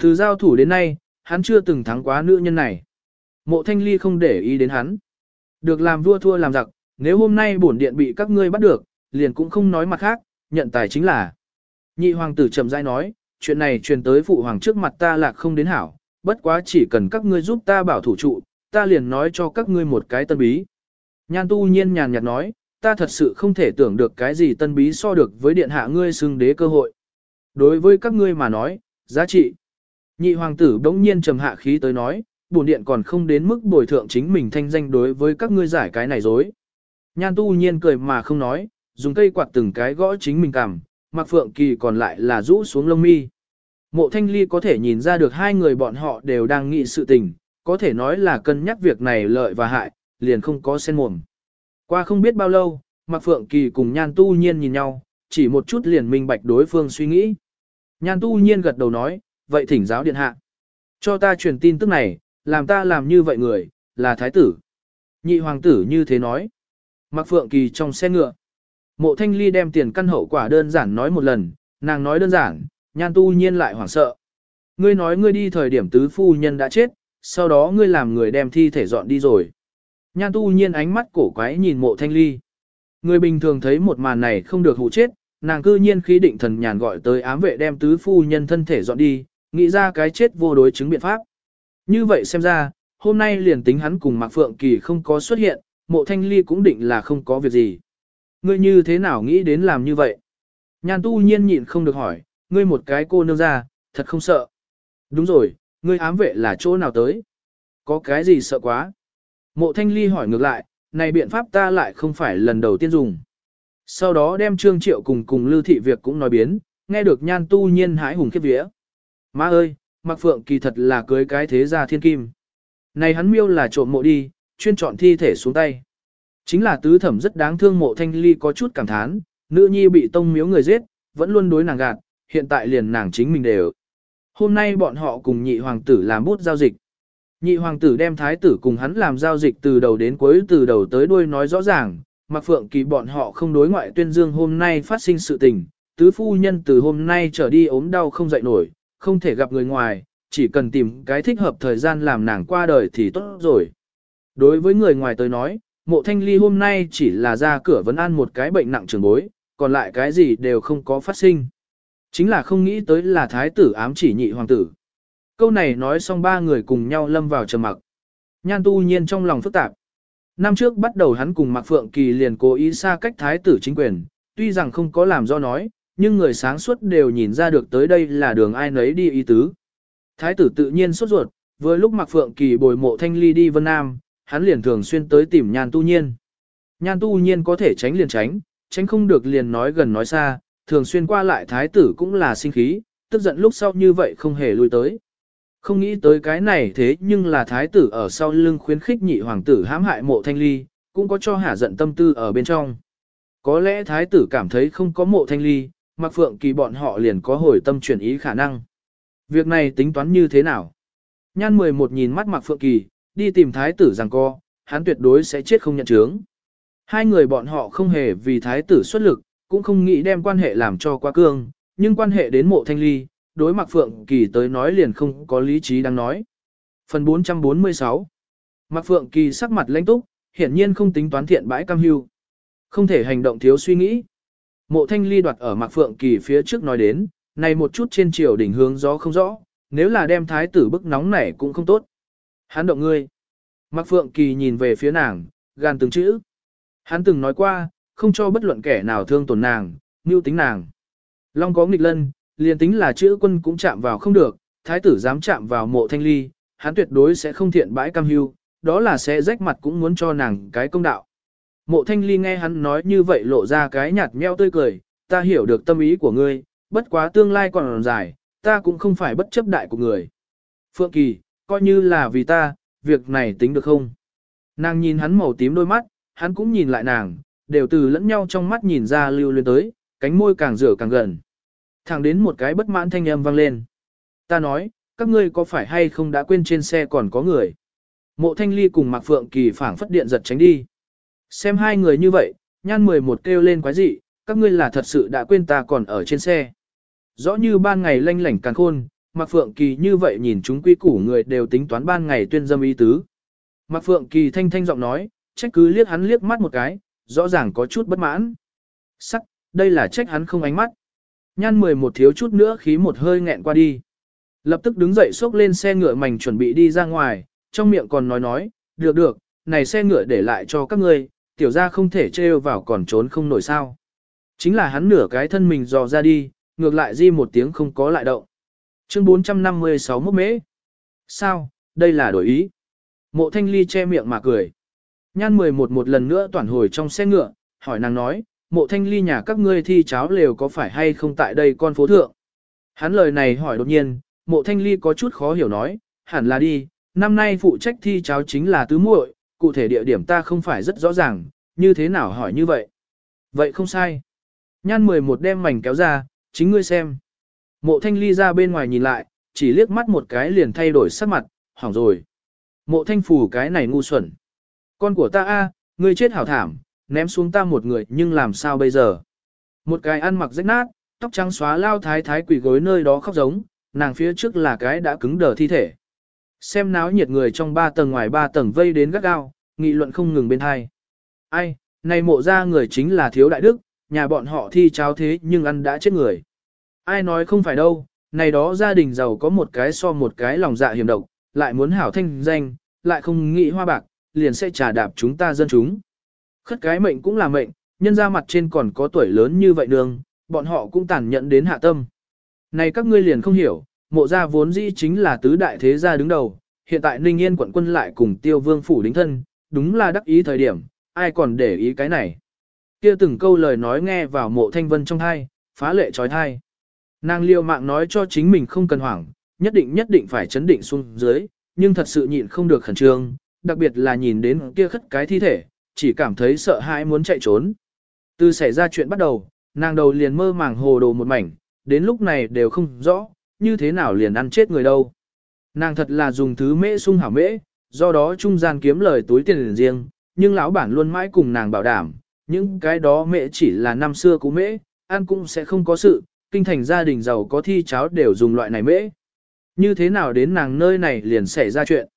Từ giao thủ đến nay, hắn chưa từng thắng quá nữ nhân này. Mộ thanh ly không để ý đến hắn. Được làm vua thua làm giặc, nếu hôm nay bổn điện bị các ngươi bắt được, liền cũng không nói mặt khác, nhận tài chính là. Nhị hoàng tử chậm rãi nói, chuyện này truyền tới phụ hoàng trước mặt ta là không đến hảo, bất quá chỉ cần các ngươi giúp ta bảo thủ trụ, ta liền nói cho các ngươi một cái tân bí. Nhan tu nhiên nhàn nhạt nói, ta thật sự không thể tưởng được cái gì tân bí so được với điện hạ ngươi xưng đế cơ hội. Đối với các ngươi mà nói, giá trị. Nhị hoàng tử đống nhiên trầm hạ khí tới nói, bổn điện còn không đến mức bồi thượng chính mình thanh danh đối với các ngươi giải cái này dối. Nhan tu nhiên cười mà không nói, dùng cây quạt từng cái gõ chính mình cằm, mặc phượng kỳ còn lại là rũ xuống lông mi. Mộ thanh ly có thể nhìn ra được hai người bọn họ đều đang nghĩ sự tình, có thể nói là cân nhắc việc này lợi và hại, liền không có sen mồm. Qua không biết bao lâu, Mặc Phượng Kỳ cùng Nhan Tu Nhiên nhìn nhau, chỉ một chút liền minh bạch đối phương suy nghĩ. Nhan Tu Nhiên gật đầu nói, vậy thỉnh giáo điện hạ. Cho ta truyền tin tức này, làm ta làm như vậy người, là thái tử. Nhị hoàng tử như thế nói. Mạc Phượng Kỳ trong xe ngựa. Mộ Thanh Ly đem tiền căn hậu quả đơn giản nói một lần, nàng nói đơn giản, Nhan Tu Nhiên lại hoảng sợ. Ngươi nói ngươi đi thời điểm tứ phu nhân đã chết, sau đó ngươi làm người đem thi thể dọn đi rồi. Nhan tu nhiên ánh mắt cổ quái nhìn mộ thanh ly. Người bình thường thấy một màn này không được hụ chết, nàng cư nhiên khí định thần nhàn gọi tới ám vệ đem tứ phu nhân thân thể dọn đi, nghĩ ra cái chết vô đối chứng biện pháp. Như vậy xem ra, hôm nay liền tính hắn cùng Mạc Phượng Kỳ không có xuất hiện, mộ thanh ly cũng định là không có việc gì. Ngươi như thế nào nghĩ đến làm như vậy? Nhan tu nhiên nhịn không được hỏi, ngươi một cái cô nương ra, thật không sợ. Đúng rồi, ngươi ám vệ là chỗ nào tới? Có cái gì sợ quá? Mộ thanh ly hỏi ngược lại, này biện pháp ta lại không phải lần đầu tiên dùng. Sau đó đem trương triệu cùng cùng lưu thị việc cũng nói biến, nghe được nhan tu nhiên hái hùng khiếp vía. Má ơi, mặc phượng kỳ thật là cưới cái thế gia thiên kim. Này hắn miêu là trộm mộ đi, chuyên chọn thi thể xuống tay. Chính là tứ thẩm rất đáng thương mộ thanh ly có chút cảm thán, nữ nhi bị tông miếu người giết, vẫn luôn đối nàng gạt, hiện tại liền nàng chính mình đều. Hôm nay bọn họ cùng nhị hoàng tử làm bút giao dịch. Nhị hoàng tử đem thái tử cùng hắn làm giao dịch từ đầu đến cuối từ đầu tới đuôi nói rõ ràng, mặc phượng kỳ bọn họ không đối ngoại tuyên dương hôm nay phát sinh sự tình, tứ phu nhân từ hôm nay trở đi ốm đau không dậy nổi, không thể gặp người ngoài, chỉ cần tìm cái thích hợp thời gian làm nàng qua đời thì tốt rồi. Đối với người ngoài tới nói, mộ thanh ly hôm nay chỉ là ra cửa vấn an một cái bệnh nặng trường bối, còn lại cái gì đều không có phát sinh. Chính là không nghĩ tới là thái tử ám chỉ nhị hoàng tử. Câu này nói xong ba người cùng nhau lâm vào trầm mặc. Nhan tu nhiên trong lòng phức tạp. Năm trước bắt đầu hắn cùng Mạc Phượng Kỳ liền cố ý xa cách thái tử chính quyền, tuy rằng không có làm do nói, nhưng người sáng suốt đều nhìn ra được tới đây là đường ai nấy đi ý tứ. Thái tử tự nhiên sốt ruột, vừa lúc Mạc Phượng Kỳ bồi mộ thanh ly đi Vân Nam, hắn liền thường xuyên tới tìm nhan tu nhiên. Nhan tu nhiên có thể tránh liền tránh, tránh không được liền nói gần nói xa, thường xuyên qua lại thái tử cũng là sinh khí, tức giận lúc sau như vậy không hề lui tới. Không nghĩ tới cái này thế nhưng là thái tử ở sau lưng khuyến khích nhị hoàng tử hãm hại mộ thanh ly, cũng có cho hả giận tâm tư ở bên trong. Có lẽ thái tử cảm thấy không có mộ thanh ly, Mạc phượng kỳ bọn họ liền có hồi tâm chuyển ý khả năng. Việc này tính toán như thế nào? Nhan 11 nhìn mắt Mạc phượng kỳ, đi tìm thái tử rằng co, hắn tuyệt đối sẽ chết không nhận chướng. Hai người bọn họ không hề vì thái tử xuất lực, cũng không nghĩ đem quan hệ làm cho quá cương, nhưng quan hệ đến mộ thanh ly, đối Mạc Phượng Kỳ tới nói liền không có lý trí đang nói. Phần 446 Mạc Phượng Kỳ sắc mặt lãnh túc, hiển nhiên không tính toán thiện bãi cam hưu. Không thể hành động thiếu suy nghĩ. Mộ thanh ly đoạt ở Mạc Phượng Kỳ phía trước nói đến, này một chút trên chiều đỉnh hướng gió không rõ, nếu là đem thái tử bức nóng này cũng không tốt. Hắn động ngươi. Mạc Phượng Kỳ nhìn về phía nàng, gan từng chữ. Hắn từng nói qua, không cho bất luận kẻ nào thương tổn nàng, mưu tính nàng. Long có nghịch lân, liền tính là chữ quân cũng chạm vào không được, thái tử dám chạm vào mộ thanh ly, hắn tuyệt đối sẽ không thiện bãi cam hưu, đó là sẽ rách mặt cũng muốn cho nàng cái công đạo. Mộ thanh ly nghe hắn nói như vậy lộ ra cái nhạt meo tươi cười, ta hiểu được tâm ý của ngươi, bất quá tương lai còn dài, ta cũng không phải bất chấp đại của người. Phượng Kỳ, coi như là vì ta, việc này tính được không? Nàng nhìn hắn màu tím đôi mắt, hắn cũng nhìn lại nàng, đều từ lẫn nhau trong mắt nhìn ra lưu luyến tới, cánh môi càng rửa càng gần. Thẳng đến một cái bất mãn thanh âm vang lên. Ta nói, các ngươi có phải hay không đã quên trên xe còn có người? Mộ thanh ly cùng Mạc Phượng Kỳ phảng phất điện giật tránh đi. Xem hai người như vậy, nhan 11 kêu lên quái dị, các ngươi là thật sự đã quên ta còn ở trên xe. Rõ như ban ngày lanh lảnh càng khôn, Mạc Phượng Kỳ như vậy nhìn chúng quy củ người đều tính toán ban ngày tuyên dâm ý tứ. Mạc Phượng Kỳ thanh thanh giọng nói, trách cứ liếc hắn liếc mắt một cái, rõ ràng có chút bất mãn. Sắc, đây là trách hắn không ánh mắt. Nhan mười một thiếu chút nữa khí một hơi nghẹn qua đi. Lập tức đứng dậy xốc lên xe ngựa mảnh chuẩn bị đi ra ngoài, trong miệng còn nói nói, được được, này xe ngựa để lại cho các ngươi, tiểu ra không thể trêu vào còn trốn không nổi sao. Chính là hắn nửa cái thân mình dò ra đi, ngược lại di một tiếng không có lại động. Chương 456 mốc mễ. Sao, đây là đổi ý. Mộ thanh ly che miệng mà cười. Nhan 11 một lần nữa toàn hồi trong xe ngựa, hỏi nàng nói, mộ thanh ly nhà các ngươi thi cháo lều có phải hay không tại đây con phố thượng. Hắn lời này hỏi đột nhiên, mộ thanh ly có chút khó hiểu nói, hẳn là đi, năm nay phụ trách thi cháo chính là tứ muội, cụ thể địa điểm ta không phải rất rõ ràng, như thế nào hỏi như vậy. Vậy không sai. Nhan 11 đem mảnh kéo ra, chính ngươi xem. Mộ thanh ly ra bên ngoài nhìn lại, chỉ liếc mắt một cái liền thay đổi sắc mặt, hỏng rồi. Mộ thanh phủ cái này ngu xuẩn. Con của ta a, ngươi chết hảo thảm, ném xuống ta một người nhưng làm sao bây giờ. Một cái ăn mặc rách nát, tóc trắng xóa lao thái thái quỷ gối nơi đó khóc giống, nàng phía trước là cái đã cứng đờ thi thể. Xem náo nhiệt người trong ba tầng ngoài ba tầng vây đến gắt gao, nghị luận không ngừng bên hai. Ai, này mộ ra người chính là thiếu đại đức, nhà bọn họ thi cháo thế nhưng ăn đã chết người. Ai nói không phải đâu, này đó gia đình giàu có một cái so một cái lòng dạ hiểm độc, lại muốn hảo thanh danh, lại không nghĩ hoa bạc, liền sẽ trả đạp chúng ta dân chúng. Khất cái mệnh cũng là mệnh, nhân ra mặt trên còn có tuổi lớn như vậy đường, bọn họ cũng tàn nhẫn đến hạ tâm. Này các ngươi liền không hiểu, mộ gia vốn dĩ chính là tứ đại thế gia đứng đầu, hiện tại Ninh Yên quận quân lại cùng tiêu vương phủ đính thân, đúng là đắc ý thời điểm, ai còn để ý cái này. Kia từng câu lời nói nghe vào mộ thanh vân trong thai, phá lệ trói thai. Nàng liều mạng nói cho chính mình không cần hoảng, nhất định nhất định phải chấn định xuống dưới, nhưng thật sự nhịn không được khẩn trương, đặc biệt là nhìn đến kia khất cái thi thể, chỉ cảm thấy sợ hãi muốn chạy trốn. Từ xảy ra chuyện bắt đầu, nàng đầu liền mơ màng hồ đồ một mảnh, đến lúc này đều không rõ, như thế nào liền ăn chết người đâu. Nàng thật là dùng thứ mễ sung hảo mễ, do đó trung gian kiếm lời túi tiền liền riêng, nhưng lão bản luôn mãi cùng nàng bảo đảm, những cái đó mễ chỉ là năm xưa cũ mễ, ăn cũng sẽ không có sự, kinh thành gia đình giàu có thi cháo đều dùng loại này mễ. Như thế nào đến nàng nơi này liền xảy ra chuyện.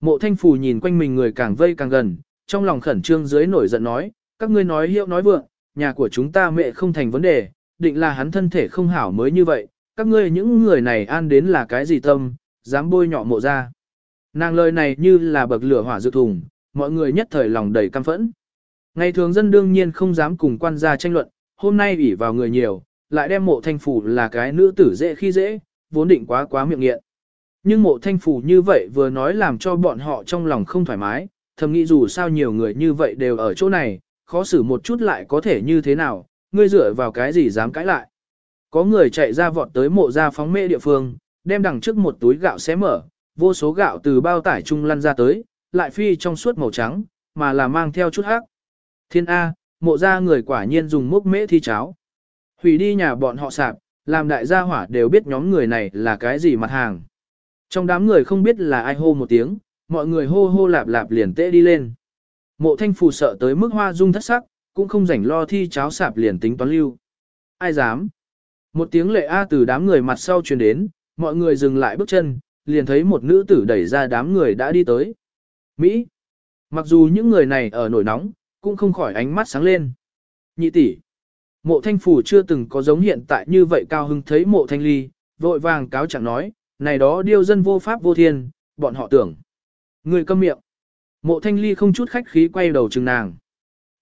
Mộ thanh phù nhìn quanh mình người càng vây càng gần, trong lòng khẩn trương dưới nổi giận nói, các ngươi nói hiệu nói vượng, nhà của chúng ta mẹ không thành vấn đề, định là hắn thân thể không hảo mới như vậy, các ngươi những người này an đến là cái gì tâm, dám bôi nhọ mộ ra. Nàng lời này như là bậc lửa hỏa dự thùng, mọi người nhất thời lòng đầy căm phẫn. Ngày thường dân đương nhiên không dám cùng quan gia tranh luận, hôm nay ủy vào người nhiều, lại đem mộ thanh phủ là cái nữ tử dễ khi dễ, vốn định quá quá miệng nghiện. Nhưng mộ thanh phủ như vậy vừa nói làm cho bọn họ trong lòng không thoải mái, thầm nghĩ dù sao nhiều người như vậy đều ở chỗ này, khó xử một chút lại có thể như thế nào, ngươi dựa vào cái gì dám cãi lại. Có người chạy ra vọt tới mộ ra phóng mê địa phương, đem đằng trước một túi gạo xé mở, vô số gạo từ bao tải trung lăn ra tới, lại phi trong suốt màu trắng, mà là mang theo chút hắc. Thiên A, mộ ra người quả nhiên dùng mốc mễ thi cháo. Hủy đi nhà bọn họ sạp, làm đại gia hỏa đều biết nhóm người này là cái gì mặt hàng. Trong đám người không biết là ai hô một tiếng, mọi người hô hô lạp lạp liền tễ đi lên. Mộ thanh phù sợ tới mức hoa dung thất sắc, cũng không rảnh lo thi cháo sạp liền tính toán lưu. Ai dám? Một tiếng lệ A từ đám người mặt sau truyền đến, mọi người dừng lại bước chân, liền thấy một nữ tử đẩy ra đám người đã đi tới. Mỹ. Mặc dù những người này ở nổi nóng, cũng không khỏi ánh mắt sáng lên. Nhị tỷ. Mộ thanh phủ chưa từng có giống hiện tại như vậy cao hưng thấy mộ thanh ly, vội vàng cáo chẳng nói, này đó điêu dân vô pháp vô thiên, bọn họ tưởng. Người câm miệng. Mộ thanh ly không chút khách khí quay đầu chừng nàng.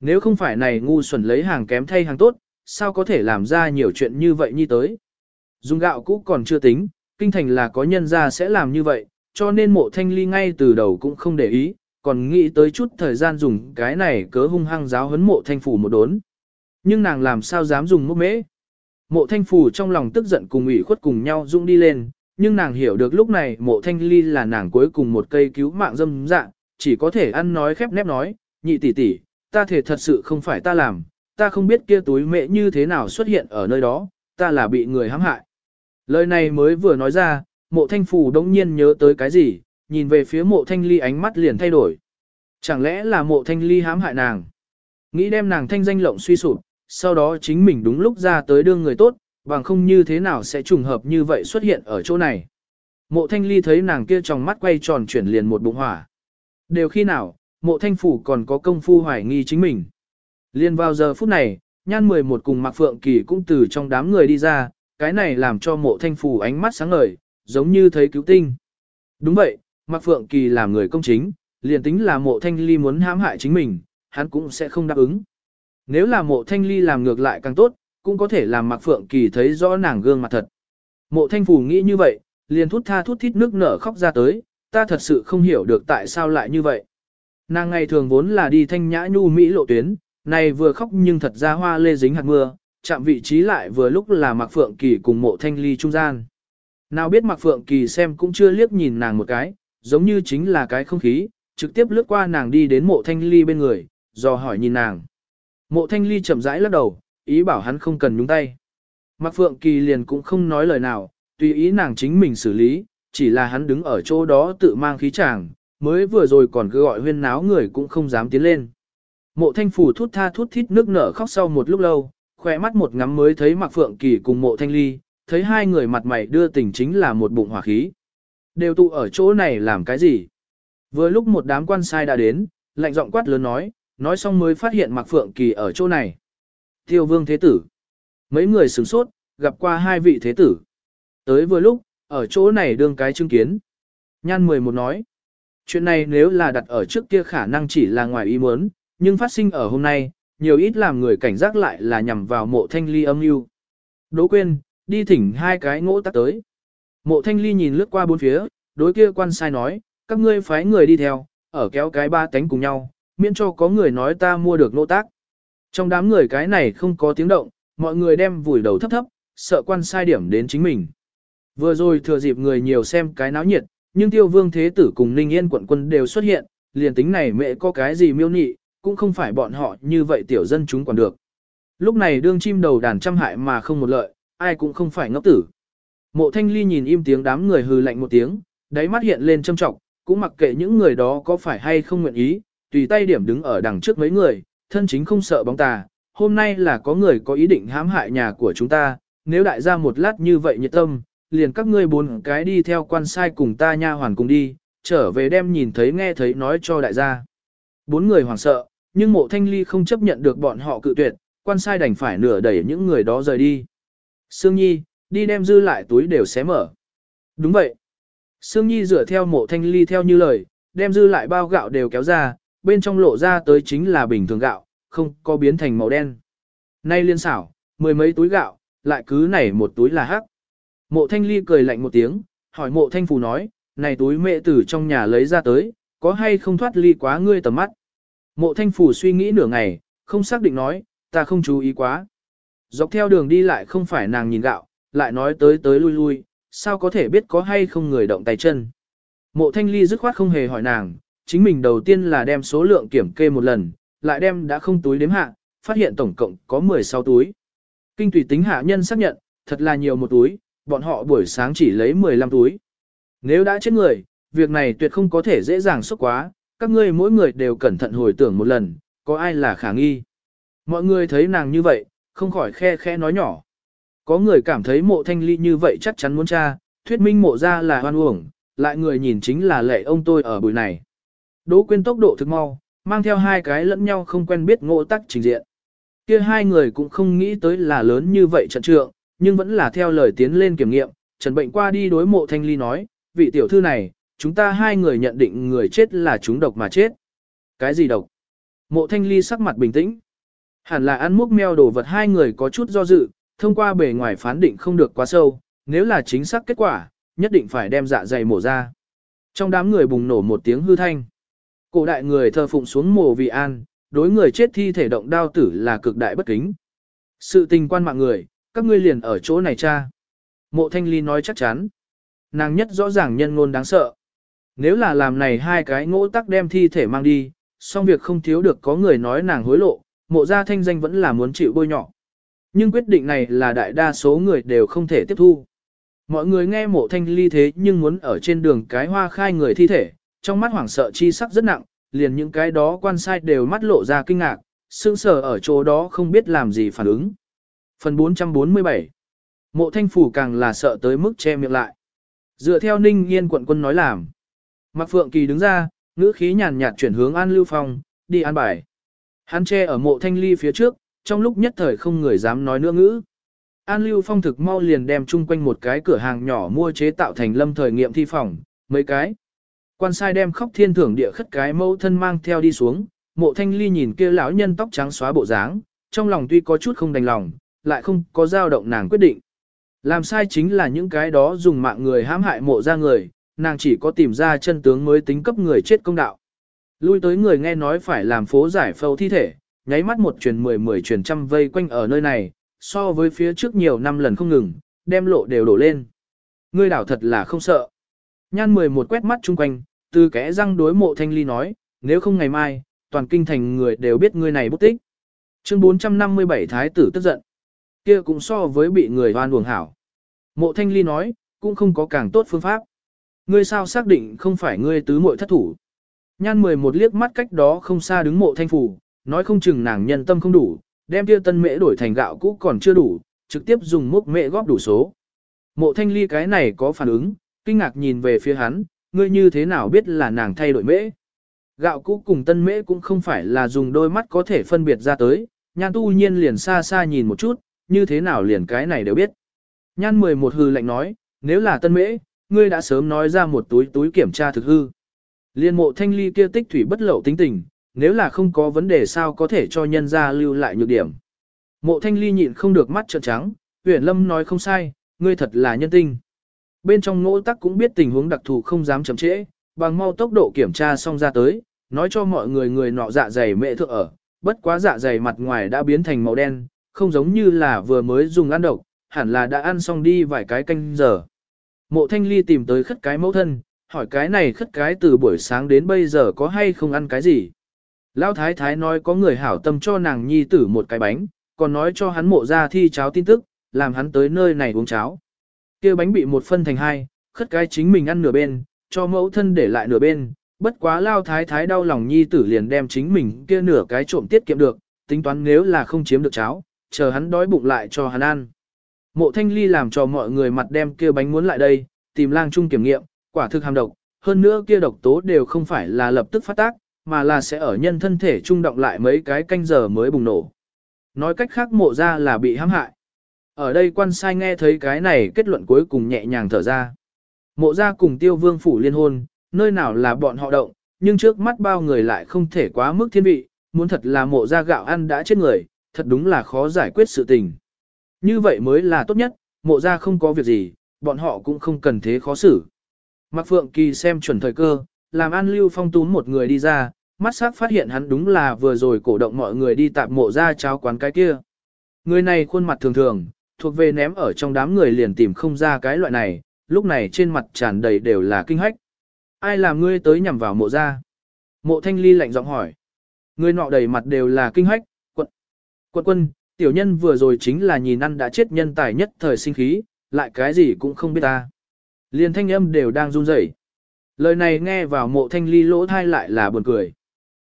Nếu không phải này ngu xuẩn lấy hàng kém thay hàng tốt, sao có thể làm ra nhiều chuyện như vậy như tới. Dùng gạo cũ còn chưa tính, kinh thành là có nhân ra sẽ làm như vậy, cho nên mộ thanh ly ngay từ đầu cũng không để ý, còn nghĩ tới chút thời gian dùng cái này cớ hung hăng giáo huấn mộ thanh phủ một đốn. Nhưng nàng làm sao dám dùng mốc mễ. Mộ thanh phủ trong lòng tức giận cùng ủy khuất cùng nhau dũng đi lên, nhưng nàng hiểu được lúc này mộ thanh ly là nàng cuối cùng một cây cứu mạng dâm dạng chỉ có thể ăn nói khép nép nói, nhị tỷ tỷ, ta thể thật sự không phải ta làm, ta không biết kia túi mẹ như thế nào xuất hiện ở nơi đó, ta là bị người hãm hại. Lời này mới vừa nói ra, mộ thanh phủ đông nhiên nhớ tới cái gì, nhìn về phía mộ thanh ly ánh mắt liền thay đổi. Chẳng lẽ là mộ thanh ly hãm hại nàng? Nghĩ đem nàng thanh danh lộng suy sụp, sau đó chính mình đúng lúc ra tới đương người tốt, bằng không như thế nào sẽ trùng hợp như vậy xuất hiện ở chỗ này. Mộ thanh ly thấy nàng kia trong mắt quay tròn chuyển liền một bụng hỏa. Đều khi nào, mộ thanh phủ còn có công phu hoài nghi chính mình. Liên vào giờ phút này, nhan 11 cùng Mạc Phượng Kỳ cũng từ trong đám người đi ra, cái này làm cho mộ thanh phủ ánh mắt sáng ngời, giống như thấy cứu tinh. Đúng vậy, Mạc Phượng Kỳ làm người công chính, liền tính là mộ thanh ly muốn hãm hại chính mình, hắn cũng sẽ không đáp ứng. Nếu là mộ thanh ly làm ngược lại càng tốt, cũng có thể làm Mạc Phượng Kỳ thấy rõ nàng gương mặt thật. Mộ thanh phủ nghĩ như vậy, liền thút tha thút thít nước nở khóc ra tới, ta thật sự không hiểu được tại sao lại như vậy. Nàng ngày thường vốn là đi thanh nhã nhu mỹ lộ tuyến, này vừa khóc nhưng thật ra hoa lê dính hạt mưa, chạm vị trí lại vừa lúc là Mạc Phượng Kỳ cùng mộ thanh ly trung gian. Nào biết Mạc Phượng Kỳ xem cũng chưa liếc nhìn nàng một cái, giống như chính là cái không khí, trực tiếp lướt qua nàng đi đến mộ thanh ly bên người, do hỏi nhìn nàng. Mộ thanh ly chậm rãi lắc đầu, ý bảo hắn không cần nhúng tay. Mạc Phượng Kỳ liền cũng không nói lời nào, tùy ý nàng chính mình xử lý, chỉ là hắn đứng ở chỗ đó tự mang khí chàng, mới vừa rồi còn cứ gọi huyên náo người cũng không dám tiến lên. Mộ thanh phủ thút tha thút thít nước nở khóc sau một lúc lâu, khỏe mắt một ngắm mới thấy Mạc Phượng Kỳ cùng mộ thanh ly, thấy hai người mặt mày đưa tình chính là một bụng hỏa khí. Đều tụ ở chỗ này làm cái gì? Vừa lúc một đám quan sai đã đến, lạnh giọng quát lớn nói, nói xong mới phát hiện Mạc Phượng Kỳ ở chỗ này. Tiêu vương thế tử. Mấy người sửng sốt, gặp qua hai vị thế tử. Tới vừa lúc, ở chỗ này đương cái chứng kiến. Nhan 11 nói, chuyện này nếu là đặt ở trước kia khả năng chỉ là ngoài ý muốn, nhưng phát sinh ở hôm nay, nhiều ít làm người cảnh giác lại là nhằm vào mộ thanh ly âm mưu Đỗ quên, đi thỉnh hai cái ngỗ tắc tới. Mộ thanh ly nhìn lướt qua bốn phía, đối kia quan sai nói, các ngươi phái người đi theo, ở kéo cái ba tánh cùng nhau, miễn cho có người nói ta mua được nỗ tác. Trong đám người cái này không có tiếng động, mọi người đem vùi đầu thấp thấp, sợ quan sai điểm đến chính mình. Vừa rồi thừa dịp người nhiều xem cái náo nhiệt, nhưng tiêu vương thế tử cùng ninh yên quận quân đều xuất hiện, liền tính này mẹ có cái gì miêu nị, cũng không phải bọn họ như vậy tiểu dân chúng còn được. Lúc này đương chim đầu đàn trăm hại mà không một lợi, ai cũng không phải ngốc tử. Mộ thanh ly nhìn im tiếng đám người hừ lạnh một tiếng, đáy mắt hiện lên châm trọng, cũng mặc kệ những người đó có phải hay không nguyện ý, tùy tay điểm đứng ở đằng trước mấy người, thân chính không sợ bóng tà. Hôm nay là có người có ý định hãm hại nhà của chúng ta, nếu đại gia một lát như vậy nhiệt tâm, liền các ngươi bốn cái đi theo quan sai cùng ta nha hoàn cùng đi, trở về đem nhìn thấy nghe thấy nói cho đại gia. Bốn người hoảng sợ, nhưng mộ thanh ly không chấp nhận được bọn họ cự tuyệt, quan sai đành phải nửa đẩy những người đó rời đi. Sương Nhi, đi đem dư lại túi đều xé mở. Đúng vậy. Sương Nhi dựa theo mộ thanh ly theo như lời, đem dư lại bao gạo đều kéo ra, bên trong lộ ra tới chính là bình thường gạo, không có biến thành màu đen. Nay liên xảo, mười mấy túi gạo, lại cứ nảy một túi là hắc. Mộ thanh ly cười lạnh một tiếng, hỏi mộ thanh phù nói, này túi mẹ tử trong nhà lấy ra tới, có hay không thoát ly quá ngươi tầm mắt. Mộ thanh Phủ suy nghĩ nửa ngày, không xác định nói, ta không chú ý quá. Dọc theo đường đi lại không phải nàng nhìn gạo, lại nói tới tới lui lui, sao có thể biết có hay không người động tay chân. Mộ thanh ly dứt khoát không hề hỏi nàng, chính mình đầu tiên là đem số lượng kiểm kê một lần, lại đem đã không túi đếm hạ, phát hiện tổng cộng có 16 túi. Kinh tùy tính hạ nhân xác nhận, thật là nhiều một túi, bọn họ buổi sáng chỉ lấy 15 túi. Nếu đã chết người, việc này tuyệt không có thể dễ dàng xúc quá, các ngươi mỗi người đều cẩn thận hồi tưởng một lần, có ai là khả nghi. Mọi người thấy nàng như vậy, không khỏi khe khe nói nhỏ. Có người cảm thấy mộ thanh ly như vậy chắc chắn muốn tra, thuyết minh mộ ra là hoan uổng, lại người nhìn chính là lệ ông tôi ở buổi này. Đỗ quyên tốc độ thực mau, mang theo hai cái lẫn nhau không quen biết ngộ tắc trình diện. Kia hai người cũng không nghĩ tới là lớn như vậy trận trượng, nhưng vẫn là theo lời tiến lên kiểm nghiệm, Trần Bệnh qua đi đối mộ thanh ly nói, vị tiểu thư này, chúng ta hai người nhận định người chết là chúng độc mà chết. Cái gì độc? Mộ thanh ly sắc mặt bình tĩnh. Hẳn là ăn múc meo đồ vật hai người có chút do dự, thông qua bề ngoài phán định không được quá sâu, nếu là chính xác kết quả, nhất định phải đem dạ dày mổ ra. Trong đám người bùng nổ một tiếng hư thanh. Cổ đại người thờ phụng xuống mồ vì an, đối người chết thi thể động đao tử là cực đại bất kính. Sự tình quan mạng người, các ngươi liền ở chỗ này cha. Mộ thanh ly nói chắc chắn. Nàng nhất rõ ràng nhân ngôn đáng sợ. Nếu là làm này hai cái ngỗ tắc đem thi thể mang đi, song việc không thiếu được có người nói nàng hối lộ, mộ gia thanh danh vẫn là muốn chịu bôi nhọ. Nhưng quyết định này là đại đa số người đều không thể tiếp thu. Mọi người nghe mộ thanh ly thế nhưng muốn ở trên đường cái hoa khai người thi thể, trong mắt hoảng sợ chi sắc rất nặng, liền những cái đó quan sai đều mắt lộ ra kinh ngạc, sững sờ ở chỗ đó không biết làm gì phản ứng. Phần 447 Mộ thanh phủ càng là sợ tới mức che miệng lại. Dựa theo Ninh Yên quận quân nói làm. Mạc Phượng Kỳ đứng ra, ngữ khí nhàn nhạt chuyển hướng An Lưu Phong, đi an bài. Hắn che ở mộ thanh ly phía trước, trong lúc nhất thời không người dám nói nữa ngữ. An Lưu Phong thực mau liền đem chung quanh một cái cửa hàng nhỏ mua chế tạo thành lâm thời nghiệm thi phòng, mấy cái. Quan sai đem khóc thiên thưởng địa khất cái mẫu thân mang theo đi xuống, mộ thanh ly nhìn kia lão nhân tóc trắng xóa bộ dáng, trong lòng tuy có chút không đành lòng, lại không có dao động nàng quyết định. Làm sai chính là những cái đó dùng mạng người hãm hại mộ ra người, nàng chỉ có tìm ra chân tướng mới tính cấp người chết công đạo. Lui tới người nghe nói phải làm phố giải phẫu thi thể, nháy mắt một truyền mười mười truyền trăm vây quanh ở nơi này, so với phía trước nhiều năm lần không ngừng, đem lộ đều đổ lên. Ngươi đảo thật là không sợ. Nhan mười một quét mắt chung quanh, từ kẽ răng đối mộ thanh ly nói, nếu không ngày mai, toàn kinh thành người đều biết ngươi này bút tích. Chương 457 Thái tử tức giận. Kia cũng so với bị người hoan buồng hảo. Mộ thanh ly nói, cũng không có càng tốt phương pháp. Ngươi sao xác định không phải ngươi tứ muội thất thủ. Nhan mười một liếc mắt cách đó không xa đứng mộ thanh phủ, nói không chừng nàng nhân tâm không đủ, đem tiêu tân mễ đổi thành gạo cũ còn chưa đủ, trực tiếp dùng mốc mễ góp đủ số. Mộ thanh ly cái này có phản ứng, kinh ngạc nhìn về phía hắn, ngươi như thế nào biết là nàng thay đổi mễ. Gạo cũ cùng tân mễ cũng không phải là dùng đôi mắt có thể phân biệt ra tới, nhan tu nhiên liền xa xa nhìn một chút, như thế nào liền cái này đều biết. Nhan 11 hư lạnh nói, nếu là tân mễ, ngươi đã sớm nói ra một túi túi kiểm tra thực hư. Liên mộ thanh ly kia tích thủy bất lậu tính tình, nếu là không có vấn đề sao có thể cho nhân ra lưu lại nhược điểm. Mộ thanh ly nhịn không được mắt trợn trắng, huyền lâm nói không sai, ngươi thật là nhân tinh. Bên trong ngỗ tắc cũng biết tình huống đặc thù không dám chậm trễ, bằng mau tốc độ kiểm tra xong ra tới, nói cho mọi người người nọ dạ dày mẹ thượng ở, bất quá dạ dày mặt ngoài đã biến thành màu đen, không giống như là vừa mới dùng ăn độc, hẳn là đã ăn xong đi vài cái canh giờ. Mộ thanh ly tìm tới khất cái mẫu thân, hỏi cái này khất cái từ buổi sáng đến bây giờ có hay không ăn cái gì. Lão thái thái nói có người hảo tâm cho nàng nhi tử một cái bánh, còn nói cho hắn mộ ra thi cháo tin tức, làm hắn tới nơi này uống cháo. kia bánh bị một phân thành hai, khất cái chính mình ăn nửa bên, cho mẫu thân để lại nửa bên, bất quá lao thái thái đau lòng nhi tử liền đem chính mình kia nửa cái trộm tiết kiệm được, tính toán nếu là không chiếm được cháo, chờ hắn đói bụng lại cho hắn ăn. Mộ thanh ly làm cho mọi người mặt đem kia bánh muốn lại đây, tìm lang trung kiểm nghiệm, quả thực hàm độc, hơn nữa kia độc tố đều không phải là lập tức phát tác, mà là sẽ ở nhân thân thể trung động lại mấy cái canh giờ mới bùng nổ. Nói cách khác mộ ra là bị hãm hại. Ở đây quan sai nghe thấy cái này kết luận cuối cùng nhẹ nhàng thở ra. Mộ ra cùng tiêu vương phủ liên hôn, nơi nào là bọn họ động, nhưng trước mắt bao người lại không thể quá mức thiên vị, muốn thật là mộ ra gạo ăn đã chết người, thật đúng là khó giải quyết sự tình. Như vậy mới là tốt nhất, mộ ra không có việc gì, bọn họ cũng không cần thế khó xử. Mạc Phượng Kỳ xem chuẩn thời cơ, làm An Lưu Phong túm một người đi ra, mắt sắc phát hiện hắn đúng là vừa rồi cổ động mọi người đi tạp mộ ra cháo quán cái kia. Người này khuôn mặt thường thường, thuộc về ném ở trong đám người liền tìm không ra cái loại này, lúc này trên mặt tràn đầy đều là kinh hách. Ai làm ngươi tới nhằm vào mộ ra? Mộ thanh ly lạnh giọng hỏi. Người nọ đầy mặt đều là kinh hách, quận. Quận quân, tiểu nhân vừa rồi chính là nhìn ăn đã chết nhân tài nhất thời sinh khí, lại cái gì cũng không biết ta. Liền thanh âm đều đang run rẩy. Lời này nghe vào mộ thanh ly lỗ thai lại là buồn cười.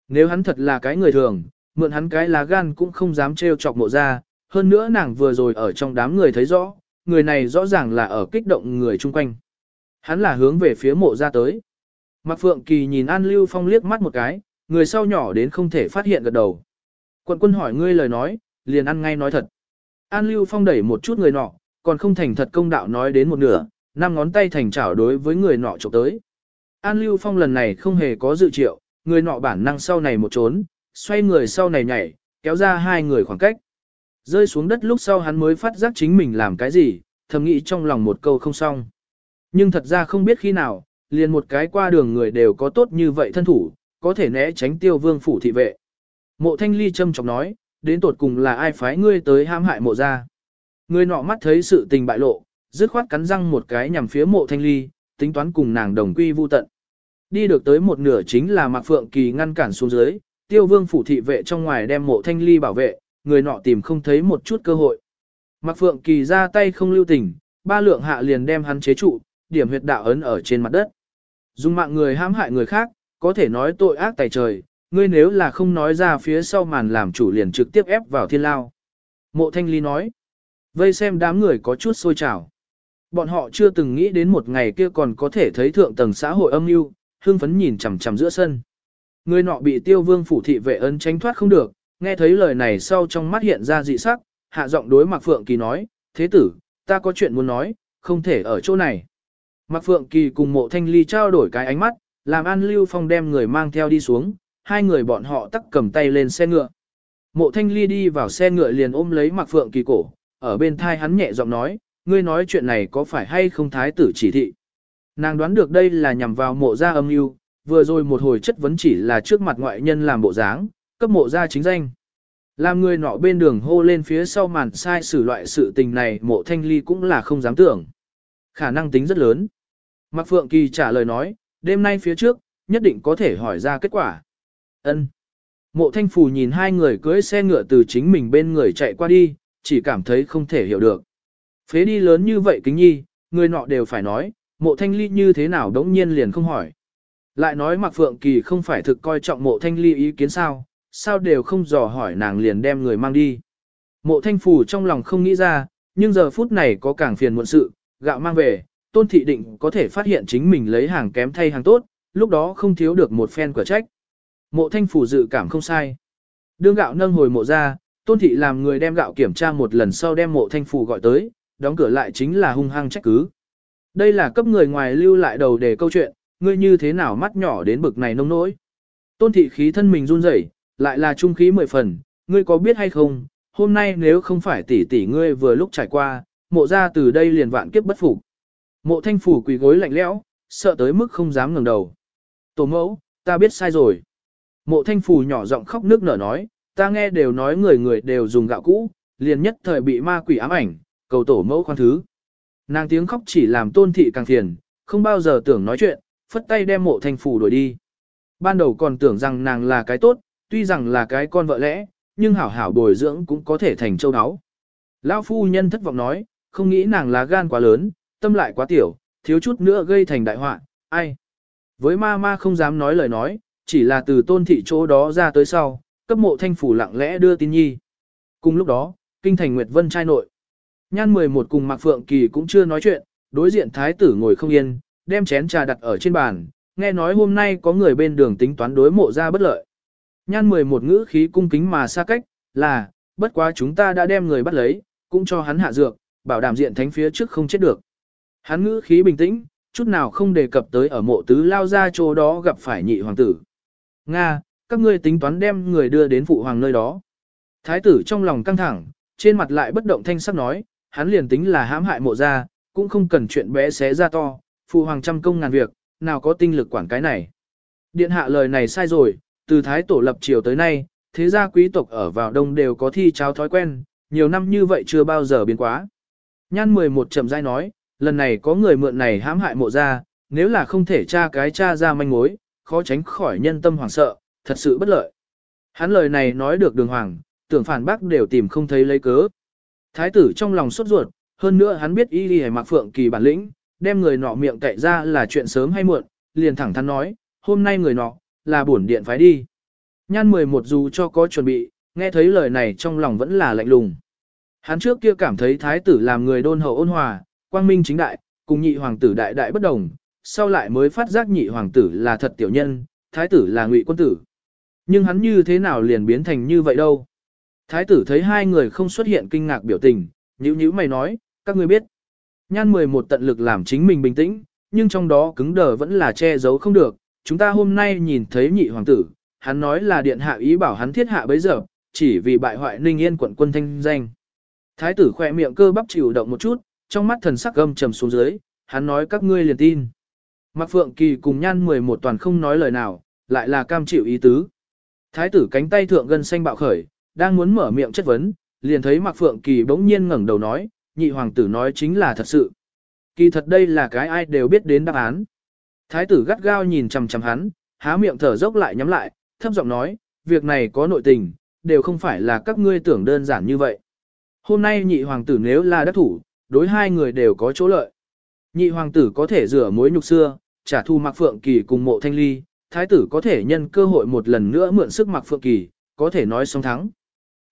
Nếu hắn thật là cái người thường, mượn hắn cái lá gan cũng không dám trêu chọc mộ ra, hơn nữa nàng vừa rồi ở trong đám người thấy rõ, người này rõ ràng là ở kích động người chung quanh. Hắn là hướng về phía mộ ra tới. Mạc Phượng Kỳ nhìn An Lưu Phong liếc mắt một cái, người sau nhỏ đến không thể phát hiện gật đầu. Quận quân hỏi ngươi lời nói, liền ăn ngay nói thật. An Lưu Phong đẩy một chút người nọ, còn không thành thật công đạo nói đến một nửa, năm ngón tay thành chảo đối với người nọ chụp tới. An Lưu Phong lần này không hề có dự triệu, người nọ bản năng sau này một trốn, xoay người sau này nhảy, kéo ra hai người khoảng cách. Rơi xuống đất lúc sau hắn mới phát giác chính mình làm cái gì, thầm nghĩ trong lòng một câu không xong. Nhưng thật ra không biết khi nào, liền một cái qua đường người đều có tốt như vậy thân thủ, có thể né tránh tiêu vương phủ thị vệ. Mộ thanh ly châm chọc nói, đến tột cùng là ai phái ngươi tới ham hại mộ ra. Người nọ mắt thấy sự tình bại lộ, dứt khoát cắn răng một cái nhằm phía mộ thanh ly, tính toán cùng nàng đồng quy vu tận. Đi được tới một nửa chính là Mạc Phượng Kỳ ngăn cản xuống dưới, tiêu vương phủ thị vệ trong ngoài đem mộ thanh ly bảo vệ, người nọ tìm không thấy một chút cơ hội. Mạc Phượng Kỳ ra tay không lưu tình, ba lượng hạ liền đem hắn chế trụ, điểm huyệt đạo ấn ở trên mặt đất. Dùng mạng người hãm hại người khác, có thể nói tội ác tài trời, ngươi nếu là không nói ra phía sau màn làm chủ liền trực tiếp ép vào thiên lao. Mộ thanh ly nói, vây xem đám người có chút sôi trào. Bọn họ chưa từng nghĩ đến một ngày kia còn có thể thấy thượng tầng xã hội âm mưu, hương phấn nhìn chằm chằm giữa sân. Người nọ bị tiêu vương phủ thị vệ ấn tránh thoát không được, nghe thấy lời này sau trong mắt hiện ra dị sắc, hạ giọng đối Mạc Phượng Kỳ nói, thế tử, ta có chuyện muốn nói, không thể ở chỗ này. Mạc Phượng Kỳ cùng mộ thanh ly trao đổi cái ánh mắt, làm An Lưu Phong đem người mang theo đi xuống, hai người bọn họ tắc cầm tay lên xe ngựa. Mộ thanh ly đi vào xe ngựa liền ôm lấy Mạc Phượng Kỳ cổ, ở bên thai hắn nhẹ giọng nói, ngươi nói chuyện này có phải hay không thái tử chỉ thị. Nàng đoán được đây là nhằm vào mộ gia âm mưu vừa rồi một hồi chất vấn chỉ là trước mặt ngoại nhân làm bộ dáng, cấp mộ gia chính danh. Làm người nọ bên đường hô lên phía sau màn sai xử loại sự tình này mộ thanh ly cũng là không dám tưởng. Khả năng tính rất lớn. Mạc Phượng Kỳ trả lời nói, đêm nay phía trước, nhất định có thể hỏi ra kết quả. Ân. Mộ thanh phù nhìn hai người cưới xe ngựa từ chính mình bên người chạy qua đi, chỉ cảm thấy không thể hiểu được. Phế đi lớn như vậy kính nhi, người nọ đều phải nói, mộ thanh ly như thế nào đống nhiên liền không hỏi. Lại nói Mạc Phượng Kỳ không phải thực coi trọng mộ thanh ly ý kiến sao, sao đều không dò hỏi nàng liền đem người mang đi. Mộ thanh Phù trong lòng không nghĩ ra, nhưng giờ phút này có càng phiền muộn sự, gạo mang về, tôn thị định có thể phát hiện chính mình lấy hàng kém thay hàng tốt, lúc đó không thiếu được một phen quả trách. Mộ thanh phủ dự cảm không sai. Đương gạo nâng hồi mộ ra, tôn thị làm người đem gạo kiểm tra một lần sau đem mộ thanh phủ gọi tới, đóng cửa lại chính là hung hăng trách cứ. Đây là cấp người ngoài lưu lại đầu để câu chuyện, ngươi như thế nào mắt nhỏ đến bực này nông nỗi. Tôn thị khí thân mình run rẩy, lại là trung khí mười phần, ngươi có biết hay không, hôm nay nếu không phải tỷ tỷ ngươi vừa lúc trải qua, mộ ra từ đây liền vạn kiếp bất phục. Mộ thanh phủ quỳ gối lạnh lẽo, sợ tới mức không dám ngẩng đầu. Tổ mẫu, ta biết sai rồi. Mộ thanh Phù nhỏ giọng khóc nước nở nói, ta nghe đều nói người người đều dùng gạo cũ, liền nhất thời bị ma quỷ ám ảnh, cầu tổ mẫu khoan thứ. Nàng tiếng khóc chỉ làm tôn thị càng phiền, không bao giờ tưởng nói chuyện, phất tay đem mộ thanh Phù đuổi đi. Ban đầu còn tưởng rằng nàng là cái tốt, tuy rằng là cái con vợ lẽ, nhưng hảo hảo bồi dưỡng cũng có thể thành châu áo. Lão phu nhân thất vọng nói, không nghĩ nàng là gan quá lớn, tâm lại quá tiểu, thiếu chút nữa gây thành đại họa, ai. Với ma ma không dám nói lời nói, chỉ là từ tôn thị chỗ đó ra tới sau, cấp mộ thanh phủ lặng lẽ đưa tin nhi. Cùng lúc đó, kinh thành Nguyệt Vân trai nội. Nhan 11 cùng Mạc Phượng Kỳ cũng chưa nói chuyện, đối diện thái tử ngồi không yên, đem chén trà đặt ở trên bàn, nghe nói hôm nay có người bên đường tính toán đối mộ ra bất lợi. Nhan 11 ngữ khí cung kính mà xa cách, là, bất quá chúng ta đã đem người bắt lấy, cũng cho hắn hạ dược, bảo đảm diện thánh phía trước không chết được. Hắn ngữ khí bình tĩnh, chút nào không đề cập tới ở mộ tứ lao ra chỗ đó gặp phải nhị hoàng tử. Nga, các ngươi tính toán đem người đưa đến phụ hoàng nơi đó. Thái tử trong lòng căng thẳng, trên mặt lại bất động thanh sắc nói, hắn liền tính là hãm hại mộ ra, cũng không cần chuyện bé xé ra to, phụ hoàng trăm công ngàn việc, nào có tinh lực quản cái này. Điện hạ lời này sai rồi, từ thái tổ lập triều tới nay, thế gia quý tộc ở vào đông đều có thi cháo thói quen, nhiều năm như vậy chưa bao giờ biến quá. Nhan 11 chậm rãi nói, lần này có người mượn này hãm hại mộ ra, nếu là không thể tra cái tra ra manh mối, khó tránh khỏi nhân tâm hoảng sợ, thật sự bất lợi. Hắn lời này nói được đường hoàng, tưởng phản bác đều tìm không thấy lấy cớ. Thái tử trong lòng sốt ruột, hơn nữa hắn biết y đi mạc phượng kỳ bản lĩnh, đem người nọ miệng cậy ra là chuyện sớm hay muộn, liền thẳng thắn nói, hôm nay người nọ, là bổn điện phái đi. Nhan 11 dù cho có chuẩn bị, nghe thấy lời này trong lòng vẫn là lạnh lùng. Hắn trước kia cảm thấy thái tử làm người đôn hậu ôn hòa, quang minh chính đại, cùng nhị hoàng tử đại đại bất đồng, sau lại mới phát giác nhị hoàng tử là thật tiểu nhân, thái tử là ngụy quân tử. Nhưng hắn như thế nào liền biến thành như vậy đâu? Thái tử thấy hai người không xuất hiện kinh ngạc biểu tình, nhíu nhíu mày nói, các ngươi biết. Nhan 11 tận lực làm chính mình bình tĩnh, nhưng trong đó cứng đờ vẫn là che giấu không được. Chúng ta hôm nay nhìn thấy nhị hoàng tử, hắn nói là điện hạ ý bảo hắn thiết hạ bấy giờ, chỉ vì bại hoại ninh yên quận quân thanh danh. Thái tử khỏe miệng cơ bắp chịu động một chút, trong mắt thần sắc gâm trầm xuống dưới, hắn nói các ngươi liền tin. Mạc Phượng Kỳ cùng nhan 11 toàn không nói lời nào, lại là cam chịu ý tứ. Thái tử cánh tay thượng gần xanh bạo khởi, đang muốn mở miệng chất vấn, liền thấy Mạc Phượng Kỳ bỗng nhiên ngẩng đầu nói, nhị hoàng tử nói chính là thật sự. Kỳ thật đây là cái ai đều biết đến đáp án. Thái tử gắt gao nhìn chằm chằm hắn, há miệng thở dốc lại nhắm lại, thấp giọng nói, việc này có nội tình, đều không phải là các ngươi tưởng đơn giản như vậy. Hôm nay nhị hoàng tử nếu là đắc thủ, đối hai người đều có chỗ lợi. Nhị hoàng tử có thể rửa mối nhục xưa, trả thù Mạc Phượng Kỳ cùng mộ thanh ly, thái tử có thể nhân cơ hội một lần nữa mượn sức Mạc Phượng Kỳ, có thể nói song thắng.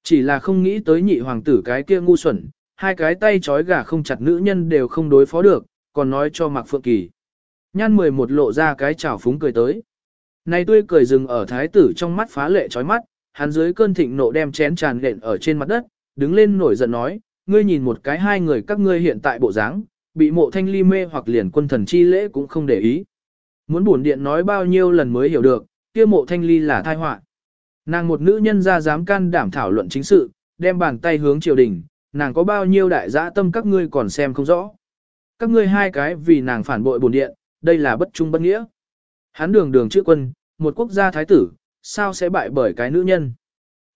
Chỉ là không nghĩ tới nhị hoàng tử cái kia ngu xuẩn, hai cái tay trói gà không chặt nữ nhân đều không đối phó được, còn nói cho Mạc Phượng Kỳ. Nhan 11 lộ ra cái chảo phúng cười tới. Này tươi cười dừng ở thái tử trong mắt phá lệ chói mắt, hắn dưới cơn thịnh nộ đem chén tràn lện ở trên mặt đất, đứng lên nổi giận nói, ngươi nhìn một cái hai người các ngươi hiện tại bộ dáng, bị mộ thanh ly mê hoặc liền quân thần chi lễ cũng không để ý. Muốn buồn điện nói bao nhiêu lần mới hiểu được, kia mộ thanh ly là thai họa Nàng một nữ nhân ra dám can đảm thảo luận chính sự, đem bàn tay hướng triều đình, nàng có bao nhiêu đại dã tâm các ngươi còn xem không rõ. Các ngươi hai cái vì nàng phản bội buồn điện, đây là bất trung bất nghĩa. Hắn đường đường chữ quân, một quốc gia thái tử, sao sẽ bại bởi cái nữ nhân.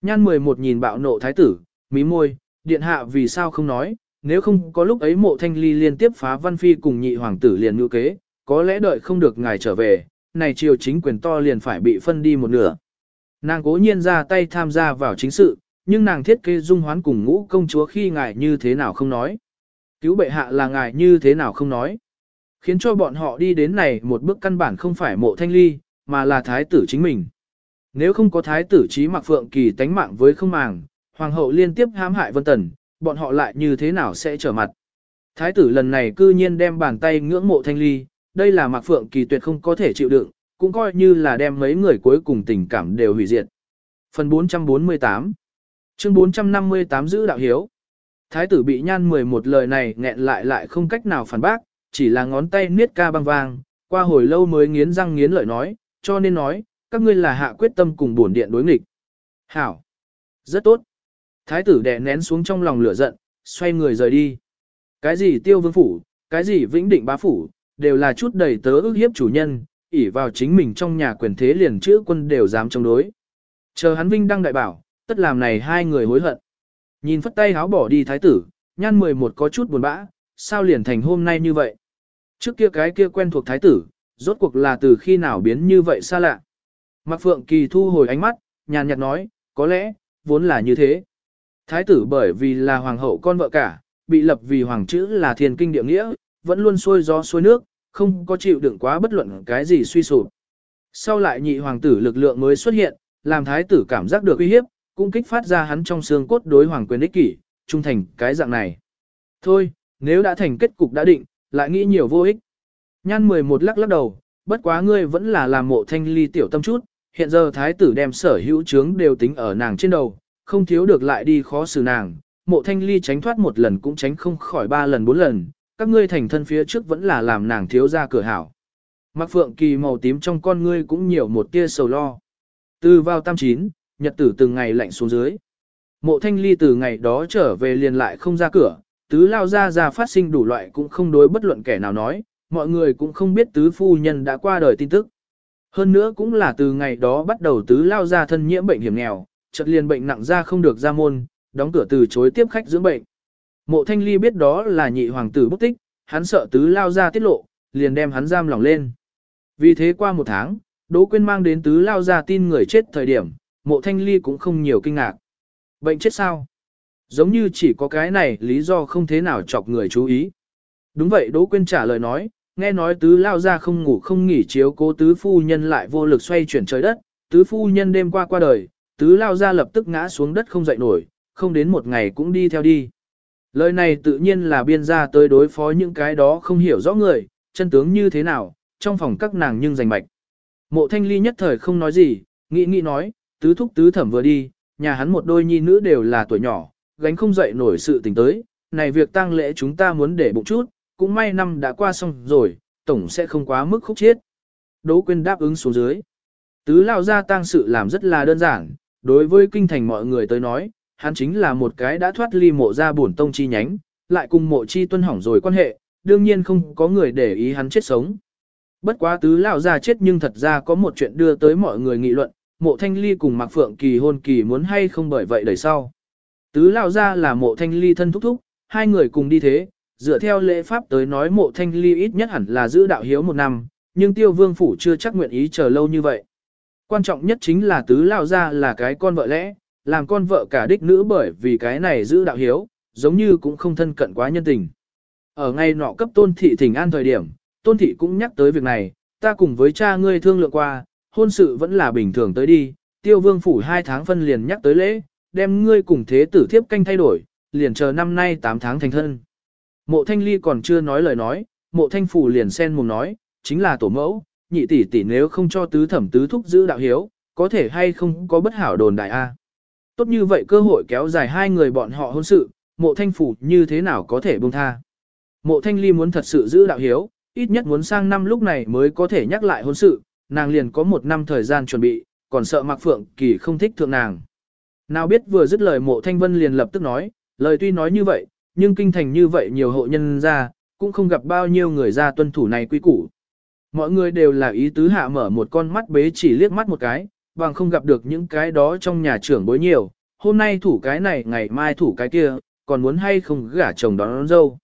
Nhan 11 nhìn bạo nộ thái tử, mí môi, điện hạ vì sao không nói, nếu không có lúc ấy mộ thanh ly liên tiếp phá văn phi cùng nhị hoàng tử liền ngữ kế, có lẽ đợi không được ngài trở về, này triều chính quyền to liền phải bị phân đi một nửa. Nàng cố nhiên ra tay tham gia vào chính sự, nhưng nàng thiết kế dung hoán cùng ngũ công chúa khi ngài như thế nào không nói. Cứu bệ hạ là ngài như thế nào không nói. Khiến cho bọn họ đi đến này một bước căn bản không phải mộ thanh ly, mà là thái tử chính mình. Nếu không có thái tử trí mặc phượng kỳ tánh mạng với không màng, hoàng hậu liên tiếp hãm hại vân tần, bọn họ lại như thế nào sẽ trở mặt. Thái tử lần này cư nhiên đem bàn tay ngưỡng mộ thanh ly, đây là mạc phượng kỳ tuyệt không có thể chịu đựng, cũng coi như là đem mấy người cuối cùng tình cảm đều hủy diệt. Phần 448 Chương 458 giữ đạo hiếu Thái tử bị nhan 11 lời này nghẹn lại lại không cách nào phản bác, chỉ là ngón tay niết ca băng vang, qua hồi lâu mới nghiến răng nghiến lợi nói, cho nên nói, các ngươi là hạ quyết tâm cùng bổn điện đối nghịch. Hảo! Rất tốt! Thái tử đè nén xuống trong lòng lửa giận, xoay người rời đi. Cái gì tiêu vương phủ, cái gì vĩnh định bá phủ, đều là chút đầy tớ ước hiếp chủ nhân, ỷ vào chính mình trong nhà quyền thế liền chữ quân đều dám chống đối. Chờ hắn vinh đăng đại bảo, tất làm này hai người hối hận. Nhìn phất tay háo bỏ đi thái tử, nhan 11 có chút buồn bã, sao liền thành hôm nay như vậy. Trước kia cái kia quen thuộc thái tử, rốt cuộc là từ khi nào biến như vậy xa lạ. Mạc Phượng Kỳ thu hồi ánh mắt, nhàn nhạt nói, có lẽ, vốn là như thế. Thái tử bởi vì là hoàng hậu con vợ cả, bị lập vì hoàng chữ là thiên kinh địa nghĩa, vẫn luôn xuôi gió xuôi nước, không có chịu đựng quá bất luận cái gì suy sụp. Sau lại nhị hoàng tử lực lượng mới xuất hiện, làm thái tử cảm giác được uy hiếp, cũng kích phát ra hắn trong xương cốt đối hoàng quyền ích kỷ, trung thành cái dạng này. Thôi, nếu đã thành kết cục đã định, lại nghĩ nhiều vô ích. Nhan 11 lắc lắc đầu, bất quá ngươi vẫn là làm mộ thanh ly tiểu tâm chút, hiện giờ thái tử đem sở hữu chướng đều tính ở nàng trên đầu, không thiếu được lại đi khó xử nàng, mộ thanh ly tránh thoát một lần cũng tránh không khỏi ba lần bốn lần, các ngươi thành thân phía trước vẫn là làm nàng thiếu ra cửa hảo. Mặc phượng kỳ màu tím trong con ngươi cũng nhiều một tia sầu lo. Từ vào tam chín, nhật tử từng ngày lạnh xuống dưới. Mộ thanh ly từ ngày đó trở về liền lại không ra cửa, tứ lao ra ra phát sinh đủ loại cũng không đối bất luận kẻ nào nói, mọi người cũng không biết tứ phu nhân đã qua đời tin tức. Hơn nữa cũng là từ ngày đó bắt đầu tứ lao ra thân nhiễm bệnh hiểm nghèo, chợt liền bệnh nặng ra không được ra môn, đóng cửa từ chối tiếp khách dưỡng bệnh. Mộ thanh ly biết đó là nhị hoàng tử bất tích, hắn sợ tứ lao ra tiết lộ, liền đem hắn giam lỏng lên. Vì thế qua một tháng, Đỗ Quyên mang đến tứ lao ra tin người chết thời điểm, mộ thanh ly cũng không nhiều kinh ngạc. Bệnh chết sao? Giống như chỉ có cái này lý do không thế nào chọc người chú ý. Đúng vậy Đỗ Quyên trả lời nói, nghe nói tứ lao ra không ngủ không nghỉ chiếu cố tứ phu nhân lại vô lực xoay chuyển trời đất, tứ phu nhân đêm qua qua đời, tứ lao ra lập tức ngã xuống đất không dậy nổi, không đến một ngày cũng đi theo đi. Lời này tự nhiên là biên ra tới đối phó những cái đó không hiểu rõ người, chân tướng như thế nào, trong phòng các nàng nhưng rành mạch. Mộ thanh ly nhất thời không nói gì, nghĩ nghĩ nói, tứ thúc tứ thẩm vừa đi, nhà hắn một đôi nhi nữ đều là tuổi nhỏ, gánh không dậy nổi sự tình tới, này việc tang lễ chúng ta muốn để bụng chút, cũng may năm đã qua xong rồi, tổng sẽ không quá mức khúc chiết. Đỗ Quyên đáp ứng xuống dưới. Tứ lao ra tang sự làm rất là đơn giản, đối với kinh thành mọi người tới nói, hắn chính là một cái đã thoát ly mộ ra bổn tông chi nhánh, lại cùng mộ chi tuân hỏng rồi quan hệ, đương nhiên không có người để ý hắn chết sống. Bất quá tứ lão ra chết nhưng thật ra có một chuyện đưa tới mọi người nghị luận, mộ thanh ly cùng Mạc Phượng Kỳ hôn kỳ muốn hay không bởi vậy đời sau. Tứ lão ra là mộ thanh ly thân thúc thúc, hai người cùng đi thế, dựa theo lễ pháp tới nói mộ thanh ly ít nhất hẳn là giữ đạo hiếu một năm, nhưng tiêu vương phủ chưa chắc nguyện ý chờ lâu như vậy. Quan trọng nhất chính là tứ lao ra là cái con vợ lẽ, làm con vợ cả đích nữ bởi vì cái này giữ đạo hiếu, giống như cũng không thân cận quá nhân tình. Ở ngay nọ cấp tôn thị thỉnh an thời điểm, tôn thị cũng nhắc tới việc này, ta cùng với cha ngươi thương lượng qua, hôn sự vẫn là bình thường tới đi, tiêu vương phủ hai tháng phân liền nhắc tới lễ, đem ngươi cùng thế tử thiếp canh thay đổi, liền chờ năm nay 8 tháng thành thân. Mộ thanh ly còn chưa nói lời nói, mộ thanh phủ liền sen mùng nói, chính là tổ mẫu, nhị tỷ tỷ nếu không cho tứ thẩm tứ thúc giữ đạo hiếu, có thể hay không có bất hảo đồn đại A. Tốt như vậy cơ hội kéo dài hai người bọn họ hôn sự, mộ thanh phủ như thế nào có thể buông tha. Mộ thanh ly muốn thật sự giữ đạo hiếu, ít nhất muốn sang năm lúc này mới có thể nhắc lại hôn sự, nàng liền có một năm thời gian chuẩn bị, còn sợ Mạc Phượng Kỳ không thích thượng nàng. Nào biết vừa dứt lời mộ thanh vân liền lập tức nói, lời tuy nói như vậy, nhưng kinh thành như vậy nhiều hộ nhân ra, cũng không gặp bao nhiêu người ra tuân thủ này quý củ. Mọi người đều là ý tứ hạ mở một con mắt bế chỉ liếc mắt một cái, bằng không gặp được những cái đó trong nhà trưởng bối nhiều, hôm nay thủ cái này ngày mai thủ cái kia, còn muốn hay không gả chồng đón, đón dâu.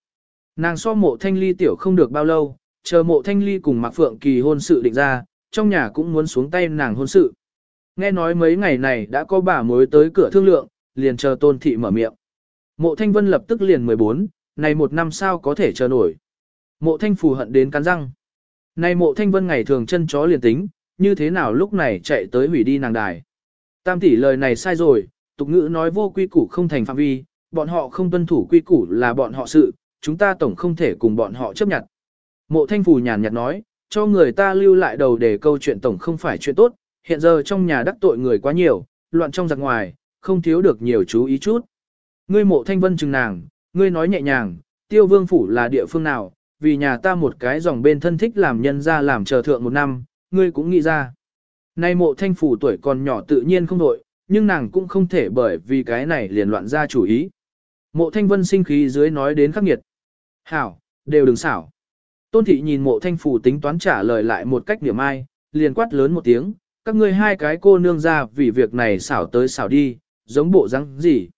Nàng so mộ thanh ly tiểu không được bao lâu, chờ mộ thanh ly cùng Mạc Phượng Kỳ hôn sự định ra, trong nhà cũng muốn xuống tay nàng hôn sự. Nghe nói mấy ngày này đã có bà mối tới cửa thương lượng, liền chờ tôn thị mở miệng. Mộ thanh vân lập tức liền 14, này một năm sao có thể chờ nổi. Mộ thanh phù hận đến cắn răng. Này mộ thanh vân ngày thường chân chó liền tính, như thế nào lúc này chạy tới hủy đi nàng đài. Tam tỷ lời này sai rồi, tục ngữ nói vô quy củ không thành phạm vi, bọn họ không tuân thủ quy củ là bọn họ sự, chúng ta tổng không thể cùng bọn họ chấp nhận. Mộ thanh phù nhàn nhạt nói, cho người ta lưu lại đầu để câu chuyện tổng không phải chuyện tốt, hiện giờ trong nhà đắc tội người quá nhiều, loạn trong giặc ngoài, không thiếu được nhiều chú ý chút. Ngươi mộ thanh vân chừng nàng, ngươi nói nhẹ nhàng, tiêu vương phủ là địa phương nào, vì nhà ta một cái dòng bên thân thích làm nhân ra làm chờ thượng một năm, ngươi cũng nghĩ ra. Nay mộ thanh phủ tuổi còn nhỏ tự nhiên không đội, nhưng nàng cũng không thể bởi vì cái này liền loạn ra chủ ý. Mộ thanh vân sinh khí dưới nói đến khắc nghiệt. Hảo, đều đừng xảo. Tôn thị nhìn mộ thanh phủ tính toán trả lời lại một cách điểm ai, liền quát lớn một tiếng, các ngươi hai cái cô nương ra vì việc này xảo tới xảo đi, giống bộ răng gì.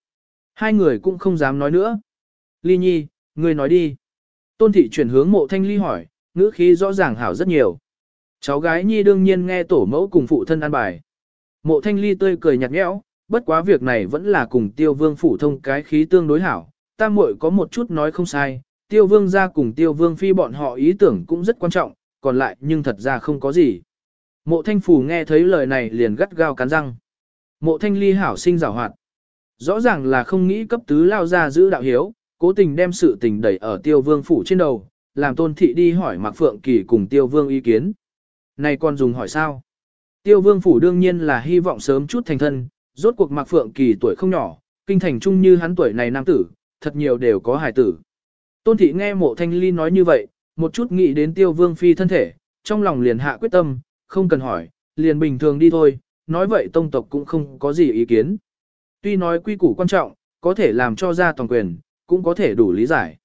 Hai người cũng không dám nói nữa. Ly nhi, ngươi nói đi. Tôn thị chuyển hướng mộ thanh ly hỏi, ngữ khí rõ ràng hảo rất nhiều. Cháu gái nhi đương nhiên nghe tổ mẫu cùng phụ thân ăn bài. Mộ thanh ly tươi cười nhạt nhẽo, bất quá việc này vẫn là cùng tiêu vương phủ thông cái khí tương đối hảo. Ta muội có một chút nói không sai, tiêu vương ra cùng tiêu vương phi bọn họ ý tưởng cũng rất quan trọng, còn lại nhưng thật ra không có gì. Mộ thanh phủ nghe thấy lời này liền gắt gao cắn răng. Mộ thanh ly hảo sinh rào hoạt. Rõ ràng là không nghĩ cấp tứ lao ra giữ đạo hiếu, cố tình đem sự tình đẩy ở tiêu vương phủ trên đầu, làm tôn thị đi hỏi Mạc Phượng Kỳ cùng tiêu vương ý kiến. Này còn dùng hỏi sao? Tiêu vương phủ đương nhiên là hy vọng sớm chút thành thân, rốt cuộc Mạc Phượng Kỳ tuổi không nhỏ, kinh thành trung như hắn tuổi này nam tử, thật nhiều đều có hài tử. Tôn thị nghe mộ thanh ly nói như vậy, một chút nghĩ đến tiêu vương phi thân thể, trong lòng liền hạ quyết tâm, không cần hỏi, liền bình thường đi thôi, nói vậy tông tộc cũng không có gì ý kiến. Tuy nói quy củ quan trọng, có thể làm cho ra toàn quyền, cũng có thể đủ lý giải.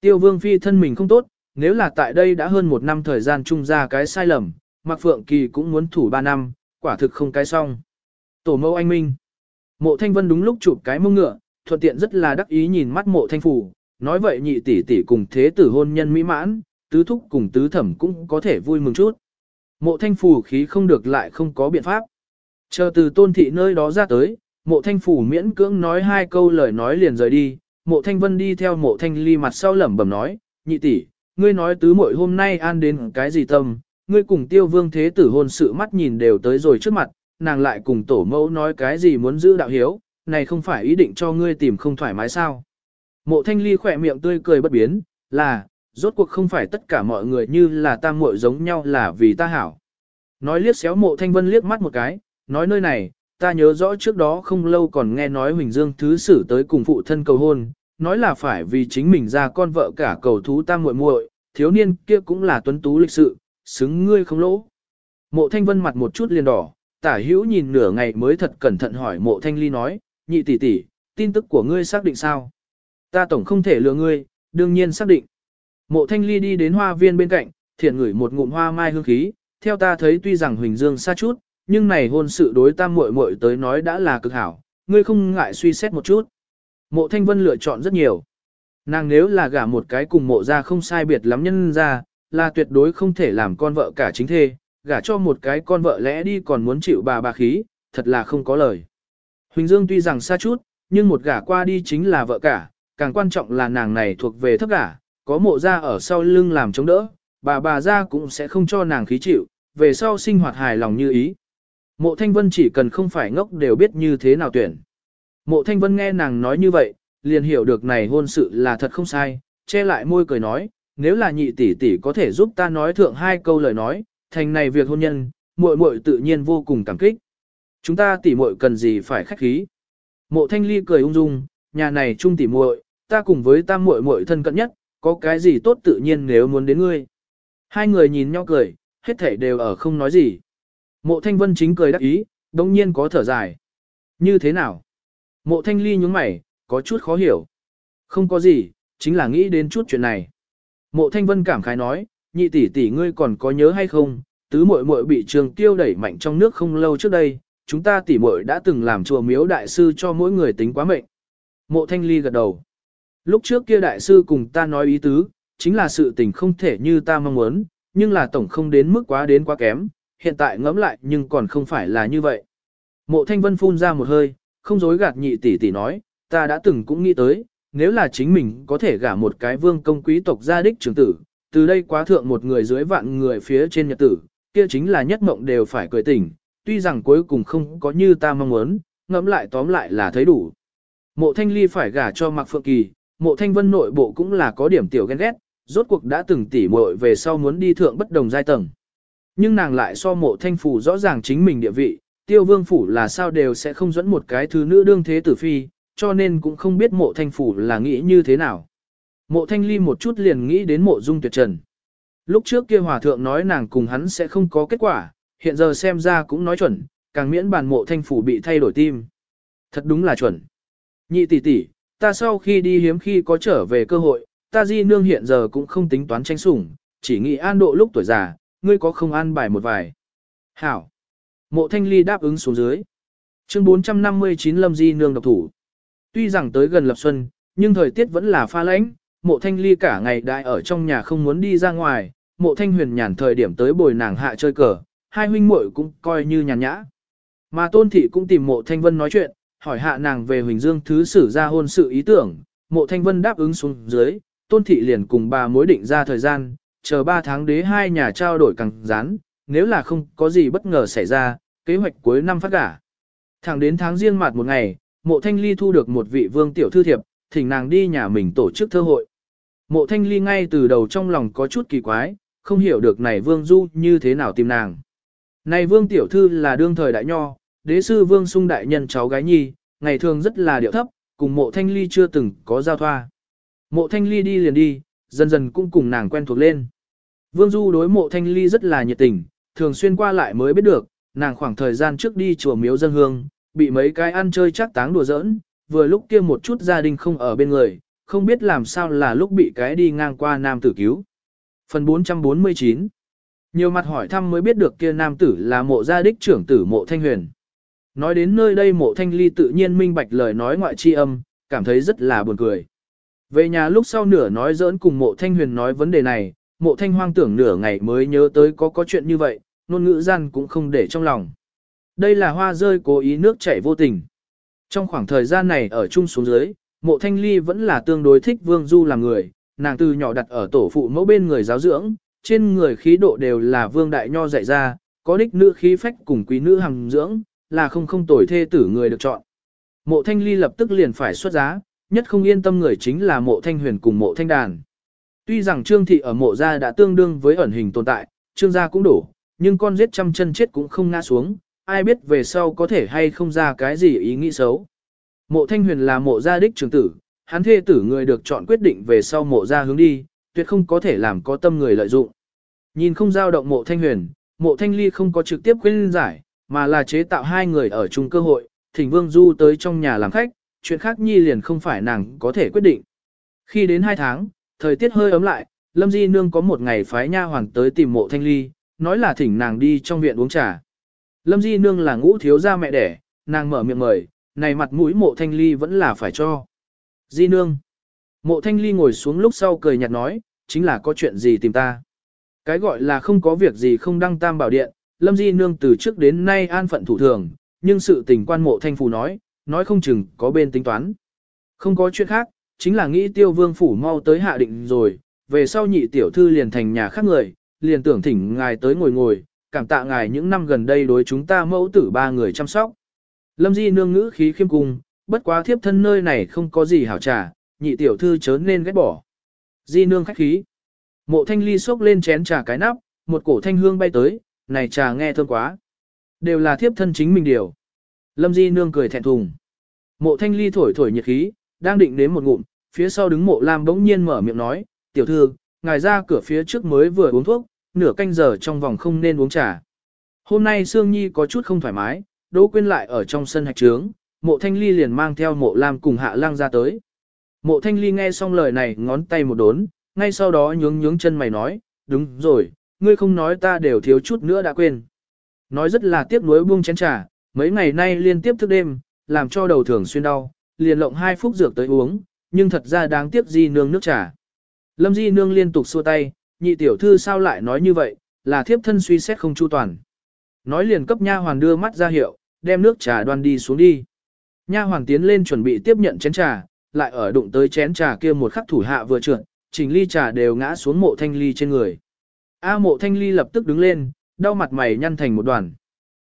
Tiêu vương phi thân mình không tốt, nếu là tại đây đã hơn một năm thời gian chung ra cái sai lầm, Mạc Phượng Kỳ cũng muốn thủ ba năm, quả thực không cái xong. Tổ mẫu anh Minh. Mộ Thanh Vân đúng lúc chụp cái mông ngựa, thuận tiện rất là đắc ý nhìn mắt mộ Thanh Phủ, nói vậy nhị tỷ tỷ cùng thế tử hôn nhân mỹ mãn, tứ thúc cùng tứ thẩm cũng có thể vui mừng chút. Mộ Thanh Phủ khí không được lại không có biện pháp. Chờ từ tôn thị nơi đó ra tới, mộ Thanh Phủ miễn cưỡng nói hai câu lời nói liền rời đi, mộ Thanh Vân đi theo mộ Thanh Ly mặt sau lẩm bẩm nói, nhị tỷ, ngươi nói tứ muội hôm nay an đến cái gì tâm, ngươi cùng tiêu vương thế tử hôn sự mắt nhìn đều tới rồi trước mặt, nàng lại cùng tổ mẫu nói cái gì muốn giữ đạo hiếu, này không phải ý định cho ngươi tìm không thoải mái sao. Mộ thanh ly khỏe miệng tươi cười bất biến, là, rốt cuộc không phải tất cả mọi người như là ta muội giống nhau là vì ta hảo. Nói liếc xéo mộ thanh vân liếc mắt một cái, nói nơi này, ta nhớ rõ trước đó không lâu còn nghe nói Huỳnh Dương Thứ Sử tới cùng phụ thân cầu hôn, nói là phải vì chính mình ra con vợ cả cầu thú tam muội muội, thiếu niên kia cũng là tuấn tú lịch sự, xứng ngươi không lỗ. Mộ thanh vân mặt một chút liền đỏ, tả hữu nhìn nửa ngày mới thật cẩn thận hỏi mộ thanh ly nói, nhị tỷ tỷ, tin tức của ngươi xác định sao? Ta tổng không thể lừa ngươi, đương nhiên xác định. Mộ thanh ly đi đến hoa viên bên cạnh, thiện ngửi một ngụm hoa mai hương khí, theo ta thấy tuy rằng Huỳnh Dương xa chút, nhưng này hôn sự đối tam muội muội tới nói đã là cực hảo, ngươi không ngại suy xét một chút. Mộ thanh vân lựa chọn rất nhiều. Nàng nếu là gả một cái cùng mộ ra không sai biệt lắm nhân ra, là tuyệt đối không thể làm con vợ cả chính thê, gả cho một cái con vợ lẽ đi còn muốn chịu bà bà khí, thật là không có lời. Huỳnh Dương tuy rằng xa chút, nhưng một gả qua đi chính là vợ cả, càng quan trọng là nàng này thuộc về thấp gả, có mộ ra ở sau lưng làm chống đỡ, bà bà ra cũng sẽ không cho nàng khí chịu, về sau sinh hoạt hài lòng như ý. Mộ Thanh Vân chỉ cần không phải ngốc đều biết như thế nào tuyển. Mộ Thanh Vân nghe nàng nói như vậy, liền hiểu được này hôn sự là thật không sai, che lại môi cười nói, nếu là nhị tỷ tỷ có thể giúp ta nói thượng hai câu lời nói, thành này việc hôn nhân, muội muội tự nhiên vô cùng cảm kích. Chúng ta tỷ muội cần gì phải khách khí. Mộ thanh ly cười ung dung, nhà này chung tỷ muội, ta cùng với ta muội muội thân cận nhất, có cái gì tốt tự nhiên nếu muốn đến ngươi. Hai người nhìn nhau cười, hết thể đều ở không nói gì. Mộ thanh vân chính cười đắc ý, đồng nhiên có thở dài. Như thế nào? Mộ thanh ly nhúng mày, có chút khó hiểu. Không có gì, chính là nghĩ đến chút chuyện này. Mộ thanh vân cảm khái nói, nhị tỷ tỷ ngươi còn có nhớ hay không? Tứ muội muội bị trường tiêu đẩy mạnh trong nước không lâu trước đây, chúng ta tỷ muội đã từng làm chùa miếu đại sư cho mỗi người tính quá mệnh. Mộ thanh ly gật đầu. Lúc trước kia đại sư cùng ta nói ý tứ, chính là sự tình không thể như ta mong muốn, nhưng là tổng không đến mức quá đến quá kém, hiện tại ngẫm lại nhưng còn không phải là như vậy. Mộ thanh vân phun ra một hơi, không dối gạt nhị tỷ tỷ nói, ta đã từng cũng nghĩ tới, nếu là chính mình có thể gả một cái vương công quý tộc gia đích trưởng tử, từ đây quá thượng một người dưới vạn người phía trên nhật tử, kia chính là nhất mộng đều phải cười tỉnh, tuy rằng cuối cùng không có như ta mong muốn, ngẫm lại tóm lại là thấy đủ. Mộ thanh ly phải gả cho Mạc Phượng Kỳ, mộ thanh vân nội bộ cũng là có điểm tiểu ghen ghét, rốt cuộc đã từng tỉ muội về sau muốn đi thượng bất đồng giai tầng. Nhưng nàng lại so mộ thanh phủ rõ ràng chính mình địa vị, tiêu vương phủ là sao đều sẽ không dẫn một cái thứ nữ đương thế tử phi, cho nên cũng không biết mộ thanh phủ là nghĩ như thế nào. Mộ thanh ly một chút liền nghĩ đến mộ dung tuyệt trần. Lúc trước kia hòa thượng nói nàng cùng hắn sẽ không có kết quả, hiện giờ xem ra cũng nói chuẩn, càng miễn bàn mộ thanh phủ bị thay đổi tim. Thật đúng là chuẩn. Nhị tỷ tỷ, ta sau khi đi hiếm khi có trở về cơ hội, ta di nương hiện giờ cũng không tính toán tranh sủng, chỉ nghĩ an độ lúc tuổi già, ngươi có không an bài một vài. Hảo. Mộ thanh ly đáp ứng xuống dưới. Chương 459 Lâm Di Nương độc thủ. Tuy rằng tới gần lập xuân, nhưng thời tiết vẫn là pha lãnh, mộ thanh ly cả ngày đại ở trong nhà không muốn đi ra ngoài, mộ thanh huyền nhàn thời điểm tới bồi nàng hạ chơi cờ, hai huynh muội cũng coi như nhàn nhã. Mà tôn thị cũng tìm mộ thanh vân nói chuyện, hỏi hạ nàng về Huỳnh Dương thứ sử ra hôn sự ý tưởng, mộ thanh vân đáp ứng xuống dưới, tôn thị liền cùng bà mối định ra thời gian, chờ 3 tháng đế hai nhà trao đổi càng rán, nếu là không có gì bất ngờ xảy ra, kế hoạch cuối năm phát gả. Thẳng đến tháng riêng mặt một ngày, mộ thanh ly thu được một vị vương tiểu thư thiệp, thỉnh nàng đi nhà mình tổ chức thơ hội. Mộ thanh ly ngay từ đầu trong lòng có chút kỳ quái, không hiểu được này vương du như thế nào tìm nàng. Này vương tiểu thư là đương thời đại nho, đế sư vương sung đại nhân cháu gái nhi, ngày thường rất là điệu thấp, cùng mộ thanh ly chưa từng có giao thoa. Mộ thanh ly đi liền đi, dần dần cũng cùng nàng quen thuộc lên. Vương Du đối mộ thanh ly rất là nhiệt tình, thường xuyên qua lại mới biết được, nàng khoảng thời gian trước đi chùa miếu dân hương, bị mấy cái ăn chơi chắc táng đùa giỡn, vừa lúc kia một chút gia đình không ở bên người, không biết làm sao là lúc bị cái đi ngang qua nam tử cứu. Phần 449 Nhiều mặt hỏi thăm mới biết được kia nam tử là mộ gia đích trưởng tử mộ thanh huyền. Nói đến nơi đây mộ thanh ly tự nhiên minh bạch lời nói ngoại chi âm, cảm thấy rất là buồn cười. Về nhà lúc sau nửa nói giỡn cùng mộ thanh huyền nói vấn đề này, mộ thanh hoang tưởng nửa ngày mới nhớ tới có có chuyện như vậy, ngôn ngữ gian cũng không để trong lòng. Đây là hoa rơi cố ý nước chảy vô tình. Trong khoảng thời gian này ở chung xuống dưới, mộ thanh ly vẫn là tương đối thích vương du làm người, nàng từ nhỏ đặt ở tổ phụ mẫu bên người giáo dưỡng, trên người khí độ đều là vương đại nho dạy ra, có đích nữ khí phách cùng quý nữ hằng dưỡng, là không không tuổi thê tử người được chọn. Mộ thanh ly lập tức liền phải xuất giá, nhất không yên tâm người chính là mộ thanh huyền cùng mộ thanh đàn. Tuy rằng trương thị ở mộ gia đã tương đương với ẩn hình tồn tại, trương gia cũng đủ, nhưng con giết trăm chân chết cũng không ngã xuống, ai biết về sau có thể hay không ra cái gì ý nghĩ xấu. Mộ thanh huyền là mộ gia đích trưởng tử, hắn thê tử người được chọn quyết định về sau mộ gia hướng đi, tuyệt không có thể làm có tâm người lợi dụng. Nhìn không dao động mộ thanh huyền, mộ thanh ly không có trực tiếp khuyên giải, mà là chế tạo hai người ở chung cơ hội, thỉnh Vương Du tới trong nhà làm khách, chuyện khác nhi liền không phải nàng có thể quyết định. Khi đến hai tháng, thời tiết hơi ấm lại, Lâm Di Nương có một ngày phái nha hoàng tới tìm mộ thanh ly, nói là thỉnh nàng đi trong viện uống trà. Lâm Di Nương là ngũ thiếu gia mẹ đẻ, nàng mở miệng mời, này mặt mũi mộ thanh ly vẫn là phải cho. Di Nương. Mộ thanh ly ngồi xuống lúc sau cười nhạt nói, chính là có chuyện gì tìm ta. Cái gọi là không có việc gì không đăng tam bảo điện, Lâm Di Nương từ trước đến nay an phận thủ thường, nhưng sự tình quan mộ thanh phù nói, nói không chừng có bên tính toán. Không có chuyện khác, chính là nghĩ tiêu vương phủ mau tới hạ định rồi, về sau nhị tiểu thư liền thành nhà khác người, liền tưởng thỉnh ngài tới ngồi ngồi, cảm tạ ngài những năm gần đây đối chúng ta mẫu tử ba người chăm sóc. Lâm Di Nương ngữ khí khiêm cung, bất quá thiếp thân nơi này không có gì hảo trà, nhị tiểu thư chớ nên ghét bỏ. Di nương khách khí. Mộ thanh ly xốc lên chén trà cái nắp, một cổ thanh hương bay tới, này trà nghe thơm quá. Đều là thiếp thân chính mình điều. Lâm di nương cười thẹn thùng. Mộ thanh ly thổi thổi nhiệt khí, đang định đến một ngụm, phía sau đứng mộ lam bỗng nhiên mở miệng nói, tiểu thư, ngài ra cửa phía trước mới vừa uống thuốc, nửa canh giờ trong vòng không nên uống trà. Hôm nay Sương Nhi có chút không thoải mái, Đỗ Quyên lại ở trong sân hạch trướng, mộ thanh ly liền mang theo mộ lam cùng hạ lang ra tới. Mộ thanh ly nghe xong lời này ngón tay một đốn, ngay sau đó nhướng nhướng chân mày nói, đúng rồi, ngươi không nói ta đều thiếu chút nữa đã quên. Nói rất là tiếc nuối buông chén trà, mấy ngày nay liên tiếp thức đêm, làm cho đầu thường xuyên đau, liền lộng hai phút dược tới uống, nhưng thật ra đáng tiếc di nương nước trà. Lâm di nương liên tục xua tay, nhị tiểu thư sao lại nói như vậy, là thiếp thân suy xét không chu toàn. Nói liền cấp nha hoàn đưa mắt ra hiệu, đem nước trà đoan đi xuống đi. Nha hoàn tiến lên chuẩn bị tiếp nhận chén trà, lại ở đụng tới chén trà kia một khắc thủ hạ vừa trượt, chỉnh ly trà đều ngã xuống mộ thanh ly trên người. A mộ thanh ly lập tức đứng lên, đau mặt mày nhăn thành một đoàn.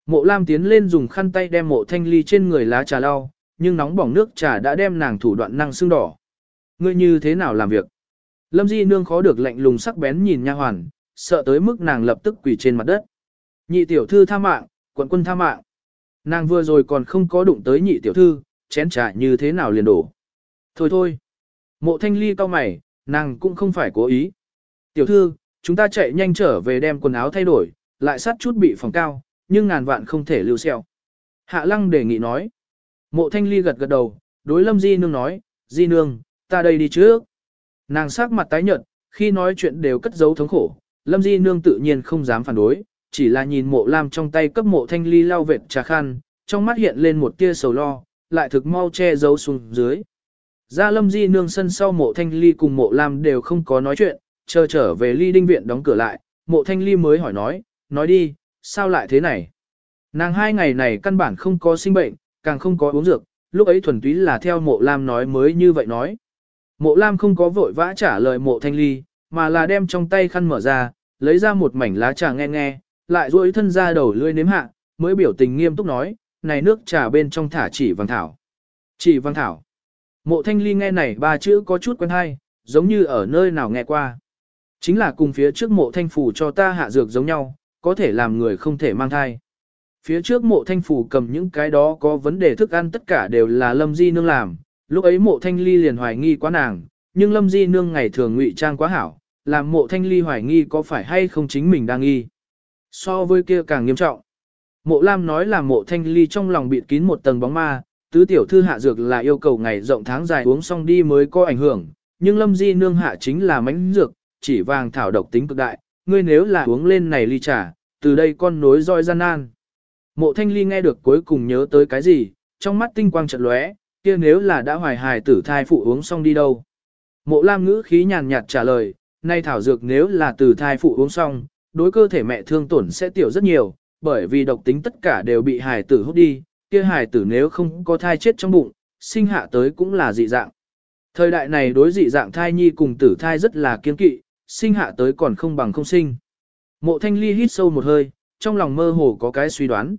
Mộ lam tiến lên dùng khăn tay đem mộ thanh ly trên người lá trà lau, nhưng nóng bỏng nước trà đã đem nàng thủ đoạn năng xương đỏ. Ngươi như thế nào làm việc? Lâm di nương khó được lạnh lùng sắc bén nhìn nha hoàn, sợ tới mức nàng lập tức quỳ trên mặt đất. Nhị tiểu thư tha mạng, quận quân tha mạng. Nàng vừa rồi còn không có đụng tới nhị tiểu thư, chén trà như thế nào liền đổ. Thôi thôi. Mộ thanh ly cao mày, nàng cũng không phải cố ý. Tiểu thư, chúng ta chạy nhanh trở về đem quần áo thay đổi, lại sát chút bị phòng cao, nhưng ngàn vạn không thể lưu xeo. Hạ lăng đề nghị nói. Mộ thanh ly gật gật đầu, đối lâm di nương nói, di nương, ta đây đi trước. Nàng sắc mặt tái nhợt, khi nói chuyện đều cất giấu thống khổ, lâm di nương tự nhiên không dám phản đối, chỉ là nhìn mộ lam trong tay cấp mộ thanh ly lau vệt trà khăn, trong mắt hiện lên một tia sầu lo, lại thực mau che giấu xuống dưới. Ra lâm di nương sân sau mộ thanh ly cùng mộ lam đều không có nói chuyện, chờ trở về ly đinh viện đóng cửa lại, mộ thanh ly mới hỏi nói, nói đi, sao lại thế này? Nàng hai ngày này căn bản không có sinh bệnh, càng không có uống dược, lúc ấy thuần túy là theo mộ lam nói mới như vậy nói. Mộ lam không có vội vã trả lời mộ thanh ly, mà là đem trong tay khăn mở ra, lấy ra một mảnh lá trà nghe nghe, lại duỗi thân ra đầu lươi nếm hạ, mới biểu tình nghiêm túc nói, này nước trà bên trong thả chỉ vàng thảo. Chỉ vàng thảo. Mộ thanh ly nghe này ba chữ có chút quen hay, giống như ở nơi nào nghe qua. Chính là cùng phía trước mộ thanh phủ cho ta hạ dược giống nhau, có thể làm người không thể mang thai. Phía trước mộ thanh phủ cầm những cái đó có vấn đề thức ăn tất cả đều là lâm di nương làm, lúc ấy mộ thanh ly liền hoài nghi quá nàng, nhưng lâm di nương ngày thường ngụy trang quá hảo, làm mộ thanh ly hoài nghi có phải hay không chính mình đang nghi. So với kia càng nghiêm trọng. Mộ Lam nói là mộ thanh ly trong lòng bịt kín một tầng bóng ma, tứ tiểu thư hạ dược là yêu cầu ngày rộng tháng dài uống xong đi mới có ảnh hưởng, nhưng lâm di nương hạ chính là mánh dược, chỉ vàng thảo độc tính cực đại, ngươi nếu là uống lên này ly trà, từ đây con nối roi gian nan. Mộ thanh ly nghe được cuối cùng nhớ tới cái gì, trong mắt tinh quang chợt lóe, kia nếu là đã hoài hài tử thai phụ uống xong đi đâu. Mộ lam ngữ khí nhàn nhạt trả lời, nay thảo dược nếu là từ thai phụ uống xong, đối cơ thể mẹ thương tổn sẽ tiểu rất nhiều, bởi vì độc tính tất cả đều bị hài tử hút đi, kia hài tử nếu không có thai chết trong bụng, sinh hạ tới cũng là dị dạng. Thời đại này đối dị dạng thai nhi cùng tử thai rất là kiên kỵ, sinh hạ tới còn không bằng không sinh. Mộ thanh ly hít sâu một hơi, trong lòng mơ hồ có cái suy đoán.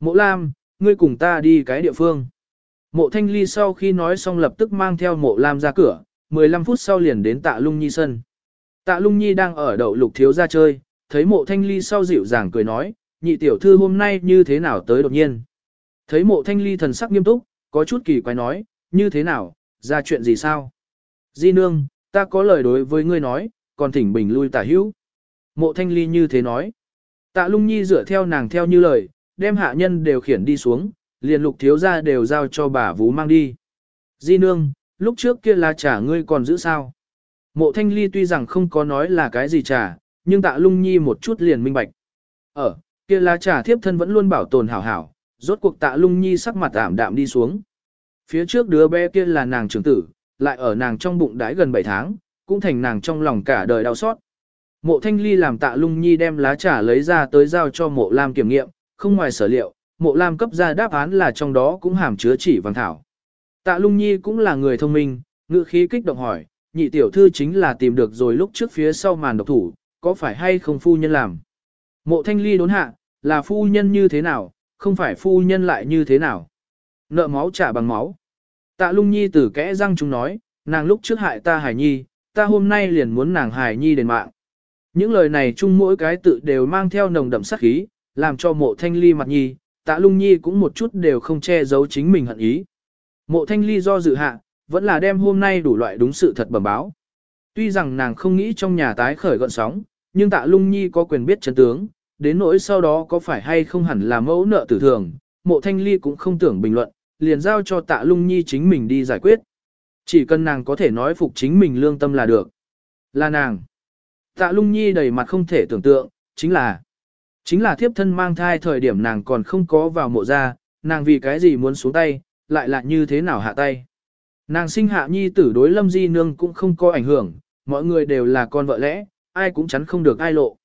Mộ Lam, ngươi cùng ta đi cái địa phương. Mộ thanh ly sau khi nói xong lập tức mang theo mộ Lam ra cửa, 15 phút sau liền đến tạ lung nhi sân. Tạ lung nhi đang ở đậu lục thiếu ra chơi, thấy mộ thanh ly sau dịu dàng cười nói, nhị tiểu thư hôm nay như thế nào tới đột nhiên. Thấy mộ thanh ly thần sắc nghiêm túc, có chút kỳ quái nói, như thế nào, ra chuyện gì sao? Di nương, ta có lời đối với ngươi nói, còn thỉnh bình lui tả hữu. Mộ thanh ly như thế nói. Tạ lung nhi dựa theo nàng theo như lời, đem hạ nhân đều khiển đi xuống, liền lục thiếu ra đều giao cho bà vú mang đi. Di nương, lúc trước kia là trả ngươi còn giữ sao? Mộ thanh ly tuy rằng không có nói là cái gì trả, nhưng tạ lung nhi một chút liền minh bạch. Ở, kia lá trà thiếp thân vẫn luôn bảo tồn hảo hảo, rốt cuộc tạ lung nhi sắc mặt ảm đạm đi xuống. Phía trước đứa bé kia là nàng trưởng tử, lại ở nàng trong bụng đãi gần 7 tháng, cũng thành nàng trong lòng cả đời đau xót. Mộ thanh ly làm tạ lung nhi đem lá trà lấy ra tới giao cho mộ lam kiểm nghiệm, không ngoài sở liệu, mộ lam cấp ra đáp án là trong đó cũng hàm chứa chỉ vàng thảo. Tạ lung nhi cũng là người thông minh, ngự khí kích động hỏi, nhị tiểu thư chính là tìm được rồi lúc trước phía sau màn độc thủ, có phải hay không phu nhân làm? Mộ thanh ly đốn hạ, là phu nhân như thế nào, không phải phu nhân lại như thế nào? Nợ máu trả bằng máu. Tạ lung nhi tử kẽ răng chúng nói, nàng lúc trước hại ta hải nhi, ta hôm nay liền muốn nàng hải nhi đền mạng. Những lời này chung mỗi cái tự đều mang theo nồng đậm sát khí, làm cho mộ thanh ly mặt nhi, tạ lung nhi cũng một chút đều không che giấu chính mình hận ý. Mộ thanh ly do dự hạ, vẫn là đem hôm nay đủ loại đúng sự thật bẩm báo. Tuy rằng nàng không nghĩ trong nhà tái khởi gọn sóng, nhưng tạ lung nhi có quyền biết chân tướng, đến nỗi sau đó có phải hay không hẳn là mẫu nợ tử thường, mộ thanh ly cũng không tưởng bình luận, liền giao cho tạ lung nhi chính mình đi giải quyết. Chỉ cần nàng có thể nói phục chính mình lương tâm là được. Là nàng. Tạ lung nhi đầy mặt không thể tưởng tượng, chính là chính là thiếp thân mang thai thời điểm nàng còn không có vào mộ ra, nàng vì cái gì muốn xuống tay, lại là như thế nào hạ tay. Nàng sinh hạ nhi tử đối lâm di nương cũng không có ảnh hưởng, mọi người đều là con vợ lẽ, ai cũng chắn không được ai lộ.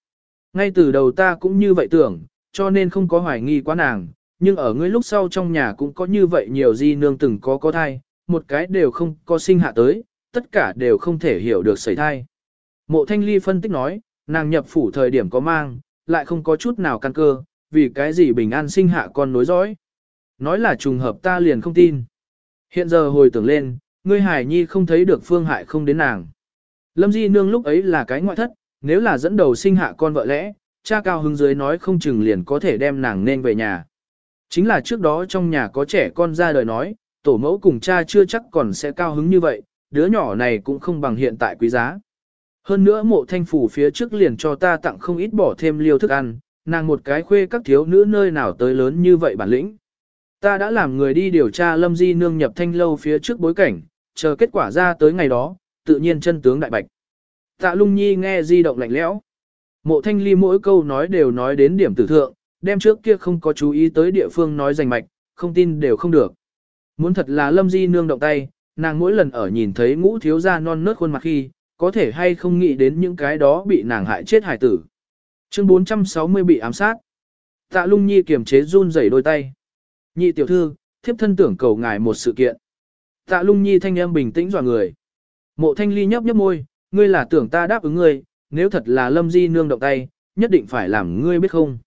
Ngay từ đầu ta cũng như vậy tưởng, cho nên không có hoài nghi quá nàng, nhưng ở ngươi lúc sau trong nhà cũng có như vậy nhiều di nương từng có có thai, một cái đều không có sinh hạ tới, tất cả đều không thể hiểu được xảy thai. Mộ Thanh Ly phân tích nói, nàng nhập phủ thời điểm có mang, lại không có chút nào căn cơ, vì cái gì bình an sinh hạ con nối dõi. Nói là trùng hợp ta liền không tin. Hiện giờ hồi tưởng lên, ngươi hải nhi không thấy được phương hại không đến nàng. Lâm Di Nương lúc ấy là cái ngoại thất, nếu là dẫn đầu sinh hạ con vợ lẽ, cha cao hứng dưới nói không chừng liền có thể đem nàng nên về nhà. Chính là trước đó trong nhà có trẻ con ra đời nói, tổ mẫu cùng cha chưa chắc còn sẽ cao hứng như vậy, đứa nhỏ này cũng không bằng hiện tại quý giá. Hơn nữa mộ thanh phủ phía trước liền cho ta tặng không ít bỏ thêm liều thức ăn, nàng một cái khuê các thiếu nữ nơi nào tới lớn như vậy bản lĩnh. Ta đã làm người đi điều tra lâm di nương nhập thanh lâu phía trước bối cảnh, chờ kết quả ra tới ngày đó, tự nhiên chân tướng đại bạch. Tạ lung nhi nghe di động lạnh lẽo. Mộ thanh ly mỗi câu nói đều nói đến điểm tử thượng, đem trước kia không có chú ý tới địa phương nói rành mạch, không tin đều không được. Muốn thật là lâm di nương động tay, nàng mỗi lần ở nhìn thấy ngũ thiếu gia non nớt khuôn mặt khi, có thể hay không nghĩ đến những cái đó bị nàng hại chết hải tử. Chương 460 bị ám sát. Tạ lung nhi kiềm chế run rẩy đôi tay. Nhị tiểu thư, thiếp thân tưởng cầu ngài một sự kiện. Tạ lung nhi thanh âm bình tĩnh dò người. Mộ thanh ly nhấp nhấp môi, ngươi là tưởng ta đáp ứng ngươi, nếu thật là lâm di nương động tay, nhất định phải làm ngươi biết không.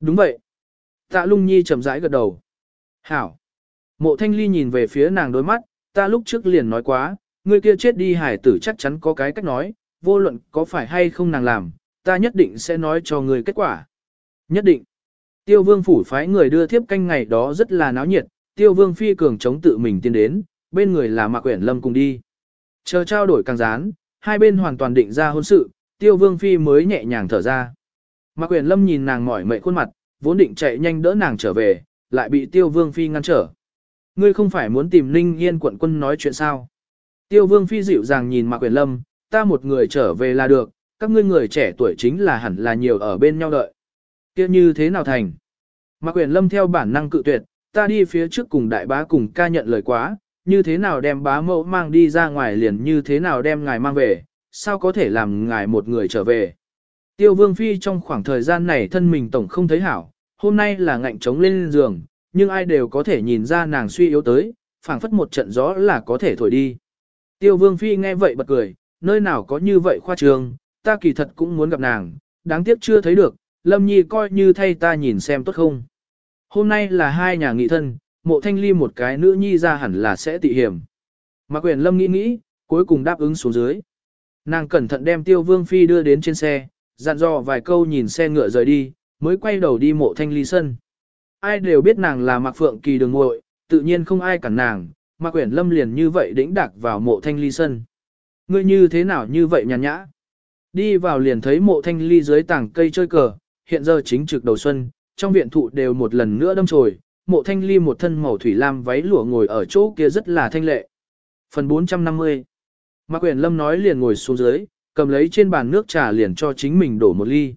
Đúng vậy. Tạ lung nhi chậm rãi gật đầu. Hảo. Mộ thanh ly nhìn về phía nàng đôi mắt, ta lúc trước liền nói quá, ngươi kia chết đi hải tử chắc chắn có cái cách nói, vô luận có phải hay không nàng làm, ta nhất định sẽ nói cho ngươi kết quả. Nhất định. Tiêu vương phủ phái người đưa thiếp canh ngày đó rất là náo nhiệt, tiêu vương phi cường chống tự mình tiến đến, bên người là mạc quyển lâm cùng đi. Chờ trao đổi càng rán, hai bên hoàn toàn định ra hôn sự, tiêu vương phi mới nhẹ nhàng thở ra. Mạc quyển lâm nhìn nàng mỏi mệt khuôn mặt, vốn định chạy nhanh đỡ nàng trở về, lại bị tiêu vương phi ngăn trở. Ngươi không phải muốn tìm Ninh Yên quận quân nói chuyện sao? Tiêu vương phi dịu dàng nhìn Mạc Quyền Lâm, ta một người trở về là được, các ngươi người trẻ tuổi chính là hẳn là nhiều ở bên nhau đợi. kia như thế nào thành? Mạc Quyền Lâm theo bản năng cự tuyệt, ta đi phía trước cùng đại bá cùng ca nhận lời quá, như thế nào đem bá mẫu mang đi ra ngoài liền như thế nào đem ngài mang về, sao có thể làm ngài một người trở về. Tiêu vương phi trong khoảng thời gian này thân mình tổng không thấy hảo, hôm nay là ngạnh trống lên giường, nhưng ai đều có thể nhìn ra nàng suy yếu tới, phảng phất một trận gió là có thể thổi đi. Tiêu vương phi nghe vậy bật cười, nơi nào có như vậy khoa trường, ta kỳ thật cũng muốn gặp nàng, đáng tiếc chưa thấy được, lâm nhi coi như thay ta nhìn xem tốt không. Hôm nay là hai nhà nghị thân, mộ thanh ly một cái nữ nhi ra hẳn là sẽ tị hiểm. Mạc quyền lâm nghĩ nghĩ, cuối cùng đáp ứng xuống dưới. Nàng cẩn thận đem tiêu vương phi đưa đến trên xe, dặn dò vài câu nhìn xe ngựa rời đi, mới quay đầu đi mộ thanh ly sân. Ai đều biết nàng là Mạc Phượng Kỳ đường muội, tự nhiên không ai cản nàng, Mạc Quyển Lâm liền như vậy đĩnh đạc vào mộ thanh ly sân. Ngươi như thế nào như vậy nhàn nhã? Đi vào liền thấy mộ thanh ly dưới tảng cây chơi cờ, hiện giờ chính trực đầu xuân, trong viện thụ đều một lần nữa đâm chồi, mộ thanh ly một thân màu thủy lam váy lụa ngồi ở chỗ kia rất là thanh lệ. Phần 450 Mạc Quyển Lâm nói liền ngồi xuống dưới, cầm lấy trên bàn nước trà liền cho chính mình đổ một ly.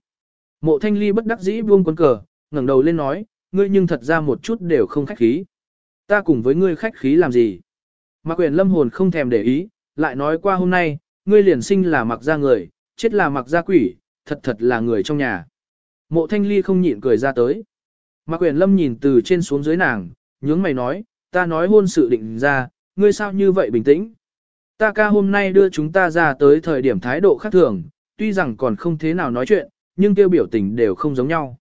Mộ thanh ly bất đắc dĩ buông quân cờ, ngẩng đầu lên nói, ngươi nhưng thật ra một chút đều không khách khí. Ta cùng với ngươi khách khí làm gì? Mạc quyền lâm hồn không thèm để ý, lại nói qua hôm nay, ngươi liền sinh là mặc ra người, chết là mặc ra quỷ, thật thật là người trong nhà. Mộ thanh ly không nhịn cười ra tới. Mạc quyền lâm nhìn từ trên xuống dưới nàng, nhướng mày nói, ta nói hôn sự định ra, ngươi sao như vậy bình tĩnh? Ta ca hôm nay đưa chúng ta ra tới thời điểm thái độ khác thường, tuy rằng còn không thế nào nói chuyện, nhưng tiêu biểu tình đều không giống nhau.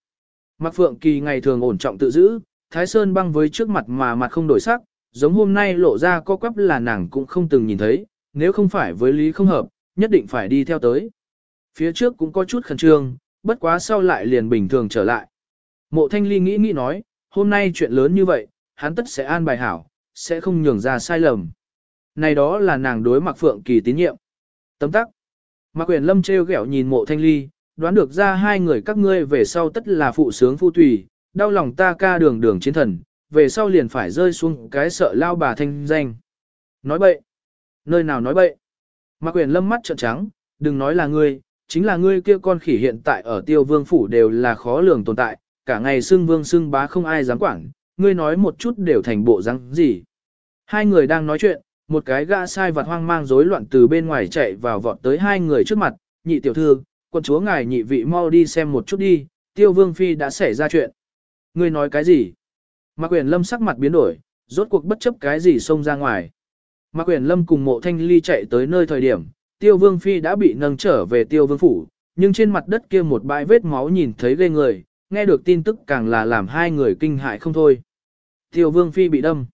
Mạc Phượng Kỳ ngày thường ổn trọng tự giữ, Thái Sơn băng với trước mặt mà mặt không đổi sắc, giống hôm nay lộ ra co quắp là nàng cũng không từng nhìn thấy, nếu không phải với lý không hợp, nhất định phải đi theo tới. Phía trước cũng có chút khẩn trương, bất quá sau lại liền bình thường trở lại. Mộ thanh ly nghĩ nghĩ nói, hôm nay chuyện lớn như vậy, hắn tất sẽ an bài hảo, sẽ không nhường ra sai lầm. Này đó là nàng đối Mạc phượng kỳ tín nhiệm. Tấm tắc. Mạc quyền lâm treo ghẹo nhìn mộ thanh ly, đoán được ra hai người các ngươi về sau tất là phụ sướng phu tùy, đau lòng ta ca đường đường chiến thần, về sau liền phải rơi xuống cái sợ lao bà thanh danh. Nói bậy. Nơi nào nói bậy. Mạc quyền lâm mắt trợn trắng, đừng nói là ngươi, chính là ngươi kia con khỉ hiện tại ở tiêu vương phủ đều là khó lường tồn tại, cả ngày xưng vương xưng bá không ai dám quản, ngươi nói một chút đều thành bộ răng gì. Hai người đang nói chuyện, một cái gã sai vặt hoang mang rối loạn từ bên ngoài chạy vào vọt tới hai người trước mặt, nhị tiểu thư, quân chúa ngài nhị vị mau đi xem một chút đi, tiêu vương phi đã xảy ra chuyện. Ngươi nói cái gì? Mạc quyền lâm sắc mặt biến đổi, rốt cuộc bất chấp cái gì xông ra ngoài. Mạc quyền lâm cùng mộ thanh ly chạy tới nơi thời điểm, tiêu vương phi đã bị nâng trở về tiêu vương phủ, nhưng trên mặt đất kia một bãi vết máu nhìn thấy ghê người, nghe được tin tức càng là làm hai người kinh hại không thôi. Tiêu vương phi bị đâm.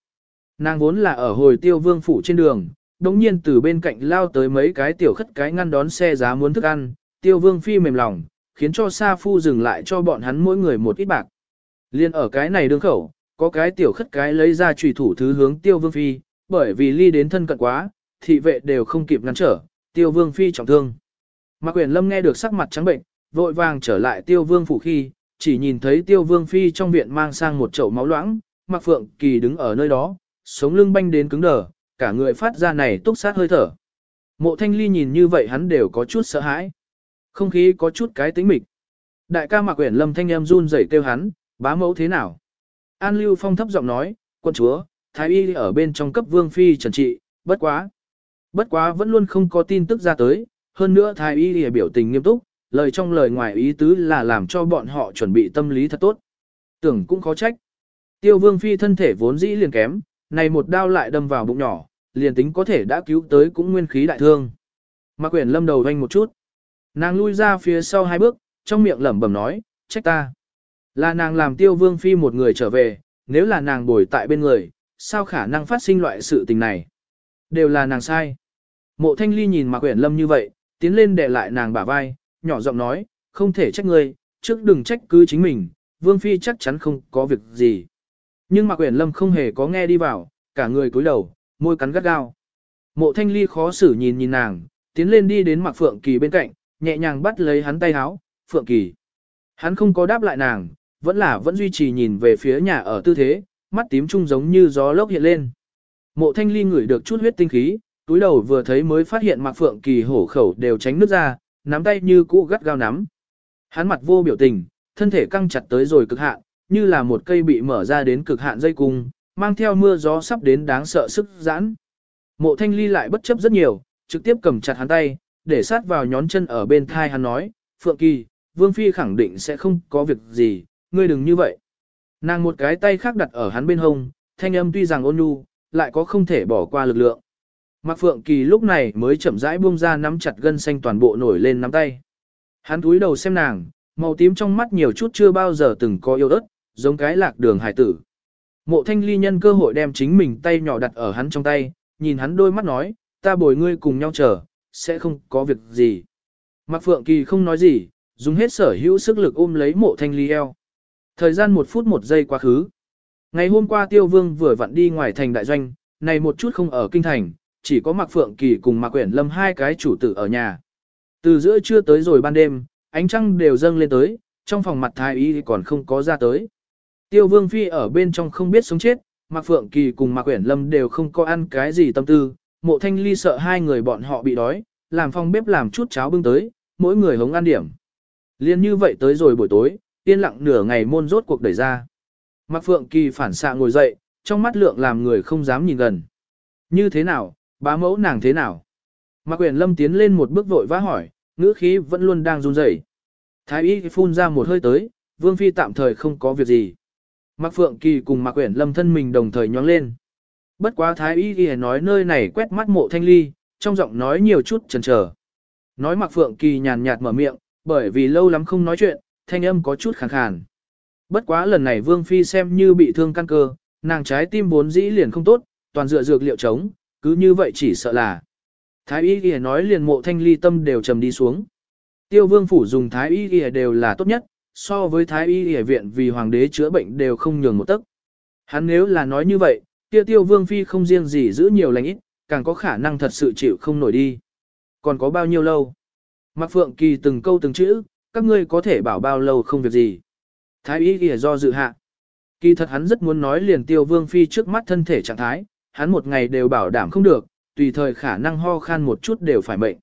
Nàng vốn là ở hồi tiêu vương phủ trên đường, đống nhiên từ bên cạnh lao tới mấy cái tiểu khất cái ngăn đón xe giá muốn thức ăn, tiêu vương phi mềm lòng, khiến cho Sa Phu dừng lại cho bọn hắn mỗi người một ít bạc. Liên ở cái này đương khẩu, có cái tiểu khất cái lấy ra trùy thủ thứ hướng tiêu vương phi, bởi vì ly đến thân cận quá, thị vệ đều không kịp ngăn trở, tiêu vương phi trọng thương. Mạc quyền lâm nghe được sắc mặt trắng bệnh, vội vàng trở lại tiêu vương phủ khi, chỉ nhìn thấy tiêu vương phi trong viện mang sang một chậu máu loãng, Mạc Phượng Kỳ đứng ở nơi đó, sống lưng banh đến cứng đờ, cả người phát ra này túc sát hơi thở. Mộ thanh ly nhìn như vậy hắn đều có chút sợ hãi. Không khí có chút cái tính mịch. Đại ca Mạc Uyển Lâm thanh em run rẩy kêu hắn, bá mẫu thế nào? An Lưu Phong thấp giọng nói, quân chúa, Thái Y ở bên trong cấp vương phi trần trị, bất quá. Bất quá vẫn luôn không có tin tức ra tới, hơn nữa Thái Y biểu tình nghiêm túc, lời trong lời ngoài ý tứ là làm cho bọn họ chuẩn bị tâm lý thật tốt. Tưởng cũng khó trách. Tiêu vương phi thân thể vốn dĩ liền kém, này một đao lại đâm vào bụng nhỏ, liền tính có thể đã cứu tới cũng nguyên khí đại thương. Mạc quyển lâm đầu doanh một chút. Nàng lui ra phía sau hai bước, trong miệng lẩm bẩm nói, trách ta. Là nàng làm tiêu vương phi một người trở về, nếu là nàng bồi tại bên người, sao khả năng phát sinh loại sự tình này. Đều là nàng sai. Mộ thanh ly nhìn Mạc quyển lâm như vậy, tiến lên để lại nàng bả vai, nhỏ giọng nói, không thể trách ngươi, trước đừng trách cứ chính mình, vương phi chắc chắn không có việc gì. Nhưng Mạc Quyển Lâm không hề có nghe đi vào, cả người cúi đầu, môi cắn gắt gao. Mộ Thanh Ly khó xử nhìn nhìn nàng, tiến lên đi đến Mạc Phượng Kỳ bên cạnh, nhẹ nhàng bắt lấy hắn tay áo, "Phượng Kỳ." Hắn không có đáp lại nàng, vẫn là vẫn duy trì nhìn về phía nhà ở tư thế, mắt tím trung giống như gió lốc hiện lên. Mộ Thanh Ly ngửi được chút huyết tinh khí, túi đầu vừa thấy mới phát hiện Mạc Phượng Kỳ hổ khẩu đều tránh nước ra, nắm tay như cũ gắt gao nắm. Hắn mặt vô biểu tình, thân thể căng chặt tới rồi cực hạn, như là một cây bị mở ra đến cực hạn dây cung, mang theo mưa gió sắp đến đáng sợ sức giãn. Mộ thanh ly lại bất chấp rất nhiều, trực tiếp cầm chặt hắn tay, để sát vào nhón chân ở bên thai hắn nói, Phượng Kỳ, Vương Phi khẳng định sẽ không có việc gì, ngươi đừng như vậy. Nàng một cái tay khác đặt ở hắn bên hông, thanh âm tuy rằng ôn nhu, lại có không thể bỏ qua lực lượng. Mạc Phượng Kỳ lúc này mới chậm rãi buông ra nắm chặt gân xanh toàn bộ nổi lên nắm tay. Hắn túi đầu xem nàng, màu tím trong mắt nhiều chút chưa bao giờ từng có yêu đất, giống cái lạc đường hải tử. Mộ thanh ly nhân cơ hội đem chính mình tay nhỏ đặt ở hắn trong tay, nhìn hắn đôi mắt nói, ta bồi ngươi cùng nhau chờ, sẽ không có việc gì. Mạc Phượng Kỳ không nói gì, dùng hết sở hữu sức lực ôm lấy mộ thanh ly eo. Thời gian một phút một giây quá khứ. Ngày hôm qua Tiêu Vương vừa vặn đi ngoài thành đại doanh, này một chút không ở kinh thành, chỉ có Mạc Phượng Kỳ cùng Mạc Quyển Lâm hai cái chủ tử ở nhà. Từ giữa trưa tới rồi ban đêm, ánh trăng đều dâng lên tới, trong phòng mặt thái y còn không có ra tới. Tiêu Vương Phi ở bên trong không biết sống chết, Mạc Phượng Kỳ cùng Mạc quyển Lâm đều không có ăn cái gì tâm tư, mộ thanh ly sợ hai người bọn họ bị đói, làm phòng bếp làm chút cháo bưng tới, mỗi người hống ăn điểm. Liên như vậy tới rồi buổi tối, yên lặng nửa ngày môn rốt cuộc đẩy ra. Mạc Phượng Kỳ phản xạ ngồi dậy, trong mắt lượng làm người không dám nhìn gần. Như thế nào, bá mẫu nàng thế nào? Mạc Quyền Lâm tiến lên một bước vội vã hỏi, ngữ khí vẫn luôn đang run rẩy. Thái y phun ra một hơi tới, Vương Phi tạm thời không có việc gì. Mạc Phượng Kỳ cùng Mạc Quyền Lâm thân mình đồng thời nhóng lên. Bất quá Thái Y ghi nói nơi này quét mắt mộ thanh ly, trong giọng nói nhiều chút chần chờ. Nói Mạc Phượng Kỳ nhàn nhạt mở miệng, bởi vì lâu lắm không nói chuyện, thanh âm có chút khàn khàn. Bất quá lần này Vương Phi xem như bị thương căn cơ, Nàng trái tim vốn dĩ liền không tốt, toàn dựa dược liệu chống, cứ như vậy chỉ sợ là. Thái y ghi nói liền mộ thanh ly tâm đều trầm đi xuống. Tiêu vương phủ dùng thái y ghi đều là tốt nhất, so với thái y ghi viện vì hoàng đế chữa bệnh đều không nhường một tấc. Hắn nếu là nói như vậy, kia tiêu vương phi không riêng gì giữ nhiều lành ít, càng có khả năng thật sự chịu không nổi đi. Còn có bao nhiêu lâu? Mạc Phượng Kỳ từng câu từng chữ, các ngươi có thể bảo bao lâu không việc gì. Thái y ghi do dự hạ. Kỳ thật hắn rất muốn nói liền tiêu vương phi trước mắt thân thể trạng thái, hắn một ngày đều bảo đảm không được, tùy thời khả năng ho khan một chút đều phải mệnh.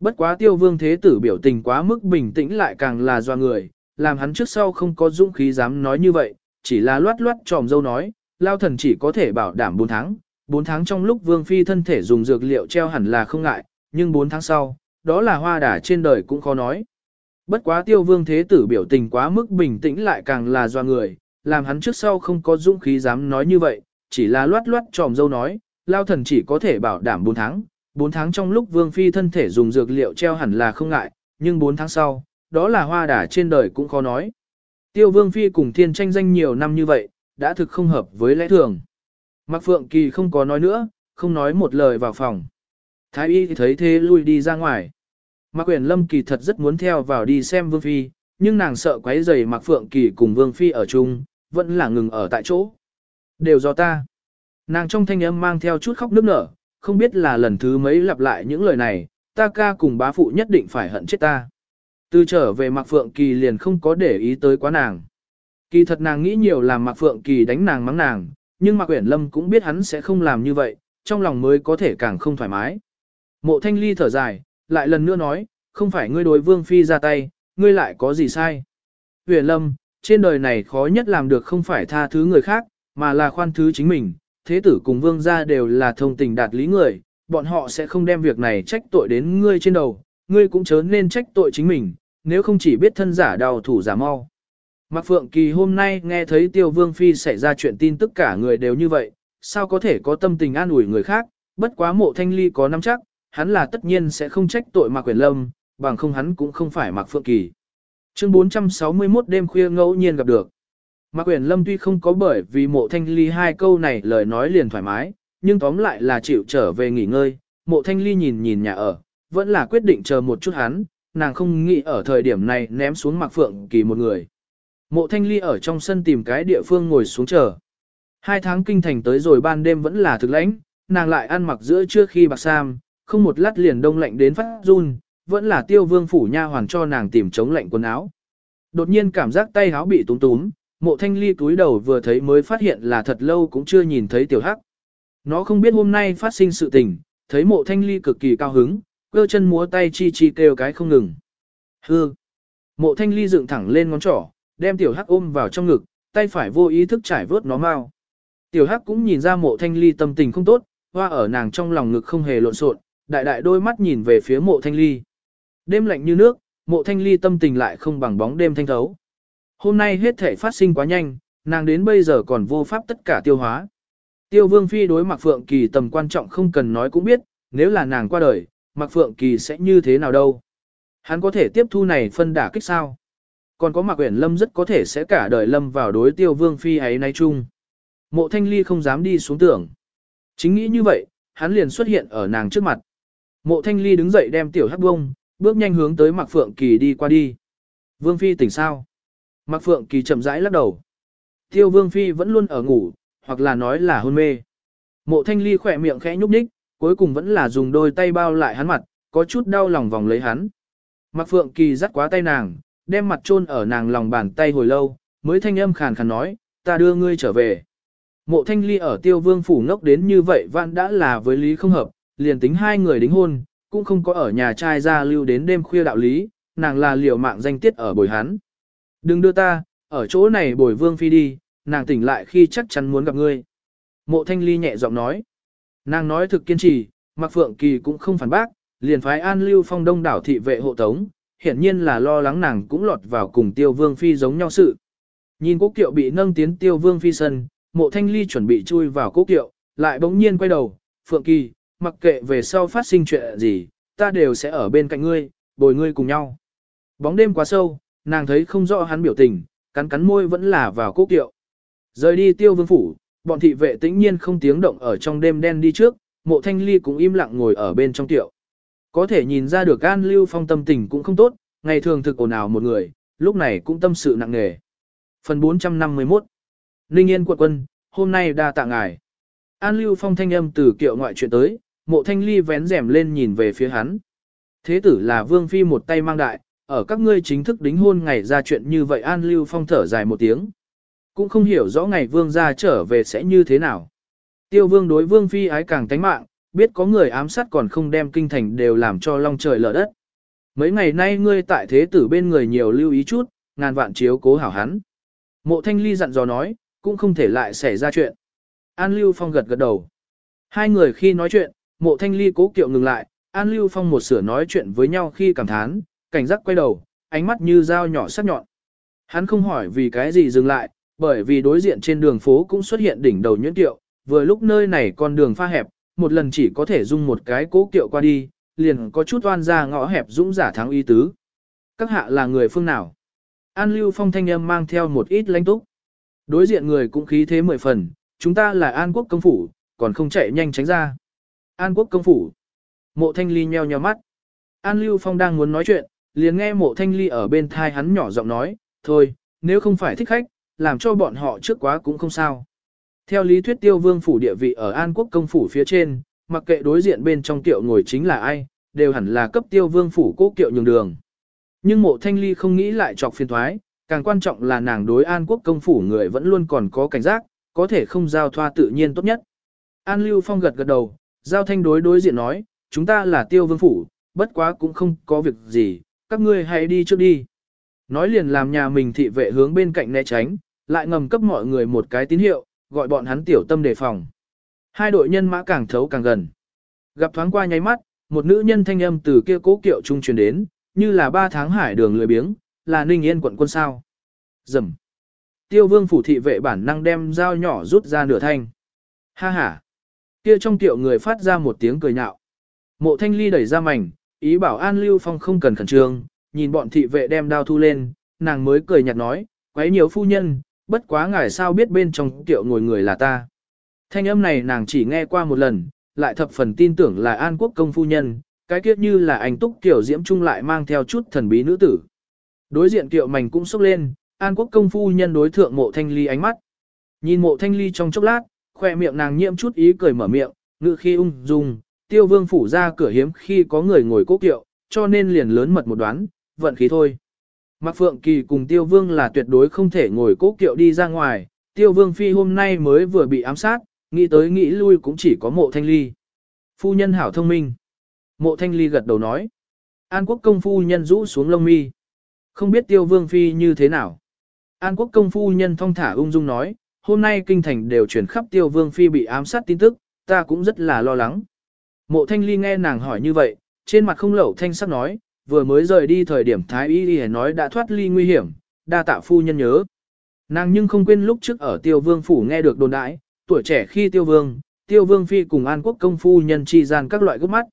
Bất quá tiêu vương thế tử biểu tình quá mức bình tĩnh lại càng là do người, làm hắn trước sau không có dũng khí dám nói như vậy, chỉ là loát loát tròm dâu nói, lao thần chỉ có thể bảo đảm 4 tháng, 4 tháng trong lúc vương phi thân thể dùng dược liệu treo hẳn là không ngại, nhưng 4 tháng sau, đó là hoa đả trên đời cũng khó nói. Bất quá tiêu vương thế tử biểu tình quá mức bình tĩnh lại càng là doa người, làm hắn trước sau không có dũng khí dám nói như vậy, chỉ là loát loát tròm dâu nói, lao thần chỉ có thể bảo đảm 4 tháng, 4 tháng trong lúc vương phi thân thể dùng dược liệu treo hẳn là không ngại, nhưng 4 tháng sau, đó là hoa đả trên đời cũng khó nói. Tiêu vương phi cùng thiên tranh danh nhiều năm như vậy, đã thực không hợp với lẽ thường. Mạc Phượng Kỳ không có nói nữa, không nói một lời vào phòng. Thái y thấy thế lui đi ra ngoài. Mạc Quyền Lâm kỳ thật rất muốn theo vào đi xem Vương Phi, nhưng nàng sợ quấy rầy Mạc Phượng Kỳ cùng Vương Phi ở chung, vẫn là ngừng ở tại chỗ. Đều do ta. Nàng trong thanh âm mang theo chút khóc nức nở, không biết là lần thứ mấy lặp lại những lời này, ta ca cùng bá phụ nhất định phải hận chết ta. Từ trở về Mạc Phượng Kỳ liền không có để ý tới quá nàng. Kỳ thật nàng nghĩ nhiều làm Mạc Phượng Kỳ đánh nàng mắng nàng, nhưng Mạc Uyển Lâm cũng biết hắn sẽ không làm như vậy, trong lòng mới có thể càng không thoải mái. Mộ Thanh Ly thở dài, lại lần nữa nói, không phải ngươi đối Vương Phi ra tay, ngươi lại có gì sai. Huyền Lâm, trên đời này khó nhất làm được không phải tha thứ người khác, mà là khoan thứ chính mình, thế tử cùng Vương gia đều là thông tình đạt lý người, bọn họ sẽ không đem việc này trách tội đến ngươi trên đầu, ngươi cũng chớ nên trách tội chính mình, nếu không chỉ biết thân giả đào thủ giả mau. Mạc Phượng Kỳ hôm nay nghe thấy Tiêu Vương Phi xảy ra chuyện tin tất cả người đều như vậy, sao có thể có tâm tình an ủi người khác, bất quá mộ thanh ly có nắm chắc, hắn là tất nhiên sẽ không trách tội Mạc Quyền Lâm, bằng không hắn cũng không phải Mạc Phượng Kỳ. Chương 461 đêm khuya ngẫu nhiên gặp được. Mạc Quyền Lâm tuy không có bởi vì mộ thanh ly hai câu này lời nói liền thoải mái, nhưng tóm lại là chịu trở về nghỉ ngơi, mộ thanh ly nhìn nhìn nhà ở, vẫn là quyết định chờ một chút hắn, nàng không nghĩ ở thời điểm này ném xuống Mạc Phượng Kỳ một người. Mộ thanh ly ở trong sân tìm cái địa phương ngồi xuống chờ. Hai tháng kinh thành tới rồi ban đêm vẫn là thực lãnh, nàng lại ăn mặc giữa trưa khi bạc sam, không một lát liền đông lạnh đến phát run, vẫn là tiêu vương phủ nha hoàn cho nàng tìm chống lạnh quần áo. Đột nhiên cảm giác tay áo bị túm túm, mộ thanh ly túi đầu vừa thấy mới phát hiện là thật lâu cũng chưa nhìn thấy tiểu hắc. Nó không biết hôm nay phát sinh sự tình, thấy mộ thanh ly cực kỳ cao hứng, cơ chân múa tay chi chi kêu cái không ngừng. Hư! Mộ thanh ly dựng thẳng lên ngón trỏ, đem tiểu hắc ôm vào trong ngực, tay phải vô ý thức trải vớt nó mau. Tiểu hắc cũng nhìn ra mộ thanh ly tâm tình không tốt, hoa ở nàng trong lòng ngực không hề lộn xộn, đại đại đôi mắt nhìn về phía mộ thanh ly. Đêm lạnh như nước, mộ thanh ly tâm tình lại không bằng bóng đêm thanh thấu. Hôm nay hết thể phát sinh quá nhanh, nàng đến bây giờ còn vô pháp tất cả tiêu hóa. Tiêu vương phi đối Mạc Phượng Kỳ tầm quan trọng không cần nói cũng biết, nếu là nàng qua đời, Mạc Phượng Kỳ sẽ như thế nào đâu. Hắn có thể tiếp thu này phân đả kích sao. Còn có Mạc Uyển Lâm rất có thể sẽ cả đời lâm vào đối tiêu vương phi ấy nay chung. Mộ thanh ly không dám đi xuống tưởng. Chính nghĩ như vậy, hắn liền xuất hiện ở nàng trước mặt. Mộ thanh ly đứng dậy đem tiểu hắc bông, bước nhanh hướng tới Mạc Phượng Kỳ đi qua đi. Vương phi tỉnh sao? Mạc Phượng Kỳ chậm rãi lắc đầu. Tiêu vương phi vẫn luôn ở ngủ, hoặc là nói là hôn mê. Mộ thanh ly khỏe miệng khẽ nhúc nhích, cuối cùng vẫn là dùng đôi tay bao lại hắn mặt, có chút đau lòng vòng lấy hắn. Mạc Phượng Kỳ dắt quá tay nàng, đem mặt chôn ở nàng lòng bàn tay hồi lâu, mới thanh âm khàn khàn nói, ta đưa ngươi trở về. Mộ thanh ly ở tiêu vương phủ ngốc đến như vậy vạn đã là với lý không hợp, liền tính hai người đính hôn, cũng không có ở nhà trai ra lưu đến đêm khuya đạo lý, nàng là liều mạng danh tiết ở bồi hắn. Đừng đưa ta, ở chỗ này bồi vương phi đi, nàng tỉnh lại khi chắc chắn muốn gặp ngươi. Mộ thanh ly nhẹ giọng nói. Nàng nói thực kiên trì, Mạc Phượng Kỳ cũng không phản bác, liền phái an lưu phong đông đảo thị vệ hộ tống, hiển nhiên là lo lắng nàng cũng lọt vào cùng tiêu vương phi giống nhau sự. Nhìn cố kiệu bị nâng tiến tiêu vương phi sân, mộ thanh ly chuẩn bị chui vào cố kiệu, lại bỗng nhiên quay đầu, Phượng Kỳ, mặc kệ về sau phát sinh chuyện gì, ta đều sẽ ở bên cạnh ngươi, bồi ngươi cùng nhau. Bóng đêm quá sâu, nàng thấy không rõ hắn biểu tình, cắn cắn môi vẫn là vào cố kiệu. Rời đi tiêu vương phủ, bọn thị vệ tĩnh nhiên không tiếng động ở trong đêm đen đi trước, mộ thanh ly cũng im lặng ngồi ở bên trong tiệu. Có thể nhìn ra được An Lưu Phong tâm tình cũng không tốt, ngày thường thực ồn ào một người, lúc này cũng tâm sự nặng nề. Phần 451 Ninh Yên quận quân, hôm nay đa tạ ngài. An Lưu Phong thanh âm từ kiệu ngoại chuyện tới, mộ thanh ly vén rèm lên nhìn về phía hắn. Thế tử là Vương Phi một tay mang đại, ở các ngươi chính thức đính hôn ngày ra chuyện như vậy An Lưu Phong thở dài một tiếng. Cũng không hiểu rõ ngày Vương ra trở về sẽ như thế nào. Tiêu Vương đối Vương Phi ái càng tánh mạng, biết có người ám sát còn không đem kinh thành đều làm cho long trời lở đất. Mấy ngày nay ngươi tại thế tử bên người nhiều lưu ý chút, ngàn vạn chiếu cố hảo hắn. Mộ thanh ly dặn dò nói, cũng không thể lại xảy ra chuyện. An Lưu Phong gật gật đầu. Hai người khi nói chuyện, mộ thanh ly cố kiệu ngừng lại, An Lưu Phong một sửa nói chuyện với nhau khi cảm thán, cảnh giác quay đầu, ánh mắt như dao nhỏ sắc nhọn. Hắn không hỏi vì cái gì dừng lại, bởi vì đối diện trên đường phố cũng xuất hiện đỉnh đầu nhuyễn tiệu, vừa lúc nơi này con đường pha hẹp, một lần chỉ có thể dung một cái cố kiệu qua đi, liền có chút oan ra ngõ hẹp dũng giả thắng y tứ. Các hạ là người phương nào? An Lưu Phong thanh âm mang theo một ít lãnh túc. Đối diện người cũng khí thế mười phần, chúng ta là An Quốc công phủ, còn không chạy nhanh tránh ra. An Quốc công phủ. Mộ Thanh Ly nheo nheo mắt. An Lưu Phong đang muốn nói chuyện, liền nghe Mộ Thanh Ly ở bên thai hắn nhỏ giọng nói, thôi, nếu không phải thích khách, làm cho bọn họ trước quá cũng không sao. Theo lý thuyết tiêu vương phủ địa vị ở An Quốc công phủ phía trên, mặc kệ đối diện bên trong tiệu ngồi chính là ai, đều hẳn là cấp tiêu vương phủ cố kiệu nhường đường. Nhưng mộ thanh ly không nghĩ lại chọc phiền thoái, càng quan trọng là nàng đối An Quốc công phủ người vẫn luôn còn có cảnh giác, có thể không giao thoa tự nhiên tốt nhất. An Lưu Phong gật gật đầu, giao thanh đối đối diện nói, chúng ta là tiêu vương phủ, bất quá cũng không có việc gì, các ngươi hãy đi trước đi. Nói liền làm nhà mình thị vệ hướng bên cạnh né tránh, lại ngầm cấp mọi người một cái tín hiệu, gọi bọn hắn tiểu tâm đề phòng. Hai đội nhân mã càng thấu càng gần. Gặp thoáng qua nháy mắt, một nữ nhân thanh âm từ kia cố kiệu trung truyền đến, như là ba tháng hải đường lười biếng, là Ninh Yên quận quân sao. Dầm. Tiêu vương phủ thị vệ bản năng đem dao nhỏ rút ra nửa thanh. Ha ha. Kia trong tiệu người phát ra một tiếng cười nhạo. Mộ thanh ly đẩy ra mảnh, ý bảo An Lưu Phong không cần khẩn trương, nhìn bọn thị vệ đem đao thu lên, nàng mới cười nhạt nói, quấy nhiều phu nhân, bất quá ngài sao biết bên trong tiệu ngồi người là ta. Thanh âm này nàng chỉ nghe qua một lần, lại thập phần tin tưởng là An Quốc công phu nhân, cái kiếp như là anh túc tiểu diễm trung lại mang theo chút thần bí nữ tử. Đối diện tiệu mảnh cũng sốc lên, An Quốc công phu nhân đối thượng mộ thanh ly ánh mắt. Nhìn mộ thanh ly trong chốc lát, khoe miệng nàng nhiễm chút ý cười mở miệng, ngự khi ung dung, tiêu vương phủ ra cửa hiếm khi có người ngồi cố kiệu, cho nên liền lớn mật một đoán, vận khí thôi. Mạc Phượng Kỳ cùng Tiêu Vương là tuyệt đối không thể ngồi cố kiệu đi ra ngoài, Tiêu Vương Phi hôm nay mới vừa bị ám sát, nghĩ tới nghĩ lui cũng chỉ có mộ thanh ly. Phu nhân hảo thông minh. Mộ thanh ly gật đầu nói. An quốc công phu nhân rũ xuống lông mi. Không biết Tiêu Vương Phi như thế nào. An quốc công phu nhân thong thả ung dung nói, hôm nay kinh thành đều truyền khắp Tiêu Vương Phi bị ám sát tin tức, ta cũng rất là lo lắng. Mộ thanh ly nghe nàng hỏi như vậy, trên mặt không lẩu thanh sắc nói, vừa mới rời đi thời điểm Thái Y Y nói đã thoát ly nguy hiểm, đa tạ phu nhân nhớ. Nàng nhưng không quên lúc trước ở tiêu vương phủ nghe được đồn đãi, tuổi trẻ khi tiêu vương, tiêu vương phi cùng an quốc công phu nhân chi gian các loại gốc mắt.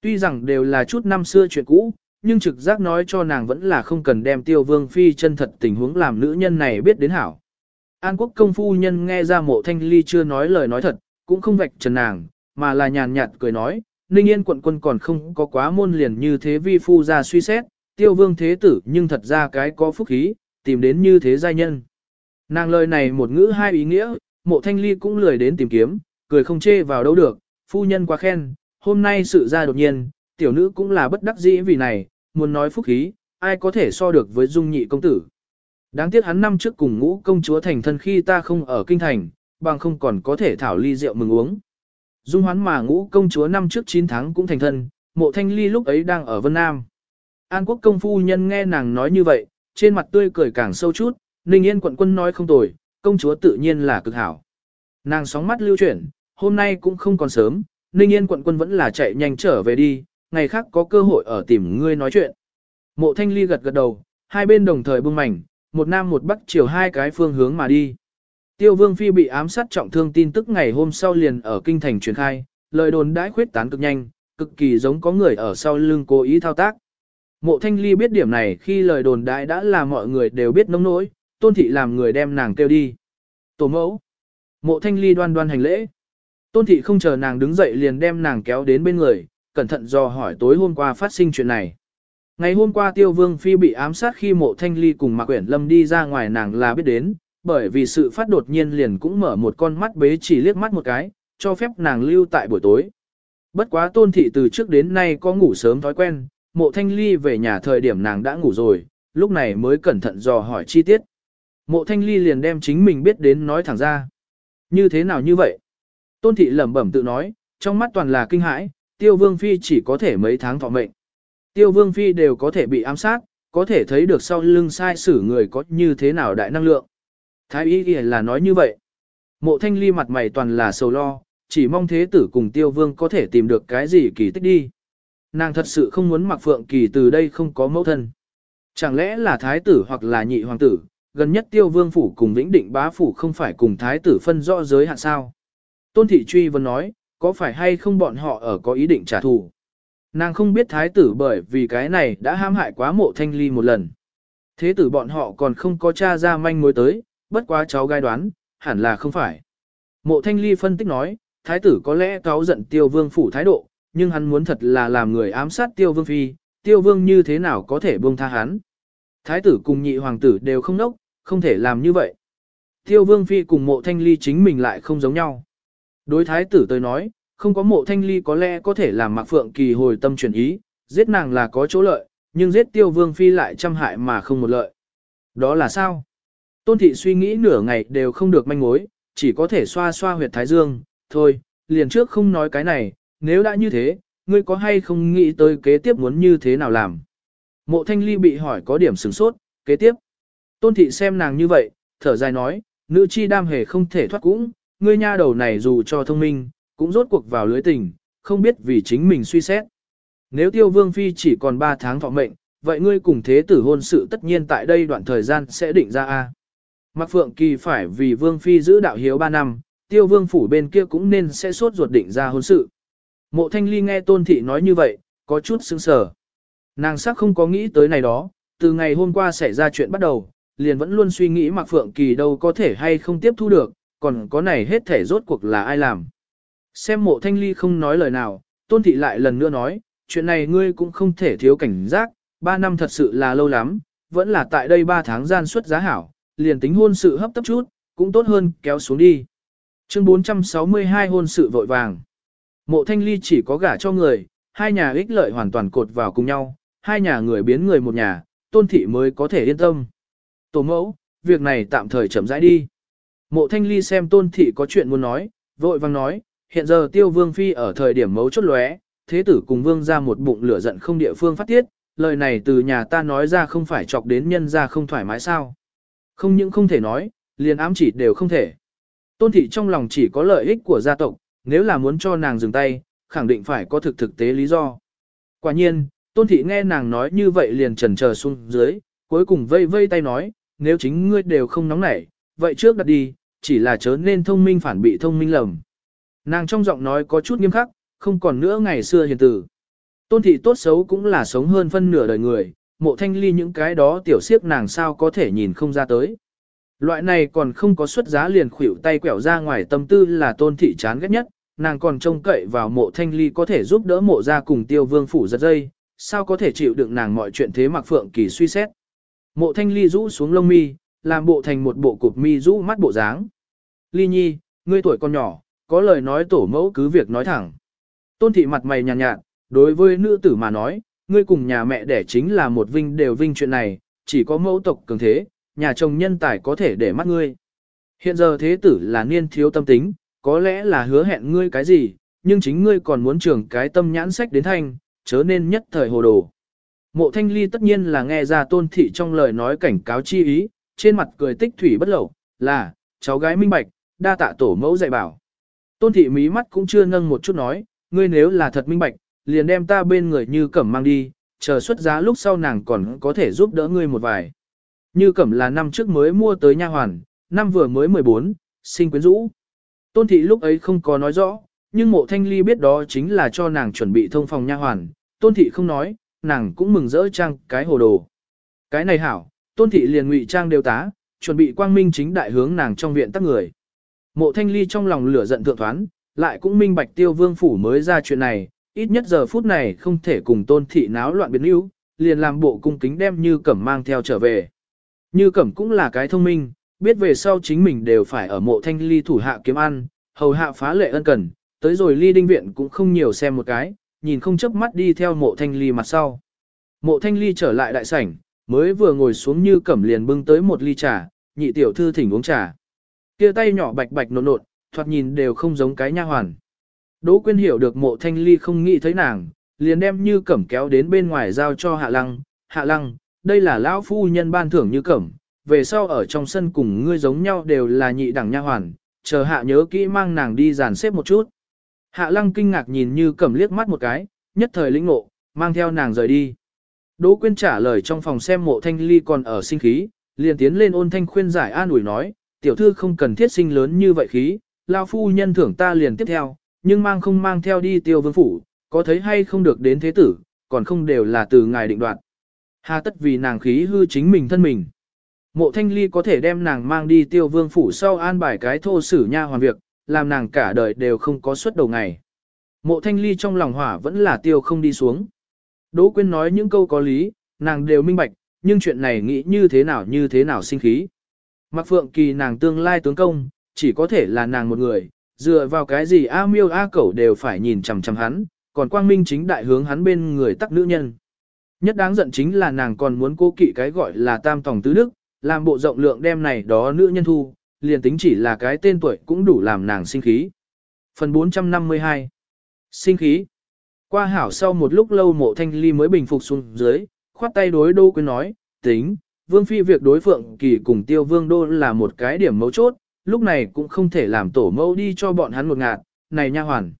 Tuy rằng đều là chút năm xưa chuyện cũ, nhưng trực giác nói cho nàng vẫn là không cần đem tiêu vương phi chân thật tình huống làm nữ nhân này biết đến hảo. An quốc công phu nhân nghe ra mộ thanh ly chưa nói lời nói thật, cũng không vạch trần nàng, mà là nhàn nhạt cười nói, Ninh Yên quận quân còn không có quá môn liền như thế vi phu ra suy xét, tiêu vương thế tử nhưng thật ra cái có phúc khí, tìm đến như thế giai nhân. Nàng lời này một ngữ hai ý nghĩa, mộ thanh ly cũng lười đến tìm kiếm, cười không chê vào đâu được, phu nhân quá khen, hôm nay sự ra đột nhiên, tiểu nữ cũng là bất đắc dĩ vì này, muốn nói phúc khí, ai có thể so được với dung nhị công tử. Đáng tiếc hắn năm trước cùng ngũ công chúa thành thân khi ta không ở kinh thành, bằng không còn có thể thảo ly rượu mừng uống. Dung hoán mà ngũ công chúa năm trước 9 tháng cũng thành thân, mộ thanh ly lúc ấy đang ở Vân Nam. An quốc công phu nhân nghe nàng nói như vậy, trên mặt tươi cười càng sâu chút, Ninh Yên quận quân nói không tồi, công chúa tự nhiên là cực hảo. Nàng sóng mắt lưu chuyển, hôm nay cũng không còn sớm, Ninh Yên quận quân vẫn là chạy nhanh trở về đi, ngày khác có cơ hội ở tìm ngươi nói chuyện. Mộ thanh ly gật gật đầu, hai bên đồng thời bưng mảnh, một nam một bắc chiều hai cái phương hướng mà đi. Tiêu Vương Phi bị ám sát trọng thương tin tức ngày hôm sau liền ở kinh thành truyền khai, lời đồn đãi khuyết tán cực nhanh, cực kỳ giống có người ở sau lưng cố ý thao tác. Mộ Thanh Ly biết điểm này khi lời đồn đãi đã là mọi người đều biết nông nỗi, tôn thị làm người đem nàng kêu đi. Tổ mẫu. Mộ thanh ly đoan đoan hành lễ. Tôn thị không chờ nàng đứng dậy liền đem nàng kéo đến bên người, cẩn thận dò hỏi tối hôm qua phát sinh chuyện này. Ngày hôm qua tiêu vương phi bị ám sát khi mộ thanh ly cùng Mạc Quyển Lâm đi ra ngoài nàng là biết đến, bởi vì sự phát đột nhiên liền cũng mở một con mắt bế chỉ liếc mắt một cái, cho phép nàng lưu tại buổi tối. Bất quá tôn thị từ trước đến nay có ngủ sớm thói quen, mộ thanh ly về nhà thời điểm nàng đã ngủ rồi, lúc này mới cẩn thận dò hỏi chi tiết. Mộ thanh ly liền đem chính mình biết đến nói thẳng ra. Như thế nào như vậy? Tôn thị lẩm bẩm tự nói, trong mắt toàn là kinh hãi, tiêu vương phi chỉ có thể mấy tháng thọ mệnh. Tiêu vương phi đều có thể bị ám sát, có thể thấy được sau lưng sai xử người có như thế nào đại năng lượng. Thái y là nói như vậy. Mộ thanh ly mặt mày toàn là sầu lo, chỉ mong thế tử cùng tiêu vương có thể tìm được cái gì kỳ tích đi. Nàng thật sự không muốn mặc phượng kỳ từ đây không có mẫu thân. Chẳng lẽ là thái tử hoặc là nhị hoàng tử, gần nhất tiêu vương phủ cùng vĩnh định bá phủ không phải cùng thái tử phân rõ giới hạn sao. Tôn thị truy vẫn nói, có phải hay không bọn họ ở có ý định trả thù. Nàng không biết thái tử bởi vì cái này đã ham hại quá mộ thanh ly một lần. Thế tử bọn họ còn không có cha ra manh mối tới, bất quá cháu gai đoán, hẳn là không phải. Mộ thanh ly phân tích nói, thái tử có lẽ cáo giận tiêu vương phủ thái độ, nhưng hắn muốn thật là làm người ám sát tiêu vương phi, tiêu vương như thế nào có thể buông tha hắn. Thái tử cùng nhị hoàng tử đều không nốc, không thể làm như vậy. Tiêu vương phi cùng mộ thanh ly chính mình lại không giống nhau. Đối thái tử tới nói, không có mộ thanh ly có lẽ có thể làm mạc phượng kỳ hồi tâm chuyển ý, giết nàng là có chỗ lợi, nhưng giết tiêu vương phi lại trăm hại mà không một lợi. Đó là sao? Tôn thị suy nghĩ nửa ngày đều không được manh mối, chỉ có thể xoa xoa huyệt thái dương, thôi, liền trước không nói cái này, nếu đã như thế, ngươi có hay không nghĩ tới kế tiếp muốn như thế nào làm? Mộ thanh ly bị hỏi có điểm sửng sốt, kế tiếp. Tôn thị xem nàng như vậy, thở dài nói, nữ chi đam hề không thể thoát cũng, ngươi nha đầu này dù cho thông minh, cũng rốt cuộc vào lưới tình, không biết vì chính mình suy xét. Nếu tiêu vương phi chỉ còn 3 tháng thọ mệnh, vậy ngươi cùng thế tử hôn sự tất nhiên tại đây đoạn thời gian sẽ định ra A. Mạc Phượng Kỳ phải vì vương phi giữ đạo hiếu 3 năm, tiêu vương phủ bên kia cũng nên sẽ suốt ruột định ra hôn sự. Mộ thanh ly nghe tôn thị nói như vậy, có chút sững sờ. Nàng sắc không có nghĩ tới này đó, từ ngày hôm qua xảy ra chuyện bắt đầu, liền vẫn luôn suy nghĩ Mạc Phượng Kỳ đâu có thể hay không tiếp thu được, còn có này hết thể rốt cuộc là ai làm. Xem mộ thanh ly không nói lời nào, tôn thị lại lần nữa nói, chuyện này ngươi cũng không thể thiếu cảnh giác, ba năm thật sự là lâu lắm, vẫn là tại đây ba tháng gian suất giá hảo, liền tính hôn sự hấp tấp chút, cũng tốt hơn kéo xuống đi. Chương 462 hôn sự vội vàng. Mộ thanh ly chỉ có gả cho người, hai nhà ích lợi hoàn toàn cột vào cùng nhau, hai nhà người biến người một nhà, tôn thị mới có thể yên tâm. Tổ mẫu, việc này tạm thời chậm rãi đi. Mộ thanh ly xem tôn thị có chuyện muốn nói, vội vàng nói, hiện giờ tiêu vương phi ở thời điểm mấu chốt lóe, thế tử cùng vương ra một bụng lửa giận không địa phương phát tiết, lời này từ nhà ta nói ra không phải chọc đến nhân ra không thoải mái sao. Không những không thể nói, liền ám chỉ đều không thể. Tôn thị trong lòng chỉ có lợi ích của gia tộc, nếu là muốn cho nàng dừng tay, khẳng định phải có thực thực tế lý do. Quả nhiên, tôn thị nghe nàng nói như vậy liền trần chờ xuống dưới, cuối cùng vây vây tay nói, nếu chính ngươi đều không nóng nảy, vậy trước đặt đi, chỉ là chớ nên thông minh phản bị thông minh lầm. Nàng trong giọng nói có chút nghiêm khắc, không còn nữa ngày xưa hiền tử. Tôn thị tốt xấu cũng là sống hơn phân nửa đời người, mộ thanh ly những cái đó tiểu siếp nàng sao có thể nhìn không ra tới. Loại này còn không có xuất giá liền khủy tay quẹo ra ngoài tâm tư là tôn thị chán ghét nhất, nàng còn trông cậy vào mộ thanh ly có thể giúp đỡ mộ ra cùng tiêu vương phủ giật dây, sao có thể chịu đựng nàng mọi chuyện thế mặc phượng kỳ suy xét. Mộ thanh ly rũ xuống lông mi, làm bộ thành một bộ cục mi rũ mắt bộ dáng. Ly nhi, ngươi tuổi còn nhỏ, có lời nói tổ mẫu cứ việc nói thẳng. Tôn thị mặt mày nhàn nhạt, nhạt, đối với nữ tử mà nói, ngươi cùng nhà mẹ đẻ chính là một vinh đều vinh chuyện này, chỉ có mẫu tộc cường thế, nhà chồng nhân tài có thể để mắt ngươi. Hiện giờ thế tử là niên thiếu tâm tính, có lẽ là hứa hẹn ngươi cái gì, nhưng chính ngươi còn muốn trưởng cái tâm nhãn sách đến thanh, chớ nên nhất thời hồ đồ. Mộ thanh ly tất nhiên là nghe ra tôn thị trong lời nói cảnh cáo chi ý, trên mặt cười tích thủy bất lẩu, là, cháu gái minh bạch, đa tạ tổ mẫu dạy bảo. Tôn thị mí mắt cũng chưa nâng một chút nói, ngươi nếu là thật minh bạch, liền đem ta bên người như cẩm mang đi, chờ xuất giá lúc sau nàng còn có thể giúp đỡ ngươi một vài. Như cẩm là năm trước mới mua tới nha hoàn, năm vừa mới 14, sinh quyến rũ. Tôn thị lúc ấy không có nói rõ, nhưng mộ thanh ly biết đó chính là cho nàng chuẩn bị thông phòng nha hoàn. Tôn thị không nói, nàng cũng mừng rỡ trang cái hồ đồ. Cái này hảo, tôn thị liền ngụy trang đều tá, chuẩn bị quang minh chính đại hướng nàng trong viện tắc người. Mộ thanh ly trong lòng lửa giận thượng thoán, lại cũng minh bạch tiêu vương phủ mới ra chuyện này, ít nhất giờ phút này không thể cùng tôn thị náo loạn biến yếu, liền làm bộ cung kính đem như cẩm mang theo trở về. Như cẩm cũng là cái thông minh, biết về sau chính mình đều phải ở mộ thanh ly thủ hạ kiếm ăn, hầu hạ phá lệ ân cần, tới rồi ly đinh viện cũng không nhiều xem một cái, nhìn không chớp mắt đi theo mộ thanh ly mặt sau. Mộ thanh ly trở lại đại sảnh, mới vừa ngồi xuống như cẩm liền bưng tới một ly trà, nhị tiểu thư thỉnh uống trà kia tay nhỏ bạch bạch nộn nộn, thoạt nhìn đều không giống cái nha hoàn. Đỗ quyên hiểu được mộ thanh ly không nghĩ thấy nàng, liền đem như cẩm kéo đến bên ngoài giao cho hạ lăng. Hạ lăng, đây là lão phu nhân ban thưởng như cẩm, về sau ở trong sân cùng ngươi giống nhau đều là nhị đẳng nha hoàn, chờ hạ nhớ kỹ mang nàng đi dàn xếp một chút. Hạ lăng kinh ngạc nhìn như cẩm liếc mắt một cái, nhất thời lĩnh ngộ, mang theo nàng rời đi. Đỗ quyên trả lời trong phòng xem mộ thanh ly còn ở sinh khí, liền tiến lên ôn thanh khuyên giải an ủi nói, tiểu thư không cần thiết sinh lớn như vậy khí, lao phu nhân thưởng ta liền tiếp theo, nhưng mang không mang theo đi tiêu vương phủ, có thấy hay không được đến thế tử, còn không đều là từ ngài định đoạt. Hà tất vì nàng khí hư chính mình thân mình. Mộ thanh ly có thể đem nàng mang đi tiêu vương phủ sau an bài cái thô sử nha hoàn việc, làm nàng cả đời đều không có suất đầu ngày. Mộ thanh ly trong lòng hỏa vẫn là tiêu không đi xuống. Đỗ Quyên nói những câu có lý, nàng đều minh bạch, nhưng chuyện này nghĩ như thế nào như thế nào sinh khí. Mạc Phượng Kỳ nàng tương lai tướng công, chỉ có thể là nàng một người, dựa vào cái gì A miêu A cẩu đều phải nhìn chằm chằm hắn, còn quang minh chính đại hướng hắn bên người tắc nữ nhân. Nhất đáng giận chính là nàng còn muốn cố kỵ cái gọi là tam tòng tứ đức, làm bộ rộng lượng đem này đó nữ nhân thu, liền tính chỉ là cái tên tuổi cũng đủ làm nàng sinh khí. Phần 452 Sinh khí Qua hảo sau một lúc lâu mộ thanh ly mới bình phục xuống dưới, khoát tay đối đô quyên nói, tính, vương phi việc đối phượng kỳ cùng tiêu vương đô là một cái điểm mấu chốt, lúc này cũng không thể làm tổ mẫu đi cho bọn hắn một ngạt, này nha hoàn.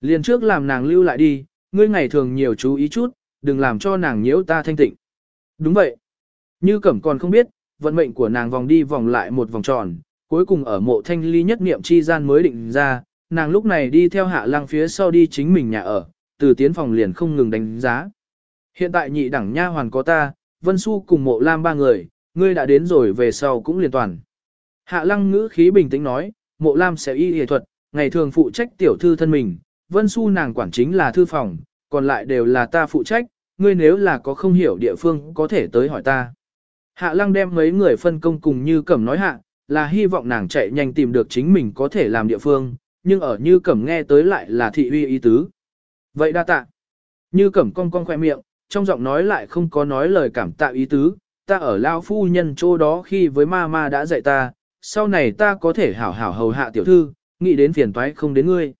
Liền trước làm nàng lưu lại đi, ngươi ngày thường nhiều chú ý chút, đừng làm cho nàng nhiễu ta thanh tịnh. Đúng vậy. Như cẩm còn không biết, vận mệnh của nàng vòng đi vòng lại một vòng tròn, cuối cùng ở mộ thanh ly nhất niệm chi gian mới định ra, nàng lúc này đi theo hạ lang phía sau đi chính mình nhà ở, từ tiến phòng liền không ngừng đánh giá. Hiện tại nhị đẳng nha hoàn có ta, Vân Xu cùng mộ lam ba người, ngươi đã đến rồi về sau cũng liền toàn. Hạ lăng ngữ khí bình tĩnh nói, mộ lam sẽ y y thuật, ngày thường phụ trách tiểu thư thân mình, Vân Xu nàng quản chính là thư phòng, còn lại đều là ta phụ trách, ngươi nếu là có không hiểu địa phương có thể tới hỏi ta. Hạ lăng đem mấy người phân công cùng như cẩm nói hạ, là hy vọng nàng chạy nhanh tìm được chính mình có thể làm địa phương, nhưng ở như cẩm nghe tới lại là thị uy ý tứ. Vậy đa tạ. Như cẩm cong cong khoe miệng, trong giọng nói lại không có nói lời cảm tạ ý tứ, ta ở lao phu nhân chỗ đó khi với ma ma đã dạy ta, sau này ta có thể hảo hảo hầu hạ tiểu thư, nghĩ đến phiền toái không đến ngươi.